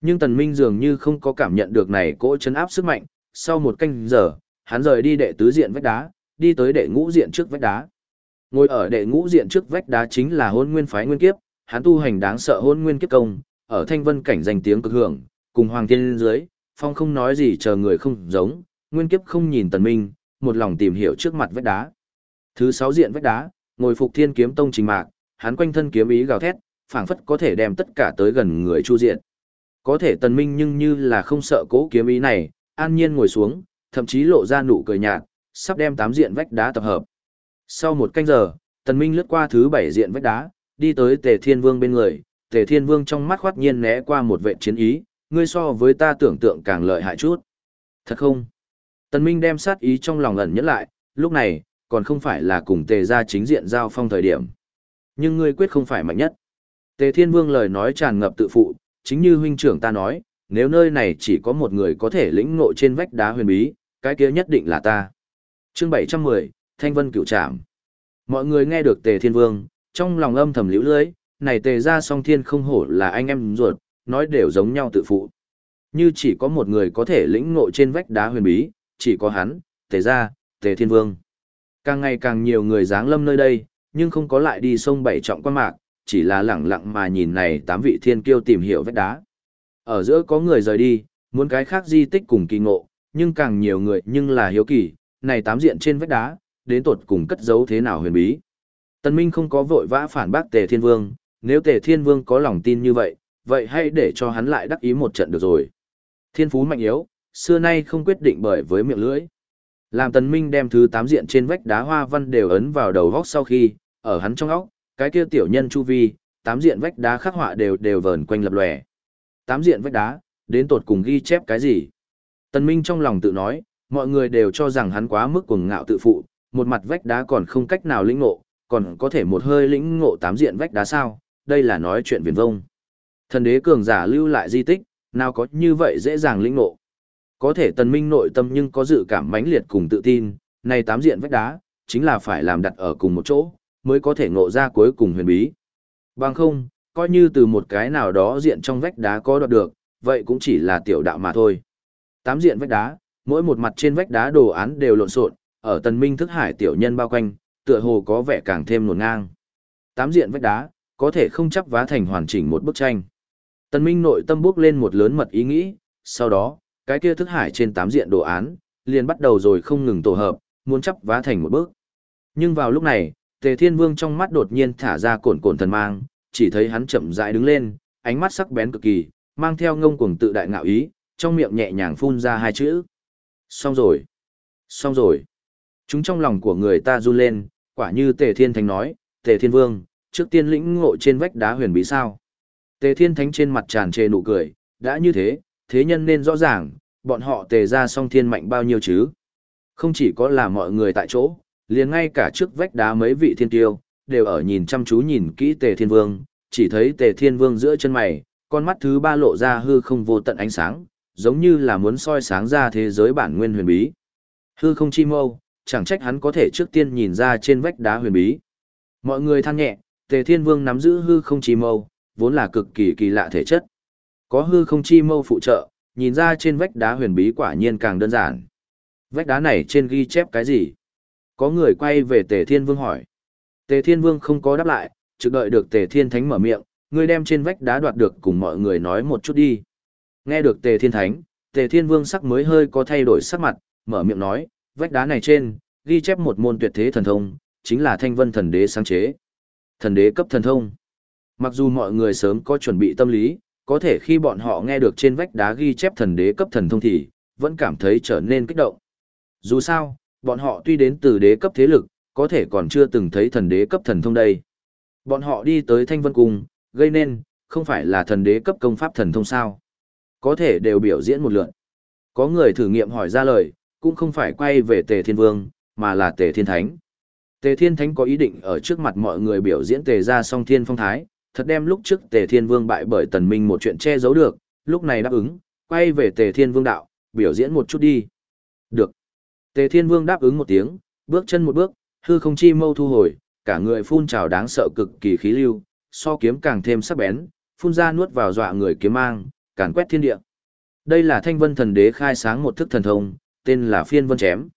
Nhưng Tần Minh dường như không có cảm nhận được này cỗ chấn áp sức mạnh, sau một canh giờ, hắn rời đi đệ tứ diện vách đá, đi tới đệ ngũ diện trước vách đá. Ngồi ở đệ ngũ diện trước vách đá chính là hôn nguyên phái nguyên kiếp, hắn tu hành đáng sợ hôn nguyên kiếp công, ở thanh vân cảnh danh tiếng cực hưởng, cùng hoàng thiên dưới, phong không nói gì chờ người không giống, nguyên kiếp không nhìn tần minh, một lòng tìm hiểu trước mặt vách đá. Thứ sáu diện vách đá, ngồi phục thiên kiếm tông trình mạc, hắn quanh thân kiếm ý gào thét, phảng phất có thể đem tất cả tới gần người chu diện. Có thể tần minh nhưng như là không sợ cố kiếm ý này, an nhiên ngồi xuống, thậm chí lộ ra nụ cười nhạt, sắp đem tám diện vách đá tập hợp. Sau một canh giờ, tần minh lướt qua thứ bảy diện vách đá, đi tới tề thiên vương bên người, tề thiên vương trong mắt khoát nhiên né qua một vệ chiến ý, ngươi so với ta tưởng tượng càng lợi hại chút. Thật không? Tần minh đem sát ý trong lòng ẩn nhẫn lại, lúc này, còn không phải là cùng tề gia chính diện giao phong thời điểm. Nhưng ngươi quyết không phải mạnh nhất. Tề thiên vương lời nói tràn ngập tự phụ, chính như huynh trưởng ta nói, nếu nơi này chỉ có một người có thể lĩnh ngộ trên vách đá huyền bí, cái kia nhất định là ta. Chương 710, Thanh Vân Cửu Trạm. Mọi người nghe được Tề Thiên Vương, trong lòng âm thầm liễu lưới, này Tề gia song thiên không hổ là anh em ruột, nói đều giống nhau tự phụ. Như chỉ có một người có thể lĩnh ngộ trên vách đá huyền bí, chỉ có hắn, Tề gia, Tề Thiên Vương. Càng ngày càng nhiều người dáng lâm nơi đây, nhưng không có lại đi sông bảy trọng quan mạc, chỉ là lẳng lặng mà nhìn này tám vị thiên kiêu tìm hiểu vách đá. Ở giữa có người rời đi, muốn cái khác di tích cùng kỳ ngộ, nhưng càng nhiều người nhưng là hiếu kỳ, này tám diện trên vách đá, đến tột cùng cất giấu thế nào huyền bí. Tần Minh không có vội vã phản bác Tề Thiên Vương, nếu Tề Thiên Vương có lòng tin như vậy, vậy hãy để cho hắn lại đắc ý một trận được rồi. Thiên phú mạnh yếu, xưa nay không quyết định bởi với miệng lưỡi. Làm Tần Minh đem thứ tám diện trên vách đá hoa văn đều ấn vào đầu góc sau khi, ở hắn trong óc, cái kia tiểu nhân chu vi, tám diện vách đá khắc họa đều đều vờn quanh lập lòe. Tám diện vách đá, đến tột cùng ghi chép cái gì? Tần Minh trong lòng tự nói, mọi người đều cho rằng hắn quá mức cuồng ngạo tự phụ, một mặt vách đá còn không cách nào lĩnh ngộ, còn có thể một hơi lĩnh ngộ tám diện vách đá sao, đây là nói chuyện viển vông. Thần đế cường giả lưu lại di tích, nào có như vậy dễ dàng lĩnh ngộ. Có thể tần minh nội tâm nhưng có dự cảm mãnh liệt cùng tự tin, này tám diện vách đá, chính là phải làm đặt ở cùng một chỗ, mới có thể ngộ ra cuối cùng huyền bí. Bằng không, coi như từ một cái nào đó diện trong vách đá có đoạt được, vậy cũng chỉ là tiểu đạo mà thôi. Tám diện vách đá, mỗi một mặt trên vách đá đồ án đều lộn xộn, ở tần minh thức hải tiểu nhân bao quanh, tựa hồ có vẻ càng thêm nổn ngang. Tám diện vách đá, có thể không chấp vá thành hoàn chỉnh một bức tranh. Tần minh nội tâm bước lên một lớn mật ý nghĩ, sau đó, cái kia thức hải trên tám diện đồ án, liền bắt đầu rồi không ngừng tổ hợp, muốn chấp vá thành một bước Nhưng vào lúc này, Tề Thiên Vương trong mắt đột nhiên thả ra cồn cồn thần mang, chỉ thấy hắn chậm rãi đứng lên, ánh mắt sắc bén cực kỳ, mang theo ngông cuồng tự đại ngạo ý, trong miệng nhẹ nhàng phun ra hai chữ. Xong rồi. Xong rồi. Chúng trong lòng của người ta run lên, quả như Tề Thiên Thánh nói, Tề Thiên Vương, trước tiên lĩnh ngộ trên vách đá huyền bí sao. Tề Thiên Thánh trên mặt tràn trề nụ cười, đã như thế, thế nhân nên rõ ràng, bọn họ tề ra song thiên mạnh bao nhiêu chứ. Không chỉ có là mọi người tại chỗ, liền ngay cả trước vách đá mấy vị thiên tiêu, đều ở nhìn chăm chú nhìn kỹ Tề Thiên Vương, chỉ thấy Tề Thiên Vương giữa chân mày, con mắt thứ ba lộ ra hư không vô tận ánh sáng, giống như là muốn soi sáng ra thế giới bản nguyên huyền bí. Hư không chi mâu, chẳng trách hắn có thể trước tiên nhìn ra trên vách đá huyền bí. Mọi người than nhẹ, Tề Thiên Vương nắm giữ hư không chi mâu, vốn là cực kỳ kỳ lạ thể chất. Có hư không chi mâu phụ trợ, nhìn ra trên vách đá huyền bí quả nhiên càng đơn giản. Vách đá này trên ghi chép cái gì? Có người quay về Tề Thiên Vương hỏi. Tề Thiên Vương không có đáp lại, trực đợi được Tề Thiên Thánh mở miệng, người đem trên vách đá đoạt được cùng mọi người nói một chút đi. Nghe được Tề Thiên Thánh, Tề Thiên Vương sắc mới hơi có thay đổi sắc mặt, mở miệng nói, vách đá này trên, ghi chép một môn tuyệt thế thần thông, chính là Thanh Vân Thần Đế sáng chế. Thần Đế cấp thần thông. Mặc dù mọi người sớm có chuẩn bị tâm lý, có thể khi bọn họ nghe được trên vách đá ghi chép thần đế cấp thần thông thì, vẫn cảm thấy trở nên kích động. Dù sao, bọn họ tuy đến từ đế cấp thế lực, có thể còn chưa từng thấy thần đế cấp thần thông đây. Bọn họ đi tới Thanh Vân Cung, gây nên, không phải là thần đế cấp công pháp thần thông sao. Có thể đều biểu diễn một lượt. Có người thử nghiệm hỏi ra lời, cũng không phải quay về Tề Thiên Vương, mà là Tề Thiên Thánh. Tề Thiên Thánh có ý định ở trước mặt mọi người biểu diễn Tề ra song thiên phong thái, thật đem lúc trước Tề Thiên Vương bại bởi Tần Minh một chuyện che giấu được, lúc này đáp ứng, quay về Tề Thiên Vương đạo, biểu diễn một chút đi. Được. Tề Thiên Vương đáp ứng một tiếng, bước chân một bước, hư không chi mâu thu hồi, cả người phun trào đáng sợ cực kỳ khí lưu, so kiếm càng thêm sắc bén, phun ra nuốt vào dọa người kiếm mang, càn quét thiên địa. Đây là Thanh Vân Thần Đế khai sáng một thức thần thông, tên là Phiên Vân chém.